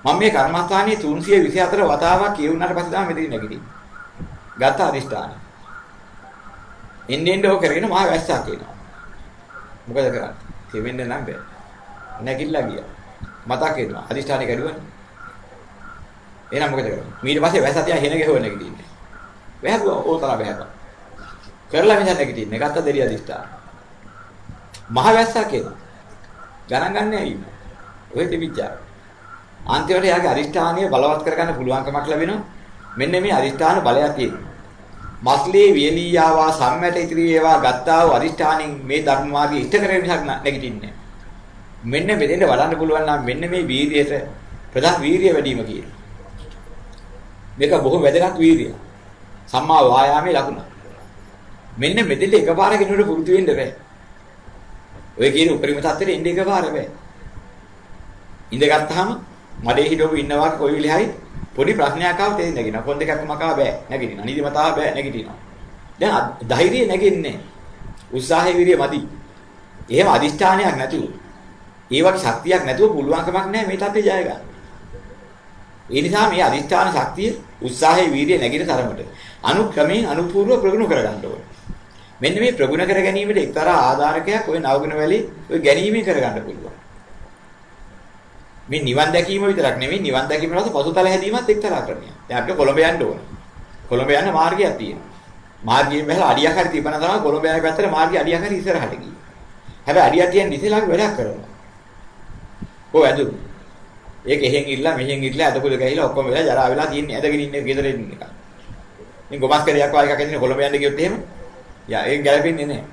මම මේ කර්මස්ථානයේ 324 වතාවක් කියුණාට පස්සේ තමයි මෙතන නැගිටින්නේ. ගත අදිෂ්ඨාන. එන්නේ එන්නේ ඕක කරගෙන මහා වැස්සක් එනවා. මොකද කරන්නේ? කෙවෙන්න නම් බෑ. නැගිටලා ගියා. මතක් වෙනවා. අදිෂ්ඨානෙ කැඩුවනේ. එහෙනම් මොකද කරන්නේ? ඊට පස්සේ වැසතිය හෙන ගෙහුව නැගිටින්නේ. වැහුවා ඕතලා වැහුවා. කරලා මිසක් නැගිටින්නේ. ගත්ත දෙරිය අදිෂ්ඨාන. මහ වැස්සක් එනවා. ගණන් ගන්න ඇයි? ඔය තිබිච්චා. අන්තිමට යාගේ අදිෂ්ඨානිය බලවත් කරගන්න පුළුවන්කමක් ලැබෙනවා. මෙන්න මේ අදිෂ්ඨාන බලයක් තියෙනවා. මස්ලේ වියලීයාවා සම්මැට ඉතිරි ඒවා ගත්තා වූ අදිෂ්ඨානින් මේ ධර්ම මාර්ගය ඉෂ්ට කරගෙන මිසක් නැගිටින්නේ නැහැ. මෙන්න මෙතෙන්ට වඩන්න පුළුවන් නම් මෙන්න මේ වීර්යයට ප්‍රධාන වීර්ය වැඩි වීම කියන. මේක බොහෝ වැදගත් වීර්යය. සම්මා වායාමයේ ලකුණ. මෙන්න මෙතෙන්ට එකපාර කෙනෙකුට පුරුදු වෙන්න බෑ. ඔය කියන උපරිම තත්ත්වෙට එන්න එකපාර බෑ. ඉඳගත්තාම මඩේ හිටවු ඉන්නවා කොයි විලි හරි පොඩි ප්‍රශ්නයක් ආව තේ නැගිනවා. කොන් දෙකක් මකා බෑ නැගිටිනවා. නිදිමතාව බෑ නැගිටිනවා. දැන් ධෛර්යය නැගෙන්නේ. උත්සාහය විරිය මදි. එහෙම අදිෂ්ඨානයක් නැතුව ඒ වගේ ශක්තියක් නැතුව පුළුවන්කමක් නැහැ මේ තත්ත්වය ජය ගන්න. ඒ නිසා මේ අදිෂ්ඨාන ශක්තිය උත්සාහයේ වීර්යය නැගින තරමට අනුක්‍රමයෙන් අනුපූර්ව ප්‍රගුණ කරගන්න ඕනේ. මෙන්න මේ ප්‍රගුණ කර ගැනීමට එක්තරා ආධාරකයක් ওই නවගුණ වැලි ඔය ගැනීමෙන් කරගන්න පුළුවන්. මේ නිවන් දැකීම විතරක් නෙමෙයි නිවන් දැකීම නිසා පසුතල හැදීමත් එක්තරා ක්‍රමයක්. දැන් අපිට කොළඹ යන්න ඕන. කොළඹ යන්න මාර්ගයක් තියෙනවා. මාර්ගයෙන් බහලා අඩියක් හරි තිබුණා තමයි කොළඹ යන පැත්තට මාර්ගය අඩියක් හරි ඉස්සරහට ගියේ. හැබැයි අඩියක් තියන්නේ ඉතලක් වැඩක් කරනවා. ඔය ඇදුනේ ඒක එහෙන් ඉල්ලා මෙහෙන් ඉල්ලා අදපොළ ගහිලා ඔක්කොම වෙලා ජරා වෙලා තියෙන්නේ ඇදගෙන ඉන්නේ ගෙදර ඉන්න එක. ඉතින් ගොමස් කරයක් වගේ එකක් ඇදින කොළඹ යන්න ගියොත් එහෙම යා ඒක ගැලපෙන්නේ නැහැ.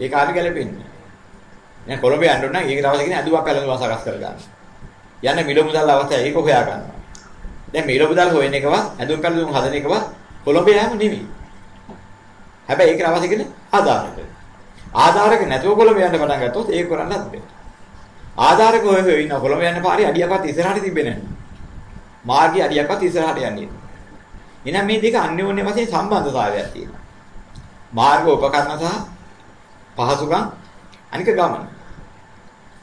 ඒ කාර්ය ගැලපෙන්නේ. දැන් කොළඹ යන්න ඕන නම් ඒකට අවශ්‍ය කෙනෙක් අදුවක් පැලඳුම සකස් කර ගන්න. යන්න මිල මුදල් අවශ්‍යයි ඒක හොයා ගන්නවා. දැන් මිල මුදල් හොයන එකවත් ඇඳුම් පැළඳුම් හදන එකවත් කොළඹ යෑම නෙමෙයි. හැබැයි ඒකට අවශ්‍ය කෙනෙක් ආධාරක. ආධාරක නැතුව කොළඹ යන්න පටන් ගත්තොත් ඒක කරන්නත් බැහැ. ආධාරක හොය හොය ඉන්න කොළඹ යන පාරේ අඩියක්වත් ඉස්සරහට තිබෙන්නේ නැහැ. මාර්ගයේ අඩියක්වත් ඉස්සරහට යන්නේ. එහෙනම් මේ දෙක අන්‍යෝන්‍ය වශයෙන් සම්බන්ධතාවයක් තියෙනවා. මාර්ග උපකරණ සහ පහසුකම් අනික ගමන.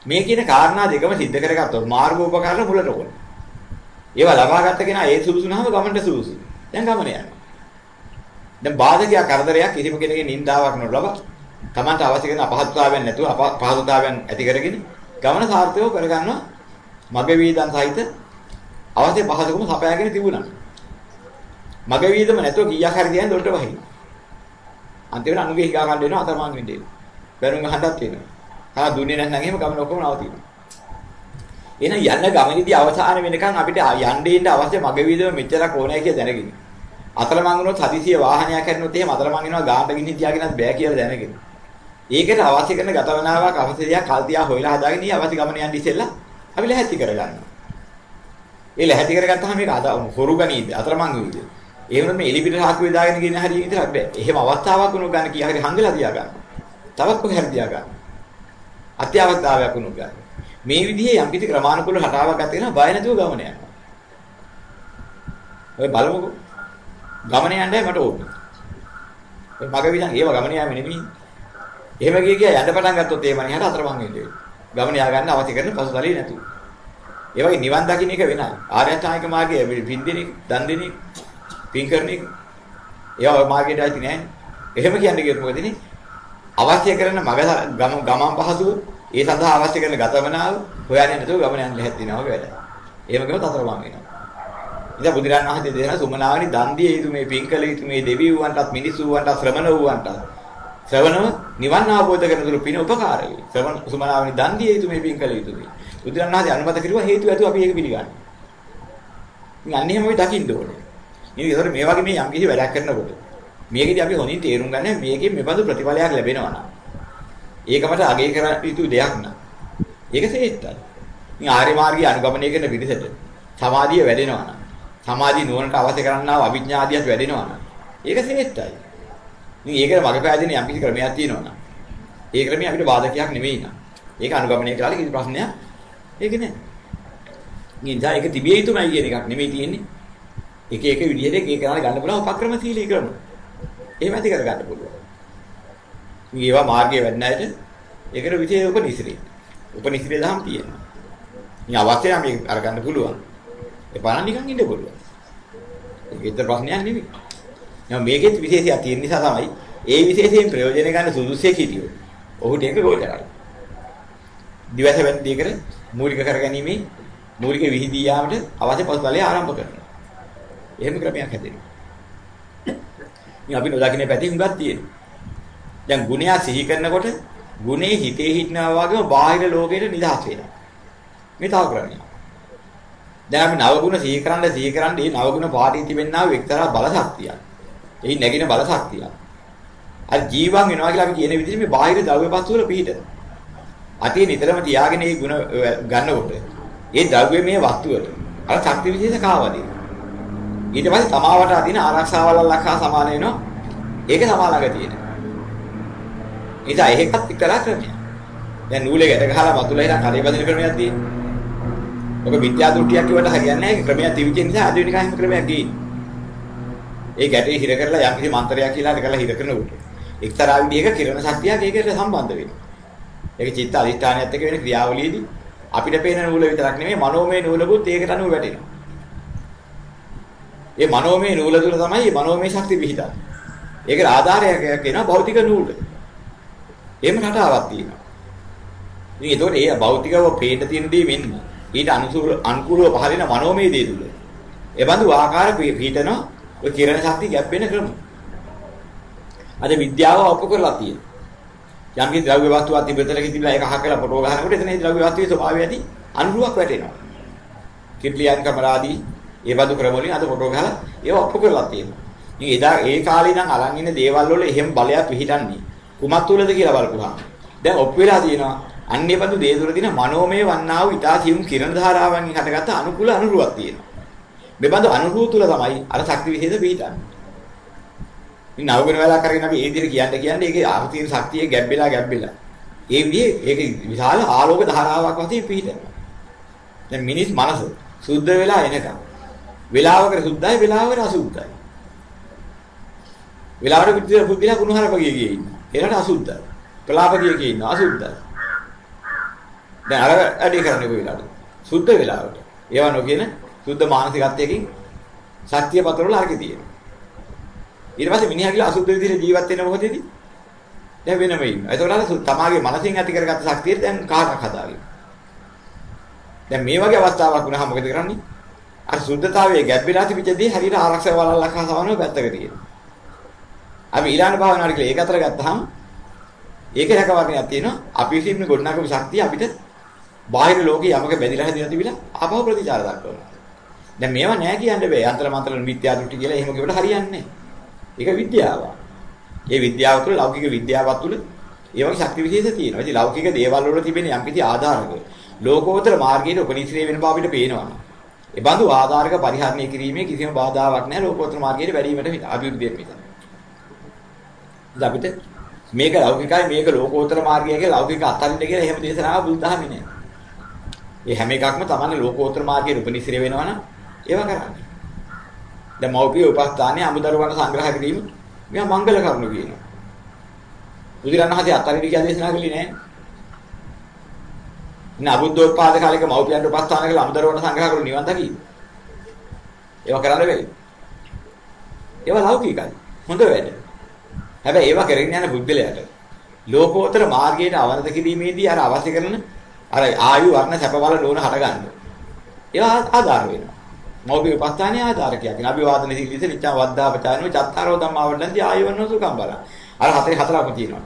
මේ කියන කාරණා දෙකම सिद्ध කරගත්තොත් මාර්ග උපකරණ මුලට ඕනේ. ඒවා ලබා ගත්ත කෙනා ඒ සුදුසුනහම ගමනට සුදුසුයි. දැන් ගමන යනවා. දැන් බාධකයක් කරදරයක් කිසිම කෙනෙකුගේ නින්දාවක් නොලබ තමන්ට අවශ්‍ය කරන අපහසුතාවයන් නැතුව අපහසුතාවයන් ඇති කරගෙන ගමන සාර්ථකව කරගන්නවා මග වේදන් සහිත අවශ්‍ය පහසුකම සපයාගෙන තිබුණා. මග වේදම නැතුව කීයක් හරි දියන් දොරට වහින. අන්තිමට අනුගේ හිගා ගන්න වෙනවා අතරමං වෙන්නේ. බැරුම් ගහන්නත් වෙනවා. ආ දුන්නේ නැත්නම් එහෙම ගමන ඔක්කොම නවතිනවා. එහෙනම් යන්න ගමනේදී අවසාන වෙනකන් අපිට යන්නේ ඉන්න අවශ්‍ය මග වේදම මෙච්චරක් ඕනෑ කියලා දැනගෙන. අතරමං වුණොත් හදිසිය වාහනයක් හැරෙනොත් එහෙම අතරමං වෙනවා ගානට ගිහින් තියාගෙනත් බෑ කියලා දැනගෙන. ඒකට අවශ්‍ය කරන ගතවනාවක් අවශ්‍ය දෙයක් කල්තියා හොයලා හදාගෙන ඉන්නේ අවශ්‍ය ගමන යන්න ඉස්සෙල්ලා අපි ලැහැත්ති කරගන්නවා. ඒ ලැහැත්ති කරගත්තාම මේක අද හොරු ගනීද අතරමං වෙයිද? ඒ වුණත් මේ එලි පිට සාක්කුව දාගෙන ගින හරිය විතරක් බෑ. එහෙම අවස්ථාවක් වුණොත් ගන්න කී හරි හංගලා තියා ගන්න. තවත් කොහේ හරි තියා ගන්න. අත්‍යවශ්‍යතාවයක් වුණොත් ගන්න. මේ විදිහේ යම් කිසි ක්‍රමානුකූල හටාවක් ගත වෙනවා බය නැතුව ගමන යනවා. ඔය බලමුකෝ. ගමන යන්නයි මට ඕනේ. ඔය මග විදන් ඒව ගමන යාම නෙමෙයි. එහෙම ගිය ගියා යන්න පටන් ගත්තොත් ඒ මනියට අතරමං වෙන්නේ. ගමන යා ගන්න අවශ්‍ය කරන පසුතලයේ නැතුව. ඒ වගේ නිවන් දකින්න එක වෙනයි. ආර්ය අෂ්ටාංගික මාර්ගයේ පින්දිනේ, දන් දෙනේ, පින් කරන්නේ ඒවා මාර්ගයට ඇති නෑ. එහෙම කියන්නේ කිව්වොත් මොකද ඉන්නේ? අවශ්‍ය කරන මග ගමන් පහසුව ඒ සඳහා අවශ්‍ය කරන ගතමනාව හොයන්නේ නැතුව ගමන යන්න හැදිනවා වගේ වැඩ. එහෙම කිව්වොත් අතරමං වෙනවා. ඉතින් බුදුරන් වහන්සේ දෙන සුමනාවනි දන් දිය යුතු මේ පින් කළ යුතු මේ දෙවියන්ටත් මිනිසුන්ටත් ශ්‍රමණ වූවන්ටත් ශ්‍රවණව නිවන් අවබෝධ කරගන්න තුරු පින උපකාර වේ. ශ්‍රවණ සුමනාවනි දන් දිය යුතු මේ පින් කළ යුතු මේ. බුදුරණාහි අනුමත කිරුවා හේතු ඇතුව අපි ඒක පිළිගන්නවා. ඉතින් අන්න එහෙම අපි දකින්න ඕනේ. ඉතින් ඒතර මේ වගේ මේ යම් කිසි වැඩක් කරනකොට මේකෙදි අපි හොඳින් තේරුම් ගන්න මේකෙන් මෙබඳු ප්‍රතිඵලයක් ලැබෙනවා නම් ඒකමට අගය කර යුතු දෙයක් නෑ. ඒක තේත්තයි. ඉතින් ආර්ය මාර්ගය අනුගමනය කරන විදිහට සමාධිය වැඩෙනවා නම් සමාධිය නුවණට අවශ්‍ය කරන්නා වූ අවිඥාදියත් වැඩෙනවා නම් ඒක තේත්තයි. ඉතින් ඒකට මග පෑදෙන යම් කිසි ක්‍රමයක් තියෙනවා නම් ඒ ක්‍රමය අපිට බාධකයක් නෙමෙයි නා. ඒක අනුගමනය කරලා කිසි ප්‍රශ්නයක් ඒක නෑ. ඉතින් ඒක තිබිය යුතුමයි කියන එකක් නෙමෙයි තියෙන්නේ. එක එක විදිහට එක එක කරලා ගන්න පුළුවන් උපක්‍රමශීලී ක්‍රම. එහෙම ඇති කර ගන්න පුළුවන්. ඉතින් ඒවා මාර්ගයේ වැඩ නැහැට ඒකට විශේෂ උපනිශ්‍රේ. උපනිශ්‍රේ දහම් තියෙනවා. ඉතින් අවශ්‍ය නම් මේක අරගන්න පුළුවන්. ඒ බලන්න නිකන් ඉන්න පුළුවන්. ඒක ඉතින් ප්‍රශ්නයක් නෙමෙයි. එහෙනම් මේකෙත් විශේෂයක් තියෙන නිසා තමයි ඒ විශේෂයෙන් ප්‍රයෝජන ගන්න සුදුසුසේ කිටියෝ. ඔහුට ඒක ගෝචරයි. දිවස වෙන්දී කර මූලික කරගැනීමේ මූලික විහිදී යාමට අවශ්‍ය පසුතලය ආරම්භ කරනවා. එහෙම ක්‍රමයක් හැදෙනවා. ඉතින් අපි නොදකින්න පැති හුඟක් තියෙනවා. දැන් ගුණය සිහි කරනකොට ගුණේ හිතේ හිටනවා වගේම බාහිර ලෝකෙට නිදහස් වෙනවා. මේ තව ක්‍රමයක්. දැන් අපි නවගුණ සිහි කරන්න සිහි කරන්න මේ නවගුණ පාටින් තිබෙනා වූ එක්තරා බල ශක්තියක්. එහි නැගින බල ශක්තියක්. අර ජීවන් වෙනවා කියලා අපි කියන විදිහට මේ බාහිර ද්‍රව්‍ය වස්තු වල පිහිටන. අතිය නිතරම තියාගෙන මේ ಗುಣ ගන්නකොට ඒ ද්‍රව්‍යමය වස්තුවට අර ශක්ති විශේෂ කාවදී. ඊට පස්සේ තමාවට අදින ආරක්ෂාවල ලක්හා සමාන වෙනවා. ඒක සමාලඟ තියෙන. ඉතින් ඒකත් එක්තරා ක්‍රමයක්. දැන් නූලේ ගැට ගහලා වතුලා ඉතින් කරේ බදින ක්‍රමයක් තියෙනවා. ඔක විද්‍යා දෘෂ්ටියක් කියවට හරියන්නේ නැහැ. ක්‍රමයක් තිබිච්ච නිසා ආධුනික හැම ක්‍රමයක් ගේන්නේ. ඒ ගැටේ හිර කරලා යම් කිසි මන්ත්‍රයක් කියලා හරි කරලා හිර කරනකොට එක්තරා විදිහක කිරණ ශක්තියක් ඒකට සම්බන්ධ වෙනවා. ඒක චිත්ත අධිෂ්ඨානයත් එක්ක වෙන ක්‍රියාවලියේදී අපිට පේන නූල විතරක් නෙමෙයි මනෝමය නූලකුත් ඒකට අනුව වැටෙනවා. ඒ මනෝමය නූල තුල තමයි මේ මනෝමය ශක්තිය පිහිටන්නේ. ඒකට ආධාරයක් වෙනවා භෞතික නූල. එහෙම රටාවක් තියෙනවා. ඉතින් ඒතකොට ඒ භෞතිකව පේන්න තියෙන දේ මෙන්න. ඊට අනුසූල අනුකූලව පහළින මනෝමය දේ තුල. ඒ බඳු ආකාර පිහිටනවා ඔය කිරණ ශක්තිය ගැප්පෙන ක්‍රම. අද විද්‍යාව ඔප්පු කරලා තියෙනවා. යම් කිසි ද්‍රව්‍ය වස්තුවක් තිබෙතලක තිබිලා ඒක අහකලා ෆොටෝ ගන්නකොට එතන ඒ ද්‍රව්‍ය වස්තුවේ ස්වභාවය ඇති අනුරුවක් වැටෙනවා. කිට්ලියන් කැමරාදී ඒ බඳු ක්‍රම වලින් අද ෆොටෝ ගහලා ඒව ඔප්පු කරලා තියෙනවා. ඉතින් එදා ඒ කාලේ නම් අරන් ඉන්න දේවල් වල එහෙම බලයක් පිහිටන්නේ කුමක් තුලද කියලා බලපුවාම දැන් ඔප්පු වෙලා තියෙනවා. අන්නේ බඳු දේ තුල තියෙන මනෝමය වන්නා වූ ඊටා සියුම් කිරණ ධාරාවන් හටගත්ත අනුකූල අනුරුවක් තියෙනවා. මේ බඳු අනුරුව තුල තමයි අර ශක්ති විශේෂ පිහිටන්නේ. ඉතින් නවගෙන වෙලා කරගෙන අපි ඒ විදිහට කියන්න කියන්නේ ඒකේ ආර්ථික ශක්තිය ගැබ්බෙලා ගැබ්බෙලා. ඒ විදිහේ ඒක විශාල ආලෝක ධාරාවක් වශයෙන් පිහිටනවා. දැන් මිනිස් මනස සුද්ධ වෙලා එනකම් වෙලාවකට සුද්ධයි වෙලාවකට අසුද්ධයි. වෙලාවට පිටිය පුදුලා කුණහරපගිය ගියේ ඉන්න. ඒකට අසුද්ධයි. ප්‍රලාපගිය කිය ඉන්න අසුද්ධයි. දැන් අර ඇඩි කරන්නේ කොයි වෙලාවද? සුද්ධ වෙලාවට. ඒවා නොකියන සුද්ධ මානසිකත්වයකින් සත්‍ය පතරවල අරගෙන තියෙනවා. ඊට පස්සේ මිනිහා කියලා අසුද්ධ විදිහට ජීවත් වෙන මොහොතේදී දැන් වෙනම ඉන්නවා. ඒතකොට අර තමාගේ මනසින් ඇති කරගත්ත ශක්තිය දැන් කාටක් හදාගෙන. දැන් මේ වගේ අවස්ථාවක් වුණාම මොකද කරන්නේ? අර සුද්ධතාවයේ ගැබ් වෙලා තිබිච්චදී හරියට ආරක්ෂක වලල්ලක් හසවනවා පැත්තක තියෙනවා. අපි ඊළාන භාවනාවට කියලා ඒක අතර ගත්තාම ඒකේ රැකවරණයක් තියෙනවා. අපි විසින් ගොඩනගපු ශක්තිය අපිට බාහිර ලෝකේ යමක බැඳිලා හැදිලා තිබිලා ආපහු ප්‍රතිචාර දක්වනවා. දැන් මේවා නෑ කියන්න බෑ. යන්ත්‍ර මන්ත්‍ර මිත්‍යා දෘෂ්ටි කියලා එහෙම කියවට හරියන්නේ නෑ. ඒක විද්‍යාව. ඒ විද්‍යාව තුළ ලෞකික විද්‍යාවත් තුළ ඒ වගේ ශක්ති විශේෂ තියෙනවා. ඉතින් ලෞකික දේවල් වල තිබෙන යම්කිසි ආධාරක ලෝකෝත්තර මාර්ගයේ උපනිශ්‍රේ වෙන බව අපිට පේනවා. ඒ බඳු ආධාරක පරිහරණය කිරීමේ කිසිම බාධාවක් නැහැ ලෝකෝත්තර මාර්ගයේ වැඩිවීමට අභිවෘද්ධියට පිට. ඉතින් අපිට මේක ලෞකිකයි මේක ලෝකෝත්තර මාර්ගය කියලා ලෞකික අත්හරින්න කියලා එහෙම දේශනාවක් බුද්ධහමි නෑ. ඒ හැම එකක්ම තමයි ලෝකෝත්තර මාර්ගයේ උපනිශ්‍රේ වෙනවනම් ඒවා කරන්නේ. දැන් මෞපිය උපස්ථානයේ අමුදරුවන් සංග්‍රහ කිරීම මේවා මංගල කරුණු කියනවා. බුදුරණහතේ අතරින් කියන දේශනා කළේ නෑ. නේ අබුද්ධෝත්පාද කාලේක මෞපියන්ට උපස්ථාන කළ අමුදරුවන් සංග්‍රහ කරු නිවන් දකි. ඒවා කරන්න බැරි. ඒවා ලෞකිකයි. හොඳ වැඩ. හැබැයි ඒවා කරගෙන යන බුද්ධලයට ලෝකෝත්තර මාර්ගයට අවනත කිරීමේදී අර අවශ්‍ය කරන අර ආයු වර්ණ සැපවල නෝන හටගන්න. ඒවා ආධාර වෙනවා. මෞපිය උපස්ථානයේ ආධාරකයක්. අභිවාදන සීලිස නිච්චා වද්දාපචාරණෝ චත්තාරෝ ධම්මා වඩන්ති ආයවන්නෝ සුඛම් බල. අර හතරේ හතරක්ම තියෙනවා.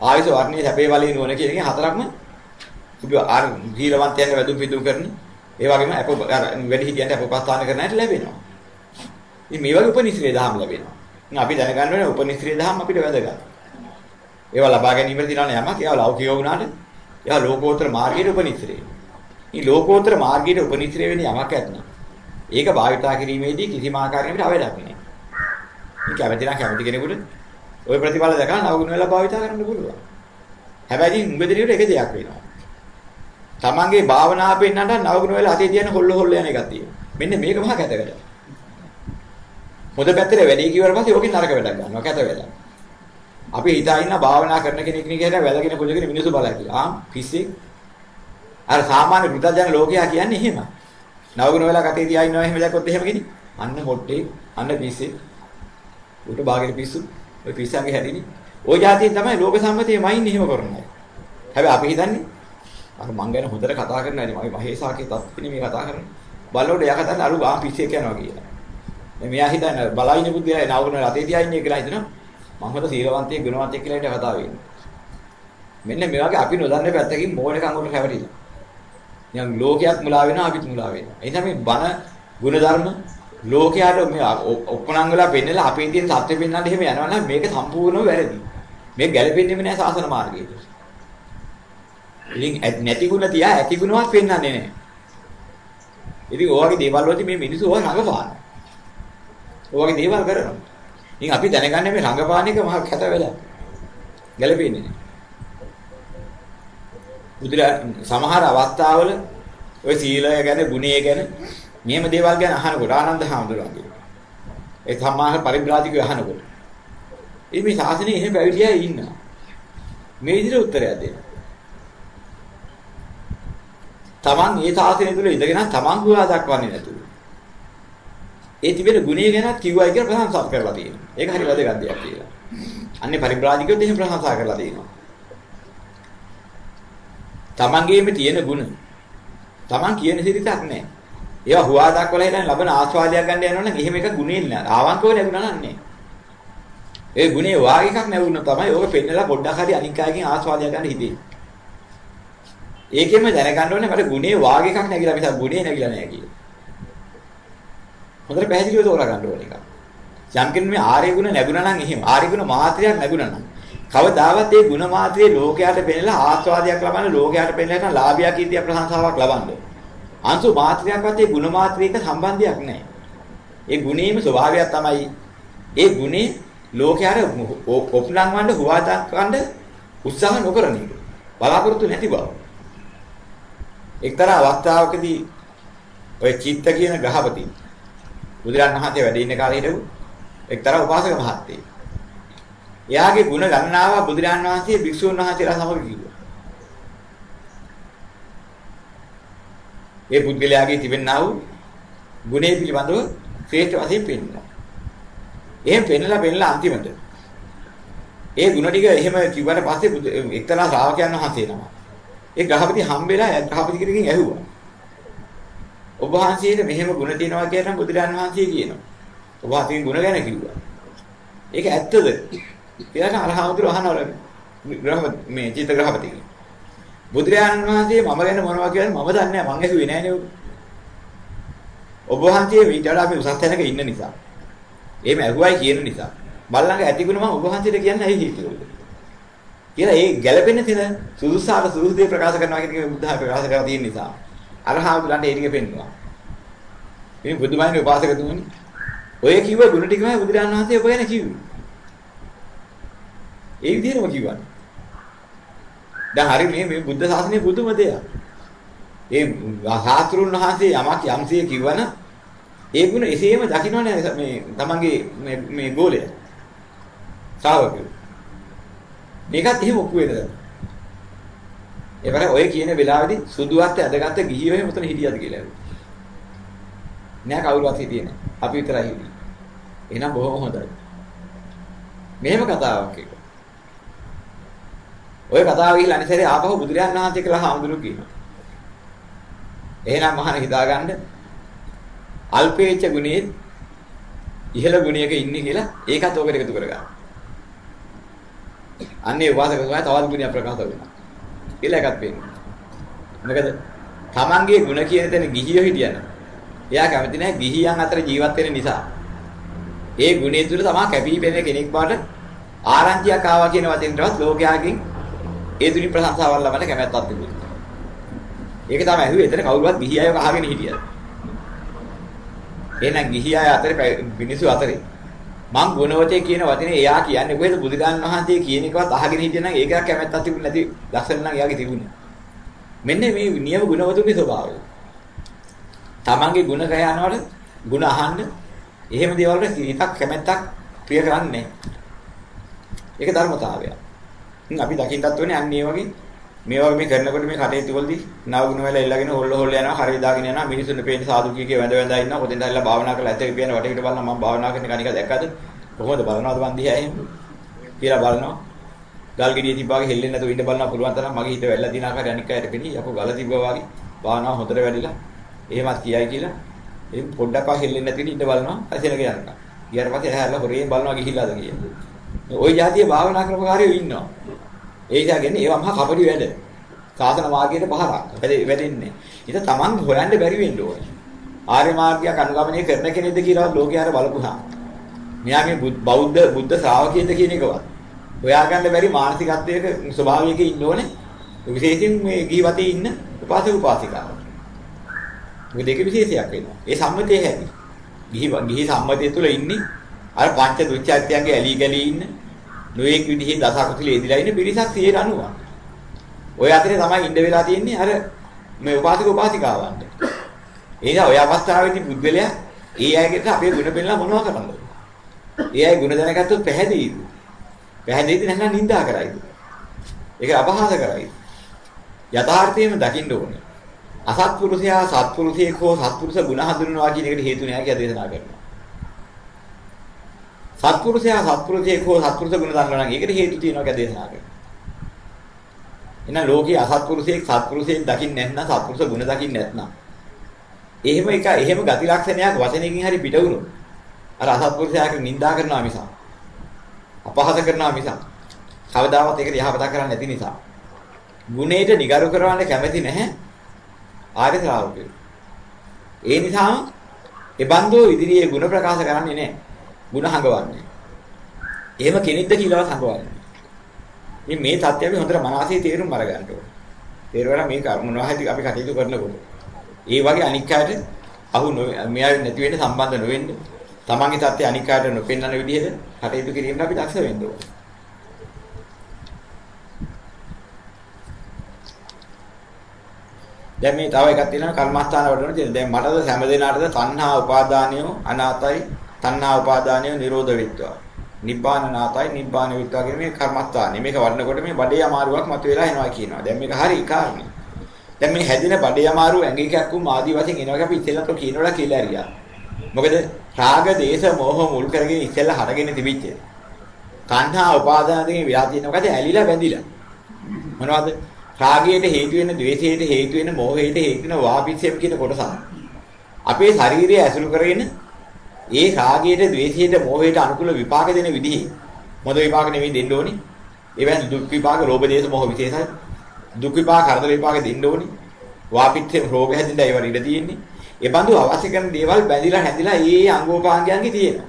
ආයස වර්ණයේ සැපේ වලින් නොන කියන එකෙන් හතරක්ම සුභ ආර ජීලවන්තයන්ගේ වැදුම් පිදුම් කරන ඒ වගේම අප වැඩි හිටියන්ට අප උපස්ථාන කරන ඇට ලැබෙනවා. ඉතින් මේ වගේ උපනිශ්‍රේ දහම් ලැබෙනවා. ඉතින් අපි දැනගන්න ඕනේ උපනිශ්‍රේ දහම් අපිට වැදගත්. ඒවා ලබා ගැනීමට දිනන යමක් ඒවා ලෞකික වුණාට ඒවා ලෝකෝත්තර මාර්ගයේ උපනිශ්‍රේ. මේ ලෝකෝත්තර මාර්ගයේ උපනිශ්‍රේ වෙන යමක් ඇත්නම් ඒක භාවිතා කිරීමේදී කිසිම ආකාරයකට අවඩක් නැහැ. මේ කැමති නම් කැමති කෙනෙකුට ওই ප්‍රතිඵල දැකලා නවගුණ වෙලා භාවිතා කරන්න පුළුවන්. හැබැයි උඹදිරියට එක දෙයක් වෙනවා. තමන්ගේ භාවනාව පෙන්නන්න නවගුණ වෙලා අතේ තියන හොල්ල හොල්ල යන එකක් තියෙනවා. මෙන්න මේක මහා කැත වැඩ. හොඳ පැත්තට වැඩි කිව්වට පස්සේ ඕකෙන් නරක වැඩක් ගන්නවා කැත වැඩ. අපි හිතා ඉන්න භාවනා කරන කෙනෙක් නේ කියලා වැලගෙන කොජගෙන මිනිස්සු බලයි කියලා. ආ පිස්සේ අර සාමාන්‍ය බුද්ධජන ලෝකයා කියන්නේ එහෙමයි. නවගුණ වෙලා කටේ තියා ඉන්නවා එහෙම දැක්කොත් එහෙම ගිනි. අන්න මොට්ටේ, අන්න පිස්සේ. උට බාගෙට පිස්සු. ඔය පිස්සන්ගේ හැදිනි. ওই જાතියෙන් තමයි ලෝක සම්මතියේ මයින් එහෙම කරන්නේ. හැබැයි අපි හිතන්නේ අර මං ගැන හොඳට කතා කරන ඇයි මගේ මහේසාකේ තත්ත්වනේ මේ කතා කරන්නේ. බලනකොට එයා කතා කරන අරු ආ පිස්සේ කියනවා කියලා. මේ මෙයා හිතන්නේ බලයින බුද්ධියයි නවගුණ වෙලා කටේ තියා ඉන්නේ කියලා හිතනවා. මම හොඳ සීලවන්තයෙක් ගුණවන්තයෙක් කියලා හිත කතා වෙන්නේ. මෙන්න මේ වගේ අපි නොදන්න පැත්තකින් මෝඩකම් වලට හැවටිලා. නිකන් ලෝකයක් මුලා වෙනවා අපිත් මුලා වෙනවා. ඒ නිසා මේ බණ ගුණධර්ම ලෝකයට මේ ඔප්පණම් වෙලා පෙන්නලා අපේ තියෙන සත්‍ය පෙන්වන්න එහෙම යනවා නම් මේක සම්පූර්ණව වැරදි. මේක ගැලපෙන්නේම නෑ සාසන මාර්ගයට. ඉතින් නැති ගුණ තියා ඇති ගුණවත් පෙන්වන්නේ නැහැ. ඉතින් ඔයගේ දේවල් වලදී මේ මිනිස්සු ඔය රඟපාන. ඔයගේ දේවල් කරනවා. ඉතින් අපි දැනගන්නේ මේ රඟපාන එක මහ කැත වෙලා. ගැලපෙන්නේ නැහැ. බුදුරා සමහර අවස්ථාවල ඔය සීලය ගැන ගුණය ගැන මෙහෙම දේවල් ගැන අහනකොට ආනන්ද හාමුදුරුවන්ගේ. ඒ සම්මාහ පරිබ්‍රාජිකව අහනකොට. ඉතින් මේ ශාසනයේ එහෙම පැවිදිලා ඉන්නවා. මේ විදිහට උත්තරයක් දෙන්න තමන් ඒ ශාසනය තුල ඉඳගෙන තමන් හුවා දක්වන්නේ නැතුව. ඒ තිබෙන ගුණය ගැන කිව්වයි කියලා ප්‍රශංසා කරලා තියෙනවා. ඒක හරි වැදගත් දෙයක් කියලා. අන්නේ පරිබ්‍රාජිකයොත් එහෙම ප්‍රශංසා කරලා තියෙනවා. තමන්ගේම තියෙන ගුණ තමන් කියන සිරිතක් නැහැ. ඒවා හුවා දක්වලා ඉඳන් ලබන ආස්වාදයක් ගන්න යනවනම් එහෙම එක ගුණෙන්නේ නැහැ. ආවංකව ලැබුණා නන්නේ. ඒ ගුණේ වාග් එකක් නැවුණා තමයි ඕක පෙන්නලා පොඩ්ඩක් හරි අනික් අයකින් ආස්වාදයක් ගන්න හිතේ. ඒකෙම දැනගන්න ඕනේ මට ගුණේ වාග් එකක් නැගිලා මිසක් ගුණේ නැගිලා නැහැ කියලා. හොඳට පැහැදිලිව තෝරා ගන්න ඕනේ එක. යම් කෙනෙක් මේ ආර්ය ගුණ නැගුණා නම් එහෙම ආර්ය ගුණ මාත්‍රයක් නැගුණා නම් කවදාවත් ඒ ಗುಣ මාත්‍රයේ ලෝකයට පෙන්නලා ආස්වාදයක් ලබන්න ලෝකයට පෙන්නලා ලාභයක් කීර්තිය ප්‍රශංසාවක් ලබන්න. අංශු මාත්‍රයක්වත් ඒ ಗುಣ මාත්‍රයක සම්බන්ධයක් නැහැ. ඒ ගුණේම ස්වභාවයක් තමයි ඒ ගුණේ ලෝකයට ඔප්නංවන්න හුවා දක්වන්න උත්සාහ නොකරන එක. බලාපොරොත්තු නැති බව. එක්තරා අවස්ථාවකදී ඔය චිත්ත කියන ග්‍රහපති බුදුරන් වහන්සේ වැඩ ඉන්න කාලේ හිටපු එක්තරා උපාසක මහත්තයෙක් එයාගේ ಗುಣ ගණනාව බුදුරජාන් වහන්සේ භික්ෂුන් වහන්සේලා සමග කිව්වා. ඒ පුද්ගලයාගේ තිබෙනා වූ ගුණේ පිළිබඳව ශ්‍රේෂ්ඨ වශයෙන් පෙන්නනවා. එහෙම පෙන්නලා පෙන්නලා අන්තිමට ඒ ಗುಣ ටික එහෙම කිව්වට පස්සේ එක්තරා ශ්‍රාවකයන් වහන්සේ නම. ඒ ග්‍රහපති හම්බෙලා ග්‍රහපති කෙනකින් ඇහුවා. ඔබ වහන්සේට මෙහෙම ಗುಣ තියෙනවා කියලා බුදුරජාන් වහන්සේ කියනවා. ඔබ වහන්සේගේ ಗುಣ ගැන කිව්වා. ඒක ඇත්තද? කියලා අරහමතුරු අහනවල ග්‍රහ මේ චිත්ත ග්‍රහපති. බුදුරජාණන් වහන්සේ මම ගැන මොනවා කියන්නේ මම දන්නේ නැහැ මං ඇහුවේ නැහැ නේ ඔබ වහන්සේ ඊට වඩා අපි උසස් තැනක ඉන්න නිසා. එහෙම ඇහුවයි කියන නිසා. බල්ලංග ඇතිගුණ මම ඔබ වහන්සේට කියන්නේ ඇයි හේතුව? කියලා ඒ ගැළපෙන්න තියෙන සුදුසාර සුදුසු දේ ප්‍රකාශ කරනවා කියන එක බුද්ධහා ප්‍රකාශ කරලා තියෙන නිසා. අරහමතුලන්ට ඒ ටික පෙන්නවා. මේ බුදුමහාමි උපාසක තුමනි ඔය කිව්ව ගුණ ටිකමයි බුදුරජාණන් වහන්සේ ඔබ ගැන කිව්වේ. ඒ විදිහටම කිව්වනේ. දැන් හරි මේ මේ බුද්ධ ශාසනය පුදුම දෙයක්. ඒ සාස්ත්‍රුන් වහන්සේ යමක් යම්සේ කිව්වනම් ඒ ගුණ එසේම දකින්නනේ මේ තමන්ගේ මේ මේ ගෝලය. ශ්‍රාවකයෝ. මේකත් එහෙම ඔක්කු වෙනද? ඒවර ඔය කියන වෙලාවේදී සුදුවත් ඇදගත්ත ගිහියෝ එහෙම උතන හිටියද කියලා. නෑ කවුරුවත් හිටියේ නෑ. අපි විතරයි හිටියේ. එහෙනම් බොහොම හොඳයි. මෙහෙම කතාවක් එක. ඔය කතාව ගිහිල්ලා අනිසරේ ආපහු බුදුරජාණන් වහන්සේ කියලා හාමුදුරු කියනවා. එහෙනම් මහාන හිතාගන්න අල්පේච්ඡ ගුණේ ඉහළ ගුණයක ඉන්නේ කියලා ඒකත් ඔකට එකතු කරගන්න. අන්නේ වාසකතුමා තවත් ගුණයක් ප්‍රකාශ වෙනවා. කියලා එකක් පේනවා. මොකද තමන්ගේ ගුණ කියන තැන ගිහියෝ හිටියන. එයා කැමති නැහැ ගිහියන් අතර ජීවත් වෙන නිසා. ඒ ගුණය තුල තමා කැපී පෙනෙන කෙනෙක් බවට ආරංචියක් ආවා කියන වචෙන්ටවත් ලෝකයාගෙන් ඒ තුලින් ප්‍රශංසාවක් ලබන්න කැමැත්තක් තිබුණා. ඒක තමයි ඇහුවේ. එතන කවුරුවත් ගිහි අයව අහගෙන හිටියද? එහෙනම් ගිහි අය අතරේ මිනිස්සු අතරේ මං ගුණවතේ කියන වචනේ එයා කියන්නේ කොහෙද බුදුගාන් වහන්සේ කියන එකවත් අහගෙන හිටියනම් ඒක කැමැත්තක් තිබුණ නැති ලස්සන නම් එයාගේ තිබුණේ. මෙන්න මේ නියම ගුණවතුන්ගේ ස්වභාවය. තමන්ගේ ගුණ කයනවල ගුණ අහන්න එහෙම දේවල් වල හිතක් කැමැත්තක් ප්‍රිය කරන්නේ ඒක ධර්මතාවයක්. අපි දකින්නත් ඕනේ. අන්න ඒ වගේ. මේ වගේ මේ කරනකොට මේ කටයුතු වලදී නවගුණ වෙලා එල්ලගෙන හොල්ල හොල්ල යනවා හරිය දාගෙන යනවා. මිනිසුන්ට පේන සාදු කීකේ වැඳ වැඳ ඉන්නවා. කොතෙන්ද ඇවිල්ලා භාවනා කරලා ඇත්තට කියන වටේට බලනවා. මම භාවනා කරන කණික දැක්කද? කොහොමද බලනවද මන් දිහා එහෙම? කියලා බලනවා. ගල් ගෙඩිය තිබ්බාගේ හෙල්ලෙන්නේ නැතුව ඉන්න බලනවා පුළුවන් තරම්. මගේ හිත වැල්ලා දින ආකාරය අනික් අයට පෙනී යකෝ ගල තිබ්බා වගේ භාවනාව හොඳට වැඩිලා එහෙමත් කියයි කියලා. ඒ පොඩ්ඩක් ආ හෙල්ලෙන්නේ නැති ඉන්න බලනවා. ඇසෙනක යනවා ඊට පස්සේ ඇහැරලා හොරේ බලනවා ගිහිල්ලාද කියලා. ওই જાතිය භාවනා ක්‍රමකාරයෝ ඉන්නවා. ඒ කියන්නේ ඒවා මහා කපටි වැඩ. සාසන මාර්ගයට පහරක්. වැඩෙන්නේ. ඉතින් Taman හොයන්න බැරි වෙන්න ඕනේ. ආර්ය මාර්ගයක් අනුගමනය කරන කෙනෙක්ද කියලා ලෝකයාට බලපුහා. මෙයා මේ බෞද්ධ බුද්ධ ශ්‍රාවකයෙක්ද කියන එකවත්. හොයාගන්න බැරි මානසිකත්වයක ස්වභාවයක ඉන්න ඕනේ. විශේෂයෙන් මේ ගිහිවතේ ඉන්න උපාසක උපාසිකාවට. මොකද ඒක විශේෂයක් වෙනවා. ඒ සම්මතයේ හැටි. ගිහි ගිහි සම්මතය තුළ ඉන්නේ අර පංච දුච්චත්‍යයන්ගේ ඇලි ගලී ඉන්නේ නොඑක් විදිහේ දස අකුසල එදිලා ඉන්න පිරිසක් 90. ඔය අතරේ තමයි ඉන්න වෙලා තියෙන්නේ අර මේ උපාසක උපාසිකාවන්ට. ඒ නිසා ඔය අවස්ථාවේදී පුද්ගලයා ඒ අයකට අපේ ගුණ පෙන්නලා මොනවද කරන්නේ? ඒ අය ගුණ දැනගත්තොත් පැහැදිලිද? පැහැදිලිද නැත්නම් නිඳා කරයිද? ඒක අපහාස කරයිද? යථාර්ථයෙන්ම දකින්න ඕනේ. අසත්පුරුෂයා සත්පුරුෂයෙක් හෝ සත්පුරුෂ ගුණ හඳුනනවා කියන එකට හේතු නෑ කියලා දේශනා කරනවා. සත්පුරුෂයා සත්පුරුෂයෙක් හෝ සත්පුරුෂ ගුණ දන්නවා නම් ඒකට හේතු තියෙනවා කියලා දේශනා කරනවා. එහෙනම් ලෝකයේ අසත්පුරුෂයෙක් සත්පුරුෂයෙක් දකින්න නැත්නම් සත්පුරුෂ ගුණ දකින්න නැත්නම් එහෙම එක එහෙම ගති ලක්ෂණයක් වචනයකින් හරි පිට වුණොත් අර අසත්පුරුෂයාට නිඳා කරනවා මිස අපහාස කරනවා මිස කවදාවත් ඒකට යහපත කරන්නේ නැති නිසා ගුණයට නිගරු කරවන්න කැමති නැහැ ආර්ය ශ්‍රාවකයෝ. ඒ නිසාම ඒ බන්දෝ ඉදිරියේ ಗುಣ ප්‍රකාශ කරන්නේ නැහැ. ಗುಣ හඟවන්නේ. එහෙම කෙනෙක්ද කියලා හඟවන්නේ. ඉතින් මේ தත්ත්වය අපි හොඳට මනසේ තේරුම් අරගන්න ඕනේ. තේරෙවලා මේ කර්මනවාහිත අපි කටයුතු කරනකොට. ඒ වගේ අනික්කායට අහු මෙයාට නැති වෙන්න සම්බන්ධ නොවෙන්න තමන්ගේ தත්ත්වය අනික්කායට නොපෙන්නන විදිහට කටයුතු කිරීමට අපි දක්ෂ වෙන්න ඕනේ. දැන් මේ තව එකක් තියෙනවා කර්මස්ථාන වලට දැන් මටද හැම දිනාටද තණ්හා උපාදානියෝ අනාතයි තණ්හා උපාදානය නිරෝධ වෙත්වා. නිබ්බාන නාතයි නිබ්බාන වෙත්වා කියන මේ කර්මස්ථානේ. මේක වඩනකොට මේ බඩේ අමාරුවක් මතුවලා එනවා කියනවා. දැන් මේක හරි කාරණේ. දැන් මේ හැදෙන බඩේ අමාරුව ඇඟේ කැක්කුම් ආදී වශයෙන් එනවා අපි ඉතලට කියනවා කියලා ඇරියා. මොකද රාග, දේශ, මෝහ මුල් කරගෙන ඉතල හරගෙන තිබිච්ච. තණ්හා උපාදාන දෙකේ විලා තියෙනකොට ඇලිලා බැඳිලා. මොනවද? රාගයට හේතු වෙන, ද්වේෂයට හේතු වෙන, මෝහයට හේතු වෙන වාපිච්චම් කියන කොටස. අපේ ශරීරය ඇසුරු කරගෙන ඒ රාගයට, ද්වේෂයට, මෝහයට අනුකූල විපාක දෙන විදිහේ මොද විපාක නෙවෙයි දෙන්න ඕනි. ඒවෙන් දුක් විපාක, ලෝභ දේශ මොහ විශේෂයි. දුක් විපාක, කරදර විපාක දෙන්න ඕනි. වාපිච්චම් රෝග හැදින්න ඒවට ඉඩ තියෙන්නේ. ඒ බඳු අවශ්‍ය කරන දේවල් බැඳිලා හැදිලා ඒ අංගෝපාංගයන්ගේ තියෙනවා.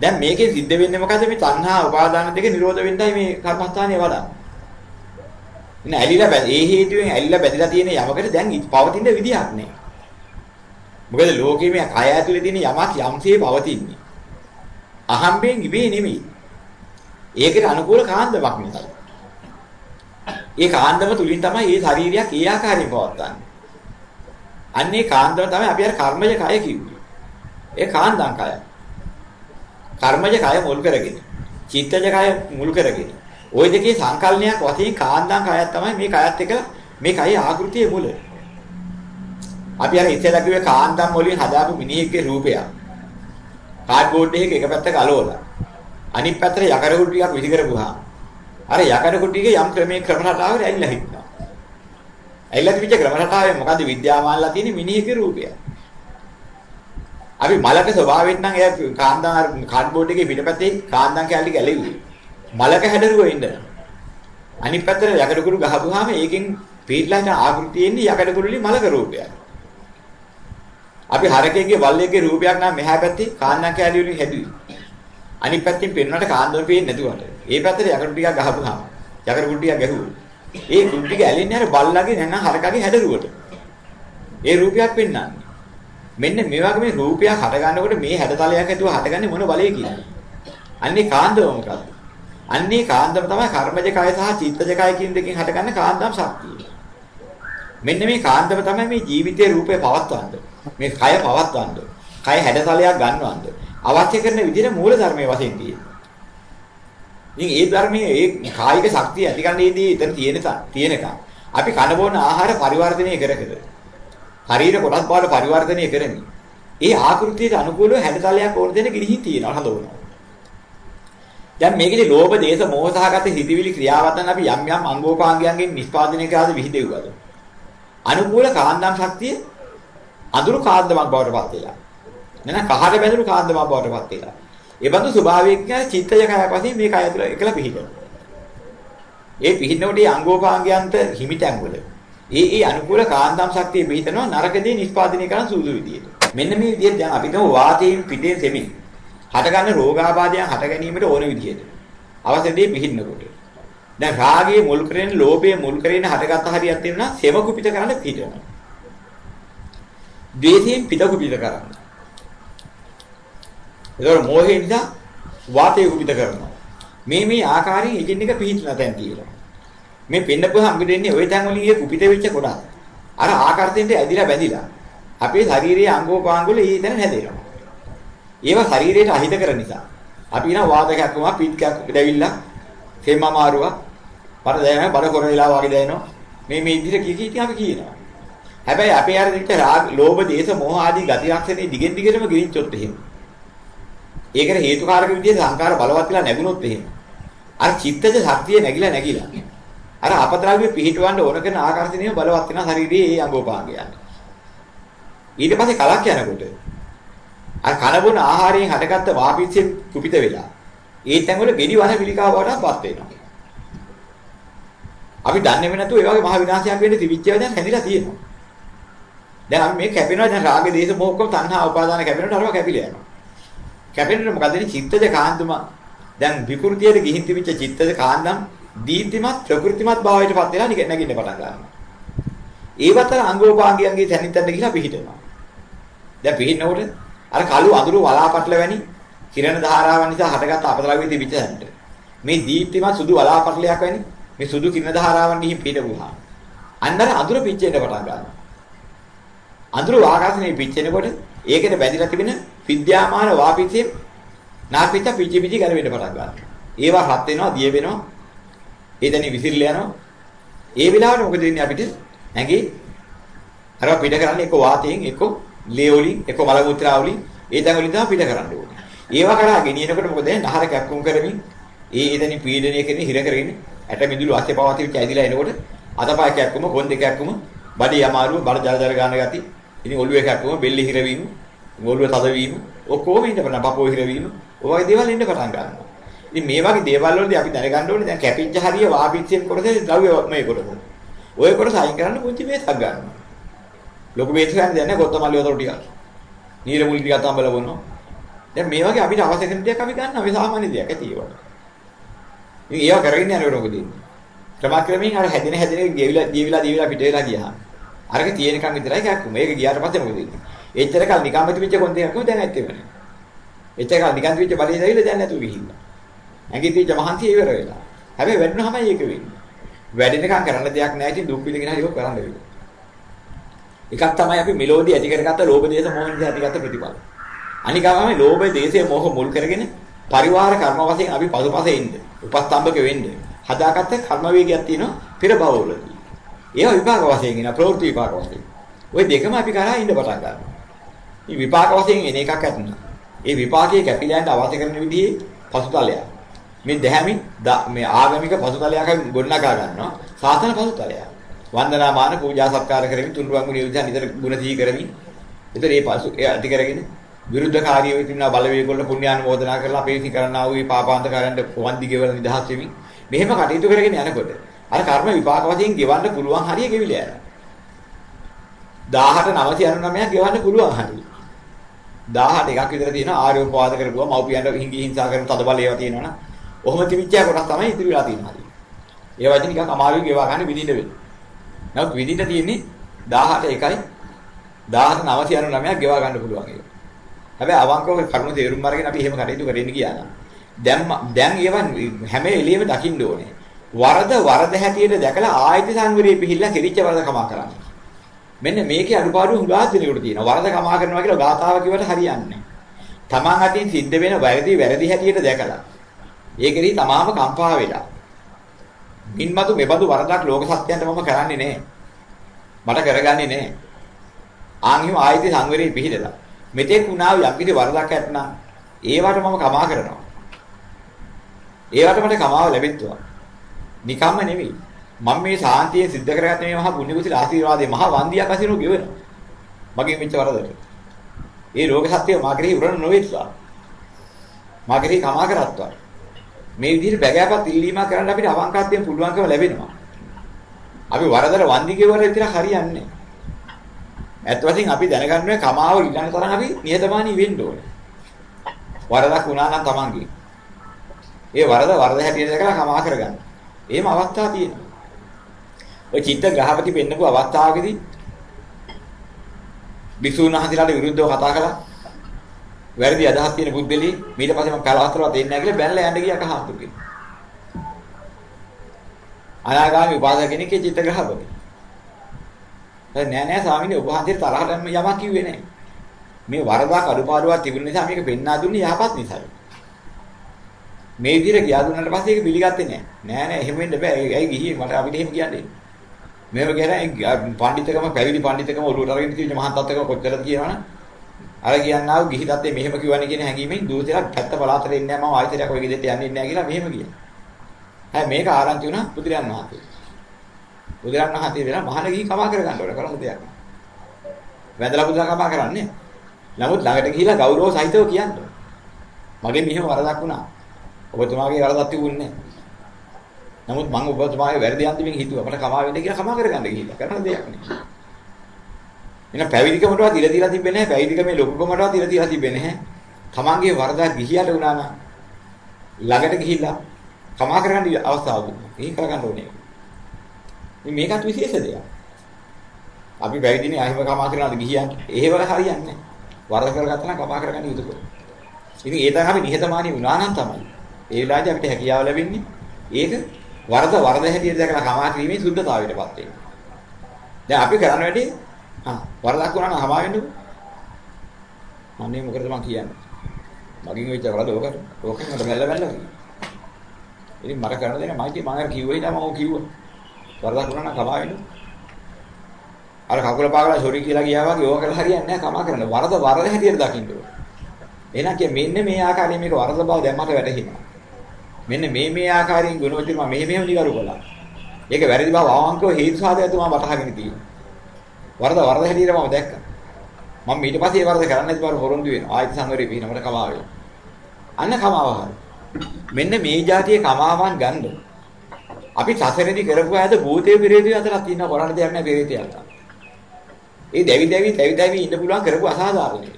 දැන් මේකෙන් සිද්ධ වෙන්නේ මොකද මේ තණ්හා උපාදාන දෙක නිරෝධ වෙන්නයි මේ කර්මස්ථානේ වඩන්නේ. ඉතින් ඇලිලා ඒ හේතුවෙන් ඇලිලා බැඳලා තියෙන යමකට දැන් පවතින විදිහක් නෑ. මොකද ලෝකයේ මේ කය ඇතුලේ තියෙන යමක් යම්සේ පවතින්නේ. අහම්බෙන් ඉබේ නෙමෙයි. ඒකට අනුකූල කාන්දමක් නිසා. ඒ කාන්දම තුලින් තමයි මේ ශරීරයක් ඒ ආකාරයෙන් පවත්න්නේ. අන්නේ කාන්දම තමයි අපි අර කර්මජ කය කිව්වේ. ඒ කාන්දම් කය. කර්මජ කය මුල් කරගෙන, චිත්තජ කය මුල් කරගෙන ওই දෙකේ සංකල්පනයක් වශයෙන් කාන්දම් කයක් තමයි මේ කයත් එක්ක මේ කයේ ආකෘතියේ මුල. අපි අර ඉස්සෙල්ලා කිව්වේ කාන්දම් වලින් හදාපු මිනිහෙක්ගේ රූපය. කාඩ්බෝඩ් එකක එක පැත්තක අලවලා. අනිත් පැත්තට යකඩ කුටි ටිකක් විසි කරපුවා. අර යකඩ කුටියේ යම් ක්‍රමයේ ක්‍රම රටාවකට ඇවිල්ලා හිටිනවා. ඇවිල්ලා තිබිච්ච ක්‍රම රටාවේ මොකද්ද විද්‍යාමානලා තියෙන මිනිහෙක්ගේ රූපය. අපි මලක ස්වභාවයෙන් නම් එයා කාන්දම් කාඩ්බෝඩ් එකේ පිටපැත්තේ කාන්දම් කැලලි ගැලෙව්වේ. මලක හැඩරුව ඉන්න. අනිත් පැත්තට යකඩ කුරු ගහපුවාම ඒකෙන් පීඩලා යන ආකෘතිය එන්නේ යකඩ කුරුලි මලක රූපයක්. අපි හරකෙක්ගේ බල්ලෙක්ගේ රූපයක් නම් මෙහා පැත්තේ කාන්දම් කැලලි වලින් හැදුවේ. අනිත් පැත්තෙන් පෙන්වන්නට කාන්දම පේන්නේ නැතුවට. ඒ පැත්තට යකඩ ටිකක් ගහපුවාම යකඩ කුරු ටිකක් ගැහුවා. ඒ කුරු ටික ඇලෙන්නේ අර බල්ලාගේ නැත්නම් හරකගේ හැඩරුවට. ඒ රූපයක් පෙන්වන්නේ. මෙන්න මේ වගේ මේ රූපයක් හට ගන්නකොට මේ හැඩතලයක් ඇතුව හටගන්නේ මොන බලයකින්ද? අන්නේ කාන්දම මොකද්ද? අන්නේ කාන්දම තමයි කර්මජ කය සහ චිත්තජ කය කියන දෙකෙන් හටගන්න කාන්දම් ශක්තිය. මෙන්න මේ කාන්දම තමයි මේ ජීවිතයේ රූපේ පවත්වන්නේ. මේ කය පවත්වන්නේ. කය හැඩතලයක් ගන්නවන්නේ. අවශ්‍ය කරන විදිහට මූල ධර්මයේ වශයෙන් තියෙන්නේ. ඉතින් ඒ ධර්මයේ ඒ කායික ශක්තිය ඇති ගන්නේදී එතන තියෙන තියෙනක අපි කන බොන ආහාර පරිවර්තනය කර කර ශරීර කොටස් බවට පරිවර්තනය කරමි. ඒ ආකෘතියට අනුකූලව හැඩතලයක් ඕන දෙන ගිහින් තියෙනවා හදවනවා. දැන් මේකේ ලෝභ දේශ මොහ සහගත හිතවිලි ක්‍රියාවතන් අපි යම් යම් අංගෝපාංගයන්ගෙන් නිෂ්පාදනය කරාද විහිදෙව්වද අනුකූල කාන්දම් ශක්තිය අඳුරු කාන්දමක් බවට පත් වෙලා. නැත්නම් කහට බැඳුණු කාන්දමක් බවට පත් වෙලා. ඒ බඳු ස්වභාවයෙන් කියන චිත්තය කයක් වශයෙන් මේ කය තුළ එකලා පිහිටන. ඒ පිහිටනකොට ඒ අංගෝපාංගයන්ට හිමිටන් වල ඒ ඒ අනුකූල කාන්දම් ශක්තිය පිහිටනවා නරකදී නිෂ්පාදනය කරන සූදු විදියට. මෙන්න මේ විදිහට දැන් අපිට වාතයෙන් පිටේ සෙමින්. හටගන්න රෝගාබාධයන් හට ගැනීමට ඕන විදිහට අවශ්‍ය දේ පිළිහින්නකොට දැන් රාගයේ මුල් කරගෙන, ලෝභයේ මුල් කරගෙන හටගත්ත හරියක් තියෙනවා සෙම කුපිත කරන්න පිටනවා. ද්වේෂයෙන් පිට කුපිත කරන්න. ඒතකොට මෝහයෙන් නිසා වාතය කුපිත කරනවා. මේ මේ ආකාරයෙන් එකින් එක පිහිටන තැන් තියෙනවා. මේ පෙන්නපුවාම අපිට එන්නේ ওই තැන් වලින් ඒ කුපිත වෙච්ච කොටස්. අර ආකාරයෙන් ඇදිලා බැඳිලා. අපේ ශාරීරියේ අංගෝපාංගවල ඊ තැන හැදෙනවා. ඒවා ශරීරයට අහිත කර නිසා. අපි කියන වාදකයක් වුණා පිටකයක් දැවිලා තෙම අමාරුවක් බර දැනෙනවා බර කොර වෙලා වගේ දැනෙනවා. මේ මේ විදිහට කී කී අපි කියනවා. හැබැයි අපේ අර විදිහට රාග, ලෝභ, දේශ, මොහ ආදී ගති ලක්ෂණේ දිගෙන් දිගටම ගිනිච්චොත් එහෙම. ඒකට හේතුකාරක විදිහට සංකාර බලවත් වෙලා නැගුණොත් එහෙම. අර චිත්තජ ශක්තිය නැగిලා නැగిලා. අර අපද්‍රව්‍ය පිහිටවන්න ඕන කරන ආකර්ෂණය බලවත් වෙන ශරීරයේ ඒ අංගෝපාංගයන්. ඊට පස්සේ කලක් යනකොට අර කනබුන ආහාරයෙන් හටගත්ත වාපිච්චෙන් කුපිත වෙලා ඒ තැන්වල ගෙඩි වන පිළිකාව වඩාපත් වෙනවා. අපි දන්නේ නැතුව ඒ වගේ මහ විනාශයක් වෙන්න තිබිච්ච ඒවා දැන් හැදිලා තියෙනවා. දැන් අපි මේ කැපෙනවා දැන් රාග දේශ මොහොක්කම තණ්හා උපාදාන කැපෙනකොට අරවා කැපිලා යනවා. කැපෙනකොට මොකද වෙන්නේ චිත්තජ කාන්තම දැන් විකෘතියට ගිහින් තිබිච්ච චිත්තජ කාන්දම් දීප්තිමත් ප්‍රകൃතිමත් භාවයටපත් වෙලා නැගින්න පටන් ගන්නවා. ඒවතර අංගෝපාංගයන්ගේ තැනින් තැනට ගිහිලා පිහිටනවා. දැන් පිහින්නකොට අර කළු අඳුරු වලාපටල වැනි කිරණ ධාරාවන් නිසා හටගත් අපද්‍රව්‍ය තිබිච්ච තැනට මේ දීප්තිමත් සුදු වලාපටලයක් වැනි මේ සුදු කිරණ ධාරාවන් ගිහින් පිටවුවා. අන්නර අඳුර පිච්චෙන්න පටන් ගන්නවා. අඳුර ආකාශනේ පිච්චෙනකොට ඒකෙට බැඳිලා තිබෙන විද්‍යාමාන වාපිතියෙන් නාපිත පිච්චි පිච්චි ගැලවෙන්න පටන් ගන්නවා. ඒවා හත් වෙනවා, දිය වෙනවා. ඒ දැනි විසිරලා යනවා. ඒ වෙලාවට මොකද වෙන්නේ අපිට? ඇඟේ අර පිට කරන්නේ එක්ක වාතයෙන් එක්ක ලේ වලින් එක්ක මල මුත්‍රා වලින් ඒ තැන් වලින් තමයි පිට කරන්න ඕනේ. ඒවා කරා ගෙනියනකොට මොකද නහර කැක්කුම් කරමින් ඒ එතනින් පීඩනය කරගෙන හිර කරගෙන ඇට මිදුළු අස්සේ පවතිවිච්ච ඇදිලා එනකොට අතපය කැක්කුම කොන් දෙක කැක්කුම බඩේ අමාරුව බඩ ජල ජල ගන්න ගති ඉතින් ඔළුවේ කැක්කුම බෙල්ල හිරවීම ඔළුව තදවීම ඔක්කොම ඉන්න පටන් පපෝ හිරවීම ඔය වගේ දේවල් ඉන්න පටන් ගන්නවා. ඉතින් මේ වගේ දේවල් වලදී අපි දැනගන්න ඕනේ දැන් කැපිච්ච හරිය වාපිච්චෙන් කොටසේ ද්‍රව්‍ය මේ කොටස. ඔය කොටස අයින් කරන්න පුංචි මේසක් ගන්නවා. ලොකු මේසක් ගන්න දැන් කොත්තමල්ලි වතුර ටිකක්. නීර මුල් ටිකක් තම්බල බොනවා. දැන් මේ වගේ අපිට අවශ්‍ය කරන දේක් අපි ගන්නවා. මේ සාමාන්‍ය දෙයක් ඇති ඒවට. ඉතින් ඒවා කරගෙන යනකොට මොකද වෙන්නේ? ක්‍රමක්‍රමයෙන් අර හැදෙන හැදෙන ගෙවිලා දීවිලා දීවිලා පිට වෙලා ගියා. අරක තියෙනකන් විතරයි කැක්කුම. ඒක ගියාට පස්සේ මොකද වෙන්නේ? එච්චර කල් නිකම්ම තිබිච්ච කොන්දේ කැක්කුම දැන් ඇත්තෙම නෑ. එච්චර කල් නිකන් තිබිච්ච බලේ දැවිලා දැන් නැතුව ගිහිල්ලා. ඇඟේ තිබිච්ච මහන්සිය ඉවර වෙලා. හැබැයි වැඩුණාමයි ඒක වෙන්නේ. වැඩෙනකන් කරන්න දෙයක් නැහැ ඉතින් දුක් විඳගෙන හරි ඒක කරන්න වෙනවා. එකක් තමයි අපි මෙලෝඩි ඇති කරගත්ත ලෝභ දේශ මොහ නිසා ඇතිගත්ත ප්‍රතිඵල. අනික තමයි ලෝභ දේශය මොහ මුල් කරගෙන පරිවාර කර්ම වශයෙන් අපි පසුපස ඉන්න. උපස්තම්භක වෙන්න. හදාගත්ත කර්ම වේගයක් තියෙනවා පෙර භවවලදී. ඒවා විපාක වශයෙන් එන ප්‍රවෘත්ති විපාක වශයෙන්. ওই දෙකම අපි කරා ඉන්න පටන් ගන්නවා. මේ විපාක වශයෙන් එන එකක් ඇතුණා. ඒ විපාකයේ කැපිලා යන අවශ්‍ය කරන විදිහේ පසුතලයක්. මේ දැහැමි මේ ආගමික පසුතලයක් ගොඩනගා ගන්නවා. සාසන පසුතලයක්. වන්දනාමාන පූජා සත්කාර කරමින් තුන්රුවන් ගුණ යුද්ධ නිතර ගුණ සිහි කරමින් ඒතර ඒ පසු ඒ අධි කරගෙන විරුද්ධකාරීව තිබුණා බලවේග වල පුණ්‍යානුමෝදනා කරලා අපේ විසි කරන්නා වූ පාපාන්තකාරයන්ට වන්දි ගෙවල නිදහස් වෙමින් මෙහෙම කටයුතු කරගෙන යනකොට අර කර්ම විපාක වශයෙන් ගෙවන්න පුළුවන් හරිය ගෙවිලා යනවා. 18 999ක් ගෙවන්න පුළුවන් හරිය. 18 එකක් විතර තියෙනවා ආර්යෝපවාද කරපුවා මව්පියන්ට හිඟි හිංසා කරන තද බල ඒවා තියෙනවනම් ඔහොම තිබිච්ච කොටස් තමයි ඉතිරි වෙලා තියෙනවා හරිය. ඒ වගේ නිකන් අමාරුයි ගෙවා ගන්න විදිහට වෙන්නේ නමුත් විදිහට තියෙන්නේ 18 එකයි 18999ක් ගෙවා ගන්න පුළුවන් ඒක. හැබැයි අවංකව කරුණු තේරුම් අරගෙන අපි එහෙම කටයුතු කරගෙන ගියා නම් දැන් දැන් ඒවා හැම එළියෙම දකින්න ඕනේ. වරද වරද හැටියට දැකලා ආයත සංවරයේ පිහිල්ලා කෙරිච්ච වරද කමා කරන්න. මෙන්න මේකේ අඩුපාඩු හුඟා දිනෙකට තියෙනවා. වරද කමා කරනවා කියලා ගාතාව කිව්වට හරියන්නේ නැහැ. තමන් අතින් සිද්ධ වෙන වැරදි වැරදි හැටියට දැකලා ඒකෙදි තමාම කම්පා වෙලා මින්මතු මෙබඳු වරදක් ලෝක සත්‍යයන්ට මම කරන්නේ නැහැ. මට කරගන්නේ නැහැ. ආන් හිම ආයිති සංවරේ පිළිදලා. මෙතෙක් වුණා යම් කිසි වරදක් ඇත්නම් ඒවට මම කමා කරනවා. ඒවට මට කමාව ලැබෙත්වා. නිකම්ම නෙවෙයි. මම මේ සාන්තිය සිද්ධ කරගත්ත මේ මහා පුණ්‍ය කුසල ආශිර්වාදේ මහා වන්දියක් අසිනු ගෙවනවා. මගේ මෙච්ච වරදට. ඒ රෝග සත්‍ය මාගරේ උරණ නොවෙත්වා. මාගරේ කමා කරත්වා. මේ විදිහට බැගෑපත් ඉල්ලීමක් කරන්න අපිට අවංකත්වයෙන් පුළුවන්කම ලැබෙනවා. අපි වරදට වන්දි ගෙවර විතර හරියන්නේ ඇත්ත වශයෙන් අපි දැනගන්න කමාව ඉල්ලන තරම් අපි නිහතමානී වෙන්න ඕනේ. වරදක් වුණා නම් තමන්ගේ. ඒ වරද වරද හැටියට දැකලා කමා කරගන්න. එහෙම අවස්ථා තියෙනවා. ඔය චිත්ත ග්‍රහපති වෙන්නපු අවස්ථාවකදී බිසුණු හඳිලාට විරුද්ධව කතා කළා. වැරදි අදහස් තියෙන බුද්ධලී ඊට පස්සේ මම කලාවතරවත් එන්නේ නැහැ කියලා බැනලා යන්න ගියා කහතුකින්. අනාගාමී උපාසක කෙනෙක්ගේ චිත්ත ග්‍රහපති. නෑ නෑ ස්වාමීනි ඔබ වහන්සේ තරහට යමක් කිව්වේ නෑ. මේ වරදක් අඩුපාඩුවක් තිබුණ නිසා මේක පෙන්වා දුන්නේ යහපත් නිසායි. මේ විදිහට ගියා දුන්නාට පස්සේ ඒක පිළිගත්තේ නෑ. නෑ නෑ එහෙම වෙන්න බෑ. ඇයි ගිහින් මට අපිට එහෙම කියන්නේ. මේව කියන පඬිතකම පැවිදි පඬිතකම ඔළුවට අරගෙන තියෙන මහා තත්ත්වක කොච්චරද කියනවනම් අර කියන්නා වූ ගිහි තත්ත්වයේ මෙහෙම කියවන්නේ කියන හැඟීමෙන් දූතලා පැත්ත පලාතට එන්නේ නැහැ මම ආයතනයක් ඔය ගෙදරට යන්නේ නැහැ කියලා මෙහෙම කියනවා. හැබැයි මේක ආරංචි වුණා බුදුරයන් වහන්සේ. බුදුරන් වහන්සේ වෙලා මහාන ගිහි කමා කරගන්න ඕන කරන්න දෙයක් නෑ. වැඳලා බුදුරන් කමා කරන්නේ. නමුත් ළඟට ගිහිලා ගෞරව සහිතව කියන්න. මගේ මෙහෙම වරදක් වුණා. ඔබතුමාගේ වරදක් තිබුණේ නමුත් මම ඔබතුමාගේ වැරදි අන්තිමින් හිතුවා මට කමා වෙන්න කියලා කමා කරගන්න ගිහිල්ලා කරන්න දෙයක් නෑ. එන පැවිදිකමටවත් ඉර දීලා තිබෙන්නේ නැහැ. පැවිදිකමේ ලොකුකමටවත් ඉර දීලා තිබෙන්නේ නැහැ. තමන්ගේ වරදක් ගිහියට වුණා නම් ළඟට ගිහිල්ලා කමා කරගන්න අවස්ථාව දුන්නා. ඒක කරගන්න ඕනේ. ඉතින් මේකත් විශේෂ දෙයක්. අපි පැවිදිනේ ආහිම කමා කරනවාද ගිහියන් එහෙවල හරියන්නේ නැහැ. වරද කරගත්තා නම් කමා කරගන්න යුතුය. ඉතින් ඒ තරම් අපි නිහතමානී වුණා නම් තමයි. ඒ වෙලාවේදී අපිට හැකියාව ලැබෙන්නේ ඒක වරද වරද හැටියට දැකලා කමා කිරීමේ සුද්ධතාවයටපත් වෙනවා. දැන් අපි කරන්න වැඩි ආ වරදක් වුණා නම් හමා වෙන්නකෝ. අනේ මොකද මං කියන්නේ? මගින් වෙච්ච වරද ඕකට ඕකෙන් මට බැලලා බැලලා. ඉතින් මට කරන්න දෙන්න මයිටි මම අර කිව්වේ නම ඔව් කිව්වා. වරදක් වුණා නම් කමා වෙන්න. අර කකුල පාගලා සොරි කියලා ගියා වගේ ඕක කරලා හරියන්නේ නැහැ කමා කරන්න. වරද වරද හැටියට දකින්න ඕන. එහෙනම් කිය මෙන්න මේ ආකාරයෙන් මේක වරද බව දැන් මට වැටහිනවා. මෙන්න මේ මේ ආකාරයෙන් ගුණවතින් මම මෙහෙ මෙහෙම නිකරු කළා. ඒක වැරදි බව අවංකව හේතු සාධකයතු මම වටහාගෙන තියෙනවා. වරද වරද හැටියට මම දැක්කා. මම ඊට පස්සේ ඒ වරද කරන්නේ නැති බව හොරොන්දු වෙනවා. ආයත සංවරේ පිහිනමට කමාව වෙනවා. අන්න කමාව හරි. මෙන්න මේ જાතියේ කමාවන් ගන්න. අපි සසරේදී කරපු ආයත භූතේ පෙරේතය අතර තියෙන කරණ දෙයක් නැහැ පෙරේතය අතර. ඒ දැවි දැවි දැවි දැවි ඉන්න පුළුවන් කරපු අසාධාරණ එක.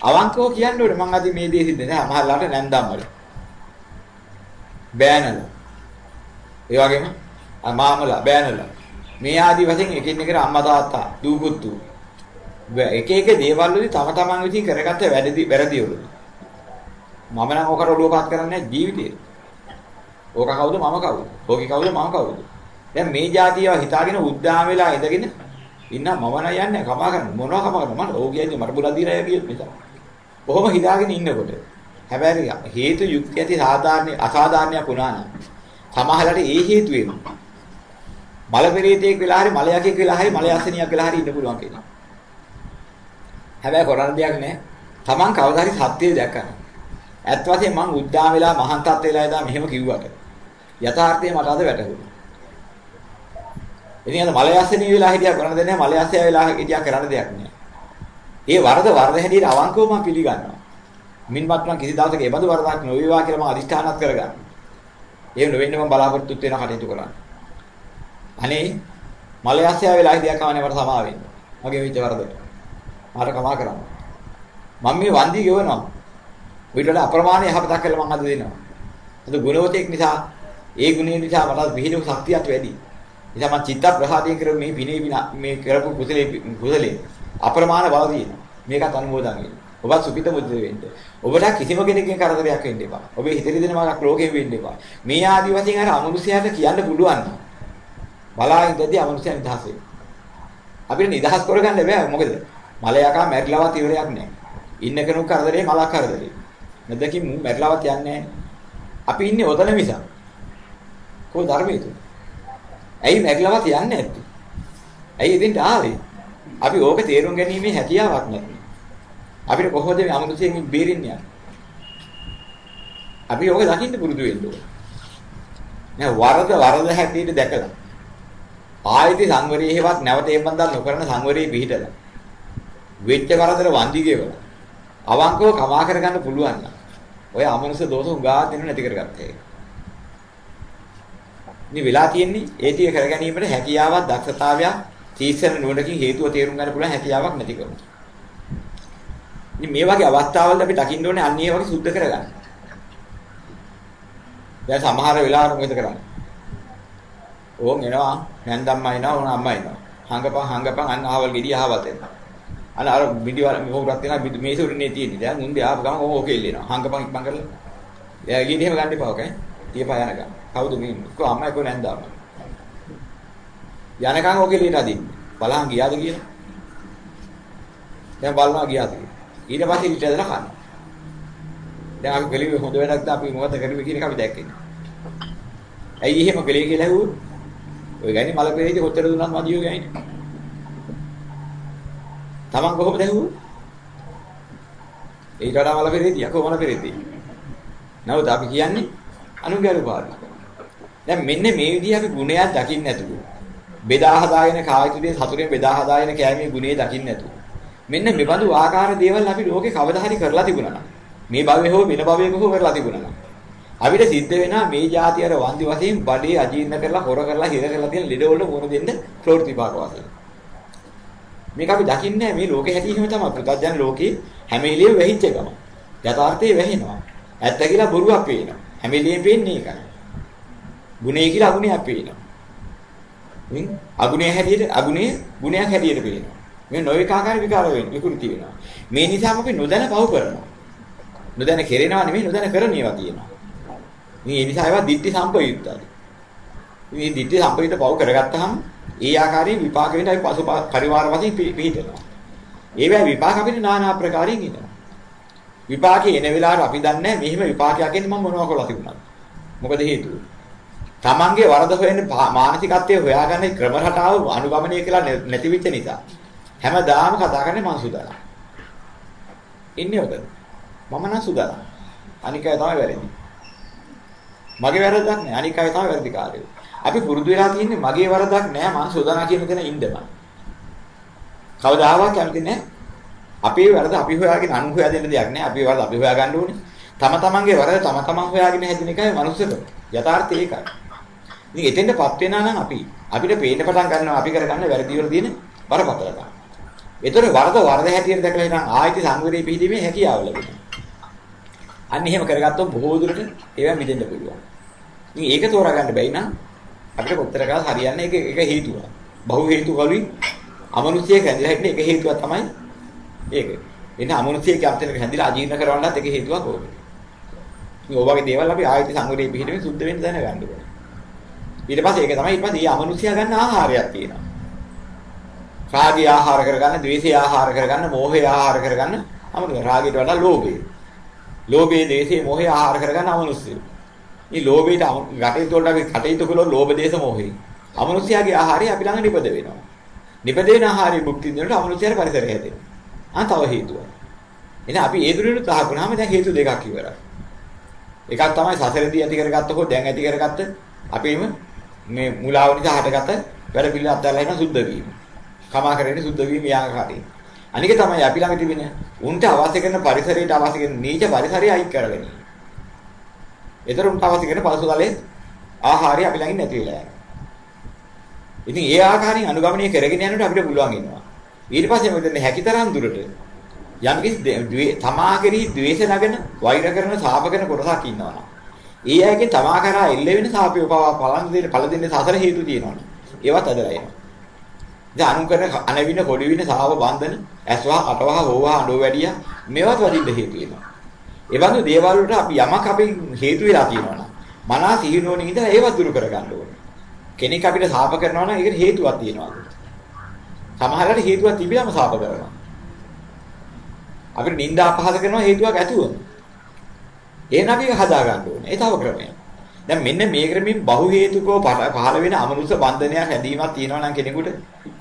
අවංකව කියන්න ඕනේ මම අද මේ දේ සිද්ධ නෑ මහල්ලාට නැන්දම් වල. බෑනල. ඒ වගේම මාමලා බෑනල. මේ ආදි වශයෙන් එකින් එකට අම්මා තාත්තා දූ පුතු එක එක දේවල් වලදී තම තමන් විසින් කරගත්ත වැඩි වැරදි වල. මම නම් ඕකට ඔළුවපත් කරන්නේ ජීවිතේ. ඕක කවුද මම කවුද? ඕකේ කවුද මම කවුද? දැන් මේ જાතියව හිතාගෙන උද්දාම වෙලා ඉඳගෙන ඉන්න මම නම් යන්නේ කමා කරන්න මොනවා කමා කරන්න මට ඕක කියන්නේ මට බුලා දීලා කියත් නිසා. කොහොම හිතාගෙන ඉන්නකොට හැබැයි හේතු යුක්ති ඇති සාධාරණ අසාධාරණයක් වුණා නම් සමහරවිට ඒ හේතුවෙම මල පෙරේතෙක් වෙලා හරි මල යකෙක් වෙලා හරි මල යසනියක් වෙලා හරි ඉන්න පුළුවන් කෙනෙක්. හැබැයි කරන්න දෙයක් නැහැ. Taman කවදා හරි සත්‍යය දැක්කම. ඇත්ත වශයෙන්ම මං උද්දාම වෙලා මහාන් තත් වෙලා ඉදා මෙහෙම කිව්වට යථාර්ථය මට අද වැටහුණා. ඉතින් අද මල යසනිය වෙලා හිටියා කරන්න දෙන්නේ මල යසය වෙලා හිටියා කරන්න දෙයක් නෑ. ඒ වරද වරද හැටියට අවංකව මම පිළිගන්නවා. මින්වත් මම කිසි දවසක ඒ බඳු වරදක් නොවේවා කියලා මම අදිෂ්ඨානත් කරගන්නවා. එහෙම නොවෙන්න මම බලාපොරොත්තු වෙන කටයුතු කරන්නේ. අනේ මලයාසයා වෙලා හිටියා කවන්නේ මට සමා වෙන්න. මගේ වෙච්ච වරදට. මාර කමා කරන්න. මම මේ වන්දි ගෙවනවා. ඊට වඩා අප්‍රමාණ යහපතක් කළා මම අද දෙනවා. අද ගුණවතෙක් නිසා ඒ ගුණය නිසා මට විහිදු ශක්තියත් වැඩි. නිසා මම චිත්ත ප්‍රසාදයෙන් කරපු මේ විනේ මේ කරපු කුසලේ කුසලේ අප්‍රමාණ බව තියෙනවා. මේකත් අනුමෝදන් වෙන්න. ඔබත් සුපිත මුද්ද වෙන්න. ඔබට කිසිම කෙනෙක්ගෙන් කරදරයක් වෙන්න එපා. ඔබේ හිතේ දෙන මාක් ලෝකෙ වෙන්න එපා. මේ ආදි වශයෙන් අර අමනුෂ්‍යයට කියන්න පුළුවන්. බලා ඉඳදී අමනුෂ්‍ය නිදහස් වෙනවා. අපිට නිදහස් කරගන්න බෑ මොකද? මලයකා මැරිලවත් ඉවරයක් නෑ. ඉන්න කෙනෙක් කරදරේ මලක් කරදරේ. නැදකින් මු මැරිලවත් යන්නේ අපි ඉන්නේ ඔතන මිස. කො ධර්මයේ තුන. ඇයි මැරිලවත් යන්නේ නැත්තේ? ඇයි ඉතින් ආවේ? අපි ඕක තේරුම් ගැනීමේ හැකියාවක් නැති. අපිට කොහොමද මේ අමනුෂ්‍යයෙන් බේරෙන්නේ? අපි ඕක දකින්න පුරුදු වෙන්න ඕනේ. නෑ වරද වරද හැටියට දැකලා ආයති සංවරයේ හේවත් නැවත ඒ බඳන් නොකරන සංවරයේ පිහිටලා වෙච්ච කරදර වන්දි ගෙවලා අවංකව කමා කරගන්න පුළුවන් නම් ඔය අමනුෂ්‍ය දෝෂ උගා දෙන්න නැති කරගත්තා ඒක. ඉතින් වෙලා තියෙන්නේ ඒ ටික කර ගැනීමට හැකියාවක් දක්ෂතාවයක් තීක්ෂණ නුවණකින් හේතුව තේරුම් ගන්න පුළුවන් හැකියාවක් නැති කරනවා. ඉතින් මේ වගේ අවස්ථාවලදී අපි දකින්න ඕනේ අන්න ඒ වගේ සුද්ධ කරගන්න. දැන් සමහර වෙලාවට මොකද කරන්නේ? ඕන් එනවා නැන්දම්මා එනවා ඕන අම්මා එනවා. හංගපන් හංගපන් අන්න ආවල් ගෙඩිය ආවල් දෙන්න. අන්න අර විදිවල මොකක්වත් වෙනවා මේසෙ උඩනේ තියෙන්නේ. දැන් මුන්දේ ආපු ගමන් ඕක ඕකේ ඉල්ලනවා. හංගපන් ඉක්මන් කරලා. එයා ගිහින් එහෙම ගන්න එපා ඔකේ. තියපා යනකම්. කවුද මේ? කො අම්මයි කො නැන්දම්මා. යනකම් ඕකේ ලියන අදින්නේ. බලහන් ගියාද කියලා. දැන් බලනවා ගියාද කියලා. ඊට පස්සේ ඊට ඇදලා කනවා. දැන් අපි කලේ හොඳ වැඩක් ද අපි මොකද කරුවේ කියන එක අපි දැක්කේ. ඇයි එහෙම කලේ කියලා ඇහුවොත්? ඔය ගන්නේ මල පෙරේදී කොච්චර දුන්නත් මදියෝ ගන්නේ. Taman කොහොමද ඇහුවෝ? ඊට වඩා මල පෙරේදී යකෝ මල පෙරේදී. නමුත් අපි කියන්නේ අනුගය රූපාවලිය. දැන් මෙන්න මේ විදිහ අපි ගුණයක් දකින්න නැතුව බෙදා හදාගෙන කායිතුනේ සතුරෙන් බෙදා හදාගෙන කෑමේ ගුණේ දකින්න නැතුව මෙන්න මෙබඳු ආකාර දේවල් අපි ලෝකේ කවදා හරි කරලා තිබුණා නම් මේ භවයේ හෝ වෙන භවයක හෝ කරලා තිබුණා නම් අපිට සිද්ධ වෙනා මේ જાති අර වන්දි වශයෙන් බඩේ අජීර්ණ කරලා හොර කරලා හිර කරලා තියෙන ලෙඩ වල මොන දෙන්න ප්‍රවෘත්ති විපාක වශයෙන් මේක අපි දකින්නේ මේ ලෝකේ හැටි එහෙම තමයි. ප්‍රත්‍යඥ ලෝකේ හැම එළියෙම වෙහිච්ච ගම යථාර්ථයේ වැහෙනවා. ඇත්ත කියලා බොරුවක් පේනවා. හැම එළියෙම පේන්නේ ඒකයි. ගුණේ කියලා අගුණයක් පේනවා. මින් අගුණේ හැටියට අගුණේ ගුණයක් හැටියට පේනවා. මේ නොයෙක් ආකාර විකාර වෙන්නේ විකෘති වෙනවා. මේ නිසාම අපි නොදැන පව කරනවා. නොදැන කෙරෙනවා නෙමෙයි නොදැන කරන ඒවා තියෙනවා. මේ නිසා ඒවා ditthi සම්පයුක්තයි. මේ ditthi සම්පයුක්ත පව කරගත්තාම ඒ ආකාරයෙන් විපාක වෙන අපි පසු පරිවාර වශයෙන් පිළිහිටනවා. ඒවැ විපාක අපිට নানা ආකාරයෙන් ඉන්නවා. විපාකේ එන වෙලාවට අපි දන්නේ මෙහිම විපාකයක් එන්නේ මම මොනවා කරලා තිබුණාද? මොකද හේතුව? තමන්ගේ වරද හොයන්නේ මානසිකත්වයේ හොයාගන්න ක්‍රම රටාව අනුගමනය කියලා නැති වෙච්ච නිසා. හැමදාම කතා කරන්නේ මං සුදානම්. ඉන්නේ ඔතන. මම නම් සුදානම්. අනික අය තමයි වැරදි. මගේ වැරද්දක් නෑ. අනික අය තමයි වැරදිකාරයෝ. අපි පුරුදු වෙලා තියෙන්නේ මගේ වරදක් නෑ මං සුදානම් කියන තැන ඉන්නම. කවදාවත් කැමති නෑ. අපේ වැරද අපි හොයාගෙන අනු හොයා දෙන්න දෙයක් නෑ. අපේ වැරද අපි හොයා ගන්න ඕනේ. තම තමන්ගේ වැරද තම තමන් හොයාගෙන හැදින එකයි මනුස්සකම. යථාර්ථය ඒකයි. ඉතින් එතෙන්ටපත් වෙනා නම් අපි අපිට පේන්න පටන් ගන්නවා අපි කරගන්න වැරදි වල තියෙන බරපතලකම්. ඒතර වරද වරද හැටියට දැකලා ඉතින් ආයිති සංවරේ පිහිදීමේ හැකියාව ලැබෙනවා. අන්න එහෙම කරගත්තොත් බොහෝ දුරට ඒවා මිදෙන්න පුළුවන්. ඉතින් ඒක තෝරා ගන්න බැයි නම් අපිට කොතර කාල හරියන්නේ ඒක ඒක හේතුව. බහු හේතු වලින් අමනුෂ්‍යයෙක් හැදිලා හිටින එක හේතුවක් තමයි ඒක. එන්න අමනුෂ්‍යයෙක් අත්දැක හැදිලා අජීර්ණ කරවන්නත් ඒක හේතුවක් ඕක. මේ ඔයවගේ දේවල් අපි ආයිති සංවරේ පිහිදීමේ සුද්ධ වෙන්න දැනගන්න ඕනේ. ඊට පස්සේ ඒක තමයි ඊට පස්සේ මේ අමනුෂ්‍යයා ගන්න ආහාරයක් තියෙනවා. රාගය ආහාර කරගන්න, ද්වේෂය ආහාර කරගන්න, මෝහය ආහාර කරගන්න අමනුෂ්‍ය. රාගයට වඩා ලෝභය. ලෝභය, ද්වේෂය, මෝහය ආහාර කරගන්න අමනුෂ්‍යය. මේ ලෝභයට ගැටේට වලට අපි කටයුතු කළොත් ලෝභ, දේශ, මෝහය. අමනුෂ්‍යයාගේ ආහාරය අපි ළඟ නිපද වෙනවා. නිපද වෙන ආහාරය භුක්ති විඳිනකොට අමනුෂ්‍යයාට පරිසරය හැදෙනවා. ආ තව හේතුවක්. එහෙනම් අපි ඒ දුරට තහකුණාම දැන් හේතු දෙකක් ඉවරයි. එකක් තමයි සසරදී ඇති කරගත්ත හෝ දැන් ඇති කරගත්ත අපේම මේ මුලාව නිසා හටගත්ත වැඩ පිළිවෙල අත්දැකලා ඉන්න සුද්ධ වීම. කමා කරන්නේ සුද්ධ වීම යාකාරී. අනික තමයි අපි ළඟ තිබෙන උන්ට අවශ්‍ය කරන පරිසරයට අවශ්‍ය කරන නීච පරිසරය අයික් කරගෙන. ඒතර උන්ට අවශ්‍ය කරන පළසුතලේ ආහාරය අපි ළඟින් නැති වෙලා යනවා. ඉතින් ඒ ආකාරයෙන් අනුගමනය කරගෙන යනකොට අපිට පුළුවන් වෙනවා. ඊට පස්සේ මොකද හැකිතරම් දුරට යම් කිසි තමා කෙරෙහි ද්වේෂ නගන වෛර කරන සාප කරන කොටසක් ඉන්නවා. ඒ අයගේ තමා කරා එල්ල වෙන සාපේ පවා පලන් දෙන්න පළ දෙන්න සසර හේතු තියෙනවනේ. ඒවත් අදලා එනවා. දැන් අනු කරන අනවින කොඩි වින සාව බන්ධන ඇස්වා අටවා හොවා අඬෝ වැඩියා මේවත් වදින්න හේතු වෙනවා. ඒ වගේ දේවල් වලට අපි යමක් අපි හේතු වෙලා තියෙනවා නම් මනස සිහිනෝනින් ඉඳලා ඒවත් දුරු කර ගන්න ඕනේ. කෙනෙක් අපිට සාප කරනවා නම් ඒකට හේතුවක් තියෙනවා. සමහරවිට හේතුවක් තිබිලාම සාප කරනවා. අපිට නිന്ദා අපහාස කරනවා හේතුවක් ඇතුව. එහෙනම් අපි ඒක හදා ගන්න ඕනේ. ඒ තව ක්‍රමයක්. දැන් මෙන්න මේ ක්‍රමෙන් බහු හේතුකව පහළ වෙන අමනුෂ්‍ය බන්ධනයක් හැදීමක් තියෙනවා නම් කෙනෙකුට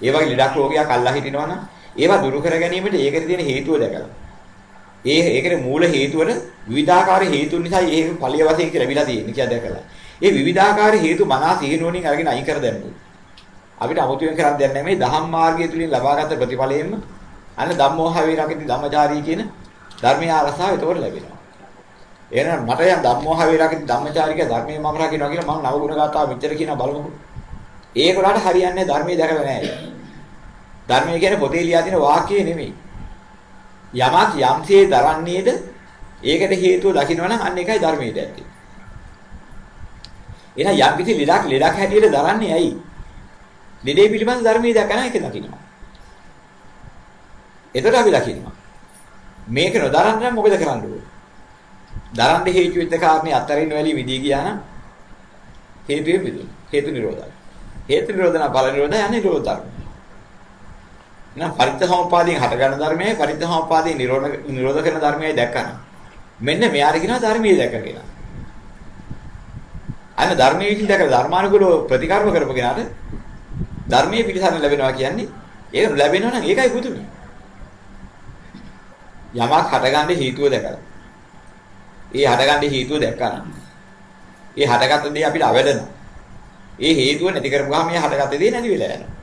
ඒ වගේ ලෙඩක් රෝගයක් අල්ලා හිටිනවා නම් ඒවා දුරු කර ගැනීමට ඒකට තියෙන හේතුව දැකලා. ඒ ඒකට මූල හේතුවල විවිධාකාර හේතුන් නිසා ඒක ඵලිය වශයෙන් කියලා ලැබිලා තියෙන කියලා දැකලා. ඒ විවිධාකාර හේතු මනස සිහිනුවණින් අරගෙන අයින් කර දැම්මු. අපිට අමුතුවෙන් කරන් දෙන්නේ නැහැ මේ දහම් මාර්ගය තුලින් ලබාගත් ප්‍රතිඵලයෙන්ම අන්න ධම්මෝහවේ රකිති ධම්මචාරී කියන ධර්මීය ආරසාව ඒතකොට ලැබෙනවා. එහෙනම් මට යම් ධම්මෝහවේ රකිති ධම්මචාරී කියන ධර්මයේ මම රකින්නවා කියලා මම නවගුණ ගාතාව මෙච්චර කියන බලමුකෝ. ඒගොල්ලන්ට හරියන්නේ ධර්මයේ දැකලා නැහැ. ධර්මයේ කියන්නේ පොතේ ලියා තියෙන වාක්‍යය නෙමෙයි. යමක් යම්සේ දරන්නේද ඒකට හේතුව දකින්නවනම් අන්න ඒකයි ධර්මයේ දැක්කේ. එහෙනම් යම් කිසි ලෙඩක් ලෙඩක් හැටියට දරන්නේ ඇයි? ලෙඩේ පිළිබඳ ධර්මයේ දැකන එක දකින්නවා. එතකොට අපි දකින්නවා. මේක නොදරන්න නම් මොකද කරන්න ඕනේ? දරන්න හේතු වෙච්ච කාරණේ අත්තරින් වැලී විදී ගියා නම් හේතුවේ මිදුන. හේතු නිරෝධයි. හේතු නිරෝධන ඵල නිරෝධය යන්නේ නිරෝධ ධර්ම. එහෙනම් පරිත්‍ථසමුපාදයෙන් හටගන්න ධර්මයයි පරිත්‍ථසමුපාදයෙන් නිරෝධ නිරෝධ කරන ධර්මයයි දැක්කම මෙන්න මෙයාට කියනවා ධර්මයේ දැක කියලා. අන්න ධර්මයේ විසින් දැක ධර්මානුකූලව ප්‍රතිකර්ම කරපගෙනාට ධර්මයේ පිළිසරණ ලැබෙනවා කියන්නේ ඒක ලැබෙනවා නම් ඒකයි බුදුනේ. යමක් හටගන්න හේතුව දැකලා. ඒ හටගන්න හේතුව දැක්කා නම් ඒ හටගත්ත දේ අපිට අවැඩෙනවා. ඒ හේතුව නැති කරපුවාම මේ හටගත්ත දේ නැති වෙලා යනවා.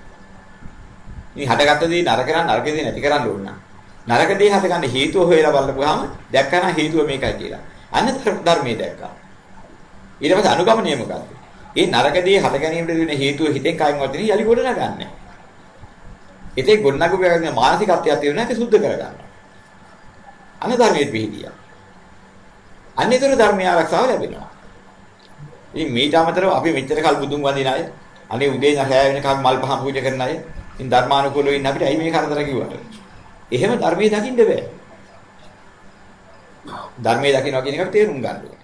මේ හටගත්ත දේ නරක නම් නරක දේ නැති කරන්න ඕන නම් නරක දේ හටගන්න හේතුව හොයලා බලපුවාම දැක්කම හේතුව මේකයි කියලා. අන්න ධර්මයේ දැක්කා. ඊට පස්සේ අනුගමනය මොකක්ද? ඒ නරක දේ හට ගැනීමට දෙන හේතුව හිතෙන් කයින් වදින යලි ගොඩ නගන්නේ. ඉතින් ගොඩනගපු බැගින මානසිකත්වයක් තියෙනවා ඒක සුද්ධ කරගන්න. අන්න ධර්මයේ පිහිටියා. අන්නේතර ධර්මය ආරක්ෂාව ලැබෙනවා. ඉතින් මේට අමතරව අපි මෙච්චර කල් බුදුන් වඳින අය, අනේ උදේ නැහැය වෙනකම් මල් පහන් පූජා කරන අය, ඉතින් ධර්මානුකූලව ඉන්න අපිට ඇයි මේ කරදර කිව්වට? එහෙම ධර්මයේ දකින්න බෑ. ධර්මයේ දකින්නවා කියන එක තේරුම් ගන්න ඕනේ.